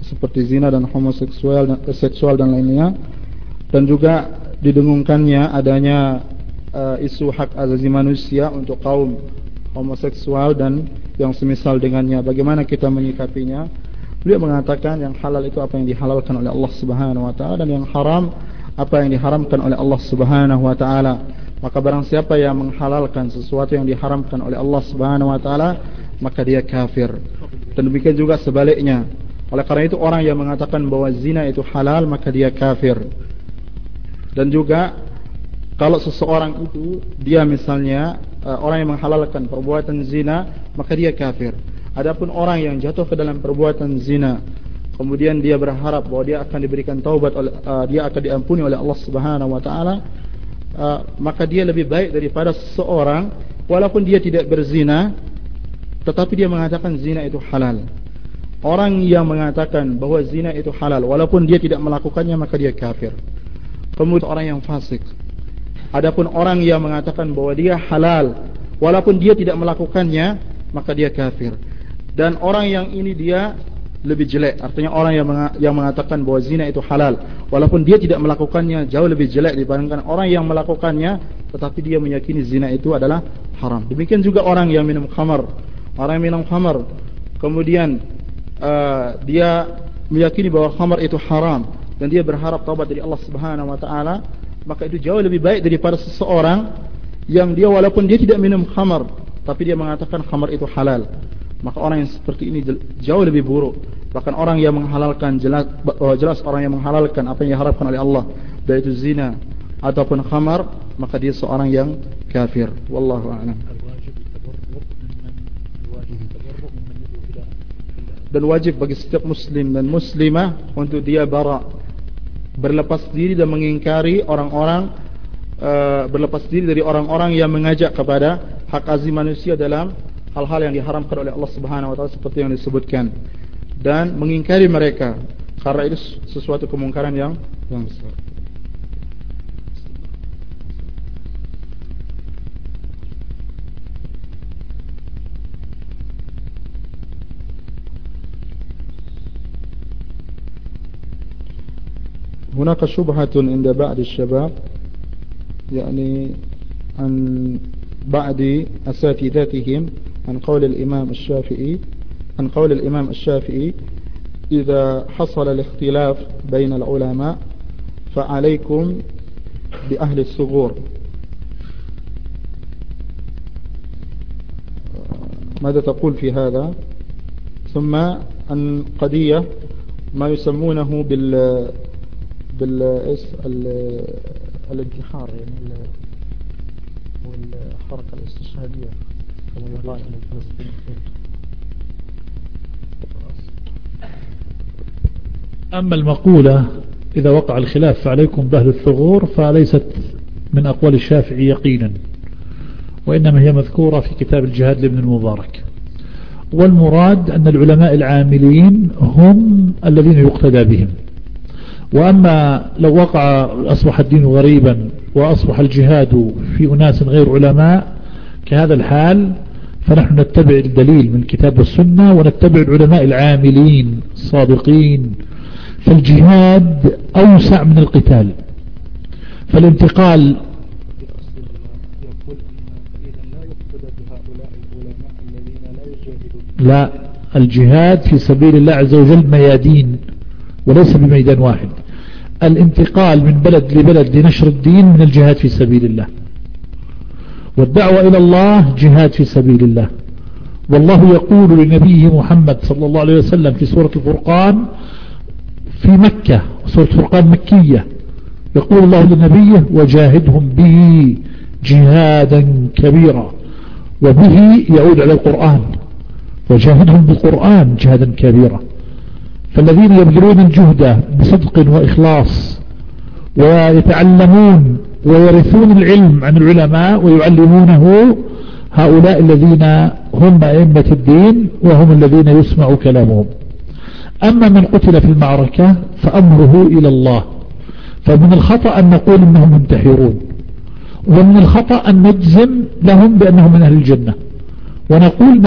seperti zina dan homoseksual dan seksual dan lainnya Dan juga didengungkannya adanya uh, isu hak asasi manusia untuk kaum homoseksual dan yang semisal dengannya. Bagaimana kita menyikapinya? Beliau mengatakan yang halal itu apa yang dihalalkan oleh Allah Subhanahu wa taala dan yang haram apa yang diharamkan oleh Allah Subhanahu wa taala. Maka barang siapa yang menghalalkan sesuatu yang diharamkan oleh Allah Subhanahu wa taala maka dia kafir. Dan demikian juga sebaliknya. Oleh karena itu orang yang mengatakan bahwa zina itu halal maka dia kafir dan juga kalau seseorang itu dia misalnya uh, orang yang menghalalkan perbuatan zina maka dia kafir. Adapun orang yang jatuh ke dalam perbuatan zina kemudian dia berharap bahwa dia akan diberikan taubat oleh uh, dia akan diampuni oleh Allah Subhanahu wa taala uh, maka dia lebih baik daripada seseorang walaupun dia tidak berzina tetapi dia mengatakan zina itu halal. Orang yang mengatakan bahwa zina itu halal walaupun dia tidak melakukannya maka dia kafir kemudian orang yang fasik Adapun orang yang mengatakan bahwa dia halal walaupun dia tidak melakukannya maka dia kafir. Dan orang yang ini dia lebih jelek. Artinya orang yang yang mengatakan bahwa zina itu halal walaupun dia tidak melakukannya jauh lebih jelek dibandingkan orang yang melakukannya tetapi dia meyakini zina itu adalah haram. Demikian juga orang yang minum khamar. Orang yang minum khamar kemudian uh, dia meyakini bahwa khamar itu haram dan dia berharap taubat dari Allah Subhanahu wa taala maka itu jauh lebih baik daripada seseorang yang dia walaupun dia tidak minum khamar tapi dia mengatakan khamar itu halal. Maka orang yang seperti ini jauh lebih buruk. Bahkan orang yang menghalalkan jelas oh, jelas orang yang menghalalkan apa yang diharapkan oleh Allah yaitu zina ataupun khamar maka dia seorang yang kafir. Wallahu a'lam. Dan wajib bagi setiap muslim dan muslimah untuk dia bara berlepas diri dan mengingkari orang-orang uh, berlepas diri dari orang-orang yang mengajak kepada hak azim manusia dalam hal-hal yang diharamkan oleh Allah Subhanahu wa taala seperti yang disebutkan dan mengingkari mereka karena itu sesuatu kemungkaran yang yang besar. هناك شبهة عند بعض الشباب يعني عن بعض أساتذتهم عن قول الإمام الشافعي عن قول الإمام الشافعي إذا حصل الاختلاف بين العلماء فعليكم بأهل الثغور ماذا تقول في هذا؟ ثم عن قضية ما يسمونه بالإيش؟ الانتحار يعني والحركة الاستشهادية. كما يقال أما المقولة إذا وقع الخلاف فعليكم بأهل الثغور فليست من أقوال الشافعي يقينا وإنما هي مذكورة في كتاب الجهاد لابن المبارك. والمراد أن العلماء العاملين هم الذين يقتدى بهم. وأما لو وقع أصبح الدين غريبا وأصبح الجهاد في أناس غير علماء كهذا الحال فنحن نتبع الدليل من كتاب السنة ونتبع العلماء العاملين الصادقين. فالجهاد أوسع من القتال. فالانتقال لا الجهاد في سبيل الله عز وجل ميادين. وليس بميدان واحد. الانتقال من بلد لبلد لنشر الدين من الجهاد في سبيل الله. والدعوة إلى الله جهاد في سبيل الله. والله يقول لنبيه محمد صلى الله عليه وسلم في سورة الفرقان في مكة سورة الفرقان مكية يقول الله لنبيه وجاهدهم به جهادا كبيرا وبه يعود على القرآن. وجاهدهم بالقرآن جهادا كبيرا. فالذين يبذلون الجهد بصدق وإخلاص ويتعلمون ويرثون العلم عن العلماء ويعلمونه هؤلاء الذين هم أئمة الدين وهم الذين يسمع كلامهم. أما من قتل في المعركة فأمره إلى الله. فمن الخطأ أن نقول إنهم منتحرون. ومن الخطأ أن نجزم لهم بأنهم من أهل الجنة. ونقول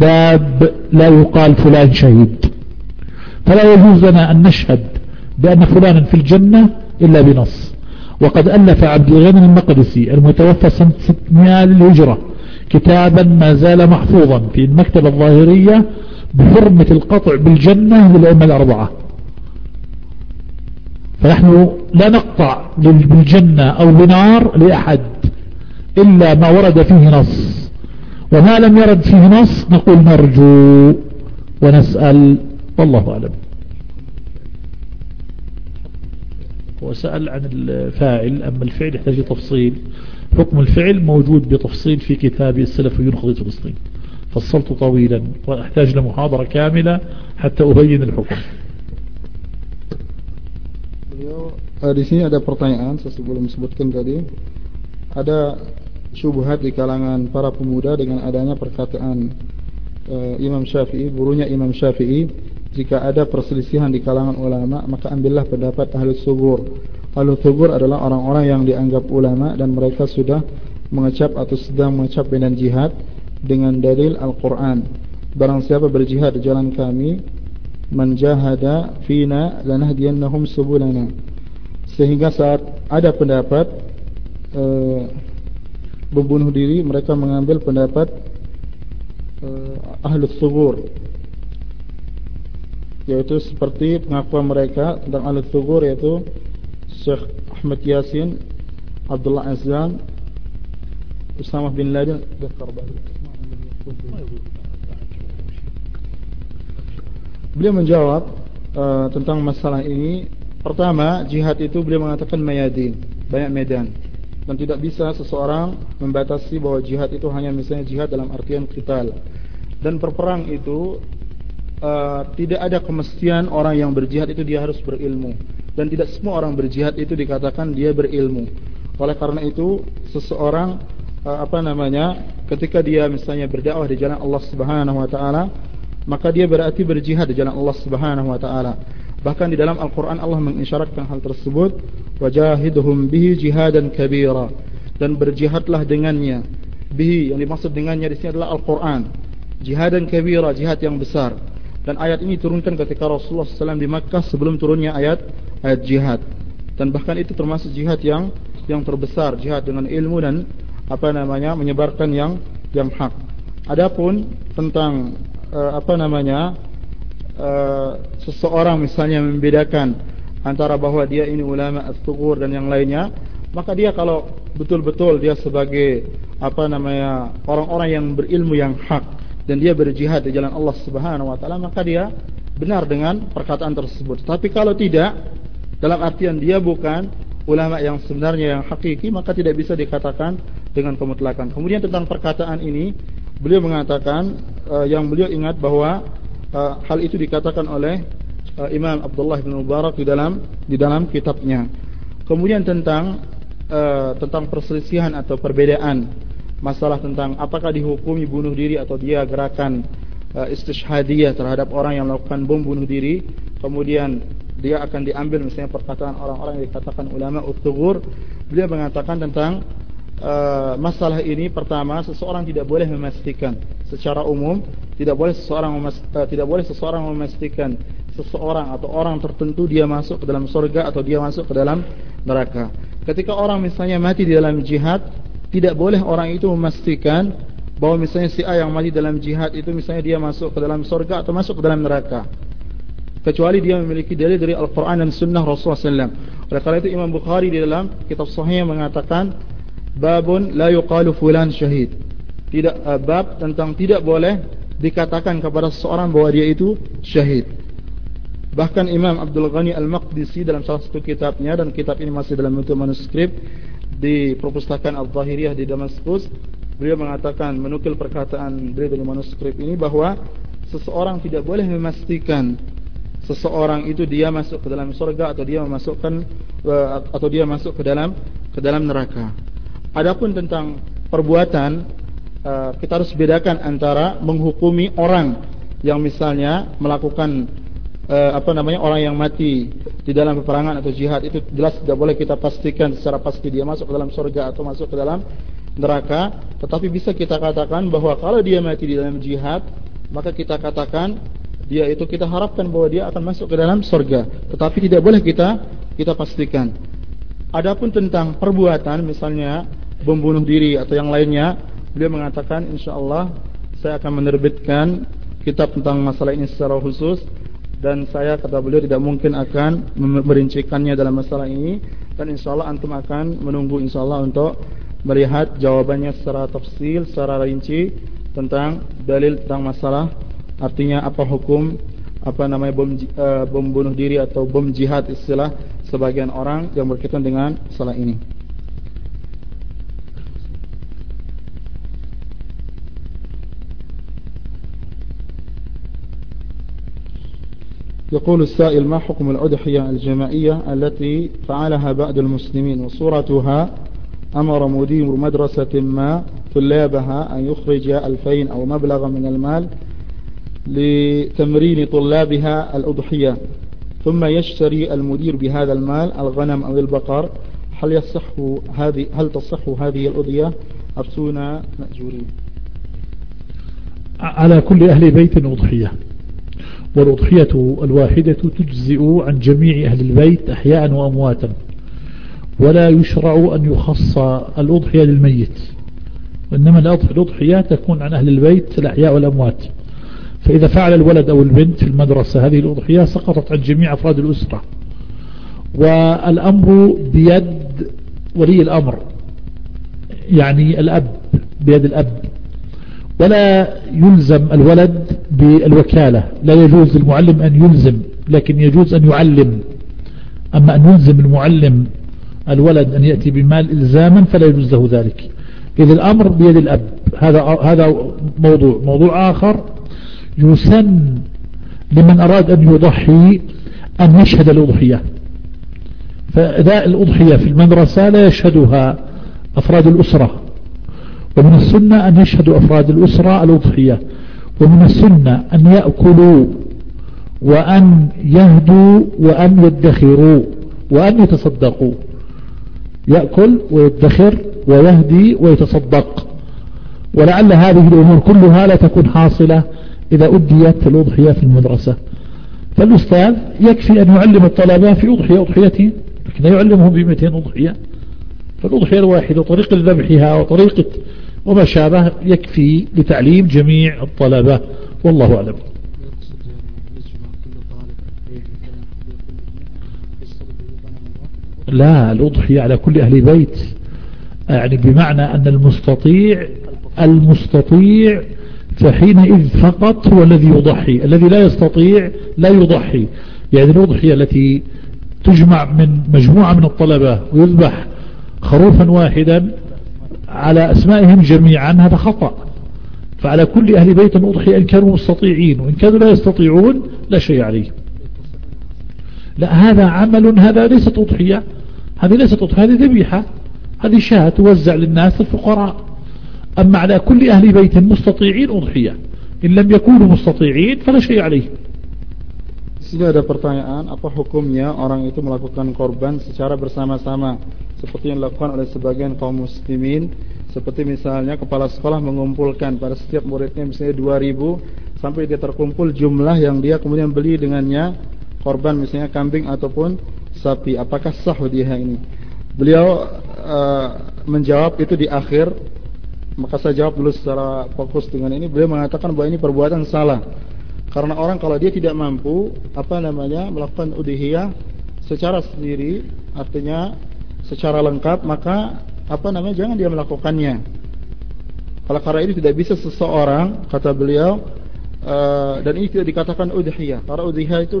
باب لا يقال فلان شهيد. فلا يجوز لنا أن نشهد بأن فلانا في الجنة إلا بنص. وقد ألف عبد الغني المقدسي المتوفى سنة 600 للهجرة كتابا ما زال محفوظا في المكتبة الظاهرية بحرمة القطع بالجنة للأمة الأربعة. فنحن لا نقطع بالجنة أو بنار لأحد إلا ما ورد فيه نص. وما لم يرد فيه نص نقول نرجو ونسأل والله أعلم. وسأل عن الفاعل أما الفعل يحتاج تفصيل. حكم الفعل موجود بتفصيل في كتاب السلف ينخضي فلسطين فصلت طويلا وأحتاج لمحاضرة كاملة حتى أبين الحكم. Di sini ada pertanyaan sebelum sebutkan tadi. Ada subhat di kalangan para pemuda dengan adanya perkataan e, Imam Syafi'i, gurunya Imam Syafi'i. Jika ada perselisihan di kalangan ulama maka ambillah pendapat ahli subur ahli subur adalah orang-orang yang dianggap ulama dan mereka sudah mengecap atau sedang mengecap medan jihad dengan dalil Al-Quran. Barang siapa berjihad di jalan kami menjahada fina lanahdiyannahum subulana. Sehingga saat ada pendapat e, membunuh diri mereka mengambil pendapat e, ahlus subur yaitu seperti pengakuan mereka tentang ahlus subur yaitu Syekh Ahmad Yasin Abdullah Azam Usamah bin Laden Beliau menjawab uh, tentang masalah ini Pertama, jihad itu beliau mengatakan mayadin, banyak medan. Dan tidak bisa seseorang membatasi bahawa jihad itu hanya misalnya jihad dalam artian qital. Dan perperang itu uh, tidak ada kemestian orang yang berjihad itu dia harus berilmu. Dan tidak semua orang berjihad itu dikatakan dia berilmu. Oleh karena itu, seseorang uh, apa namanya, ketika dia misalnya berdakwah di jalan Allah Subhanahu wa taala, maka dia berarti berjihad di jalan Allah Subhanahu wa taala. Bahkan di dalam Al-Quran Allah mengisyaratkan hal tersebut Wajahidhum bihi jihadan kabira Dan berjihadlah dengannya Bihi yang dimaksud dengannya di sini adalah Al-Quran Jihadan kabira, jihad yang besar Dan ayat ini turunkan ketika Rasulullah SAW di Makkah sebelum turunnya ayat ayat jihad. Dan bahkan itu termasuk jihad yang yang terbesar Jihad dengan ilmu dan apa namanya menyebarkan yang yang hak. Adapun tentang uh, apa namanya Uh, seseorang misalnya membedakan antara bahawa dia ini ulama as-sughur dan yang lainnya maka dia kalau betul-betul dia sebagai apa namanya orang-orang yang berilmu yang hak dan dia berjihad di jalan Allah Subhanahu wa taala maka dia benar dengan perkataan tersebut tapi kalau tidak dalam artian dia bukan ulama yang sebenarnya yang hakiki maka tidak bisa dikatakan dengan kemutlakan kemudian tentang perkataan ini beliau mengatakan uh, yang beliau ingat bahawa uh, hal itu dikatakan oleh uh, Imam Abdullah bin Mubarak di dalam di dalam kitabnya. Kemudian tentang uh, tentang perselisihan atau perbedaan masalah tentang apakah dihukumi bunuh diri atau dia gerakan uh, istishhadiyah terhadap orang yang melakukan bom bunuh diri, kemudian dia akan diambil misalnya perkataan orang-orang yang dikatakan ulama uthugur, beliau mengatakan tentang uh, masalah ini pertama seseorang tidak boleh memastikan secara umum tidak boleh seseorang uh, tidak boleh seseorang memastikan seseorang atau orang tertentu dia masuk ke dalam surga atau dia masuk ke dalam neraka. Ketika orang misalnya mati di dalam jihad, tidak boleh orang itu memastikan bahawa misalnya si A yang mati dalam jihad itu misalnya dia masuk ke dalam surga atau masuk ke dalam neraka. Kecuali dia memiliki dalil dari Al-Quran dan Sunnah Rasulullah SAW. Oleh karena itu Imam Bukhari di dalam kitab sahih mengatakan babun la yuqalu fulan syahid tidak uh, bab tentang tidak boleh dikatakan kepada seseorang bahwa dia itu syahid bahkan Imam Abdul Ghani Al-Maqdisi dalam salah satu kitabnya dan kitab ini masih dalam bentuk manuskrip di perpustakaan Al-Zahiriyah di Damaskus beliau mengatakan menukil perkataan beliau dari manuskrip ini bahwa seseorang tidak boleh memastikan seseorang itu dia masuk ke dalam surga atau dia memasukkan uh, atau dia masuk ke dalam ke dalam neraka. Adapun tentang perbuatan uh, kita harus bedakan antara menghukumi orang yang misalnya melakukan uh, apa namanya orang yang mati di dalam peperangan atau jihad itu jelas tidak boleh kita pastikan secara pasti dia masuk ke dalam surga atau masuk ke dalam neraka. Tetapi bisa kita katakan bahwa kalau dia mati di dalam jihad maka kita katakan dia itu kita harapkan bahwa dia akan masuk ke dalam surga. Tetapi tidak boleh kita kita pastikan. Adapun tentang perbuatan misalnya membunuh diri atau yang lainnya beliau mengatakan insyaallah saya akan menerbitkan kitab tentang masalah ini secara khusus dan saya kata beliau tidak mungkin akan merincikannya dalam masalah ini. Dan insyaallah antum akan menunggu insyaallah untuk melihat jawabannya secara tafsil secara rinci tentang dalil tentang masalah. Artinya apa hukum apa namanya bom, uh, bom bunuh diri atau bom jihad istilah sebagian orang yang berkaitan dengan masalah ini يقول السائل ما حكم الأضحية الجماعية التي فعلها بعض المسلمين؟ وصورتها أمر مدير مدرسة ما طلابها أن يخرج ألفين أو مبلغا من المال لتمرين طلابها الأضحية ثم يشتري المدير بهذا المال الغنم أو البقر. هل يصح هذه هل تصح هذه الأضحية؟ أفتونا مأجورين. على كل أهل بيت أضحية. والأضحية الواحدة تجزئ عن جميع أهل البيت أحياء وأمواتا ولا يشرع أن يخص الأضحية للميت وإنما الأضحية تكون عن أهل البيت الأحياء والأموات. فإذا فعل الولد أو البنت في المدرسة هذه الأضحية سقطت عن جميع أفراد الأسرة والأمر بيد ولي الأمر يعني الأب بيد الأب. ولا يلزم الولد بالوكالة. لا يجوز للمعلم أن يلزم لكن يجوز أن يعلم. أما أن يلزم المعلم الولد أن يأتي بمال إلزاما فلا يجوز له ذلك. إذا الأمر بيد الأب. هذا هذا موضوع. موضوع آخر. يسن لمن أراد أن يضحي أن يشهد الأضحية. فأداء الأضحية في المدرسة لا يشهدها أفراد الأسرة. ومن السنة أن يشهد أفراد الأسرة الأضحية ومن السنة أن يأكلوا وأن يهدوا وأن يدخروا وأن يتصدقوا. يأكل ويدخر ويهدي ويتصدق. ولعل هذه الأمور كلها لا تكون حاصلة إذا أديت الأضحية في المدرسة. فالأستاذ يكفي أن يعلم الطلبة في أضحية أضحيته لكن يعلمهم بمئتين أضحية. فالأضحية الواحدة وطريقة ذبحها وطريقة وما شابه يكفي لتعليم جميع الطلبة. والله أعلم. لا الأضحية على كل أهل بيت يعني بمعنى أن المستطيع المستطيع فحينئذ فقط هو الذي يضحي. الذي لا يستطيع لا يضحي. يعني الأضحية التي تجمع من مجموعة من الطلبة ويذبح خروفا واحدا على أسمائهم جميعا هذا خطأ. فعلى كل أهل بيت أضحي إن كانوا مستطيعين وإن كانوا لا يستطيعون لا شيء عليه لا هذا عمل هذا ليست أضحية هذه ليست أضحية هذه ذبيحة. هذه شاة توزع للناس الفقراء. أما على كل أهل بيت مستطيعين أضحية. إن لم يكونوا مستطيعين فلا شيء عليه Sini ada pertanyaan, apa hukumnya orang itu melakukan korban secara bersama-sama? Seperti yang dilakukan oleh sebagian kaum muslimin. Seperti misalnya kepala sekolah mengumpulkan pada setiap muridnya misalnya 2000 sampai dia terkumpul jumlah yang dia kemudian beli dengannya korban misalnya kambing ataupun sapi. Apakah sah dia ini? Beliau uh, menjawab itu di akhir. Maka saya jawab dulu secara fokus dengan ini. Beliau mengatakan bahwa ini perbuatan salah karena orang kalau dia tidak mampu apa namanya melakukan udhiyah secara sendiri, artinya secara lengkap, maka apa namanya jangan dia melakukannya. Kalau karena ini tidak bisa seseorang kata beliau uh, dan ini tidak dikatakan udhiyah. Karena udhiyah itu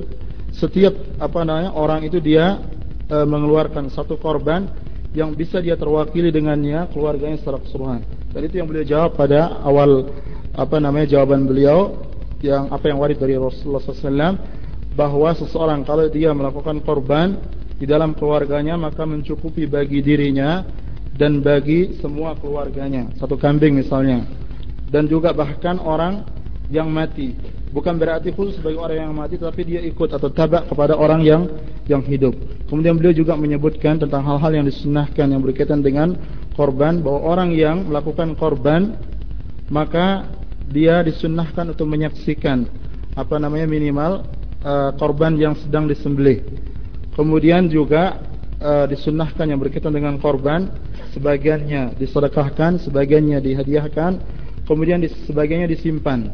setiap apa namanya orang itu dia uh, mengeluarkan satu korban yang bisa dia terwakili dengannya keluarganya secara keseluruhan. Dan itu yang beliau jawab pada awal apa namanya jawaban beliau yang apa yang warid dari Rasulullah SAW bahwa seseorang kalau dia melakukan korban di dalam keluarganya maka mencukupi bagi dirinya dan bagi semua keluarganya. Satu kambing misalnya. Dan juga bahkan orang yang mati. Bukan berarti khusus bagi orang yang mati tapi dia ikut atau tabak kepada orang yang yang hidup. Kemudian beliau juga menyebutkan tentang hal-hal yang disunahkan yang berkaitan dengan korban bahwa orang yang melakukan korban maka dia disunnahkan untuk menyaksikan apa namanya minimal uh, korban yang sedang disembelih. Kemudian juga uh, disunnahkan yang berkaitan dengan korban sebagiannya disedekahkan sebagiannya dihadiahkan kemudian di, sebagiannya disimpan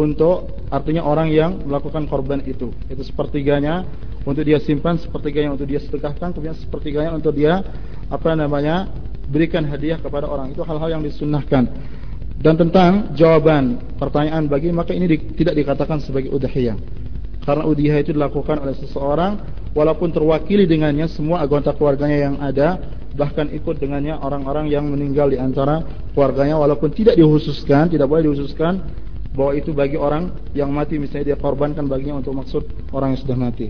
untuk artinya orang yang melakukan korban itu. Itu sepertiganya untuk dia simpan sepertiganya untuk dia sedekahkan kemudian sepertiganya untuk dia apa namanya berikan hadiah kepada orang. Itu hal-hal yang disunnahkan dan tentang jawaban pertanyaan bagi maka ini di, tidak dikatakan sebagai udhiyah karena udhiyah itu dilakukan oleh seseorang walaupun terwakili dengannya semua anggota keluarganya yang ada bahkan ikut dengannya orang-orang yang meninggal di antara keluarganya walaupun tidak dihususkan tidak boleh dihususkan bahwa itu bagi orang yang mati misalnya dia korbankan baginya untuk maksud orang yang sudah mati.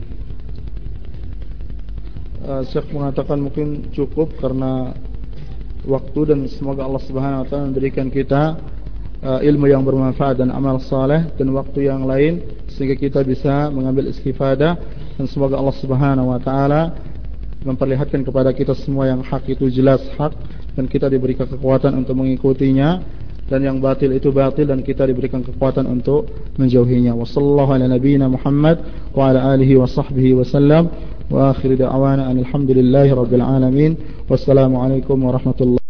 Uh, Syekh mengatakan mungkin cukup karena waktu dan semoga Allah Subhanahu wa taala memberikan kita uh, ilmu yang bermanfaat dan amal saleh dan waktu yang lain sehingga kita bisa mengambil istifadah dan semoga Allah Subhanahu wa taala memperlihatkan kepada kita semua yang hak itu jelas hak dan kita diberikan kekuatan untuk mengikutinya dan yang batil itu batil dan kita diberikan kekuatan untuk menjauhinya. Wassallallahu ala nabiyyina Muhammad wa ala alihi wa sahbihi wa sallam wa akhir da'wana alhamdulillahi rabbil alamin. Wassalamu alaikum warahmatullahi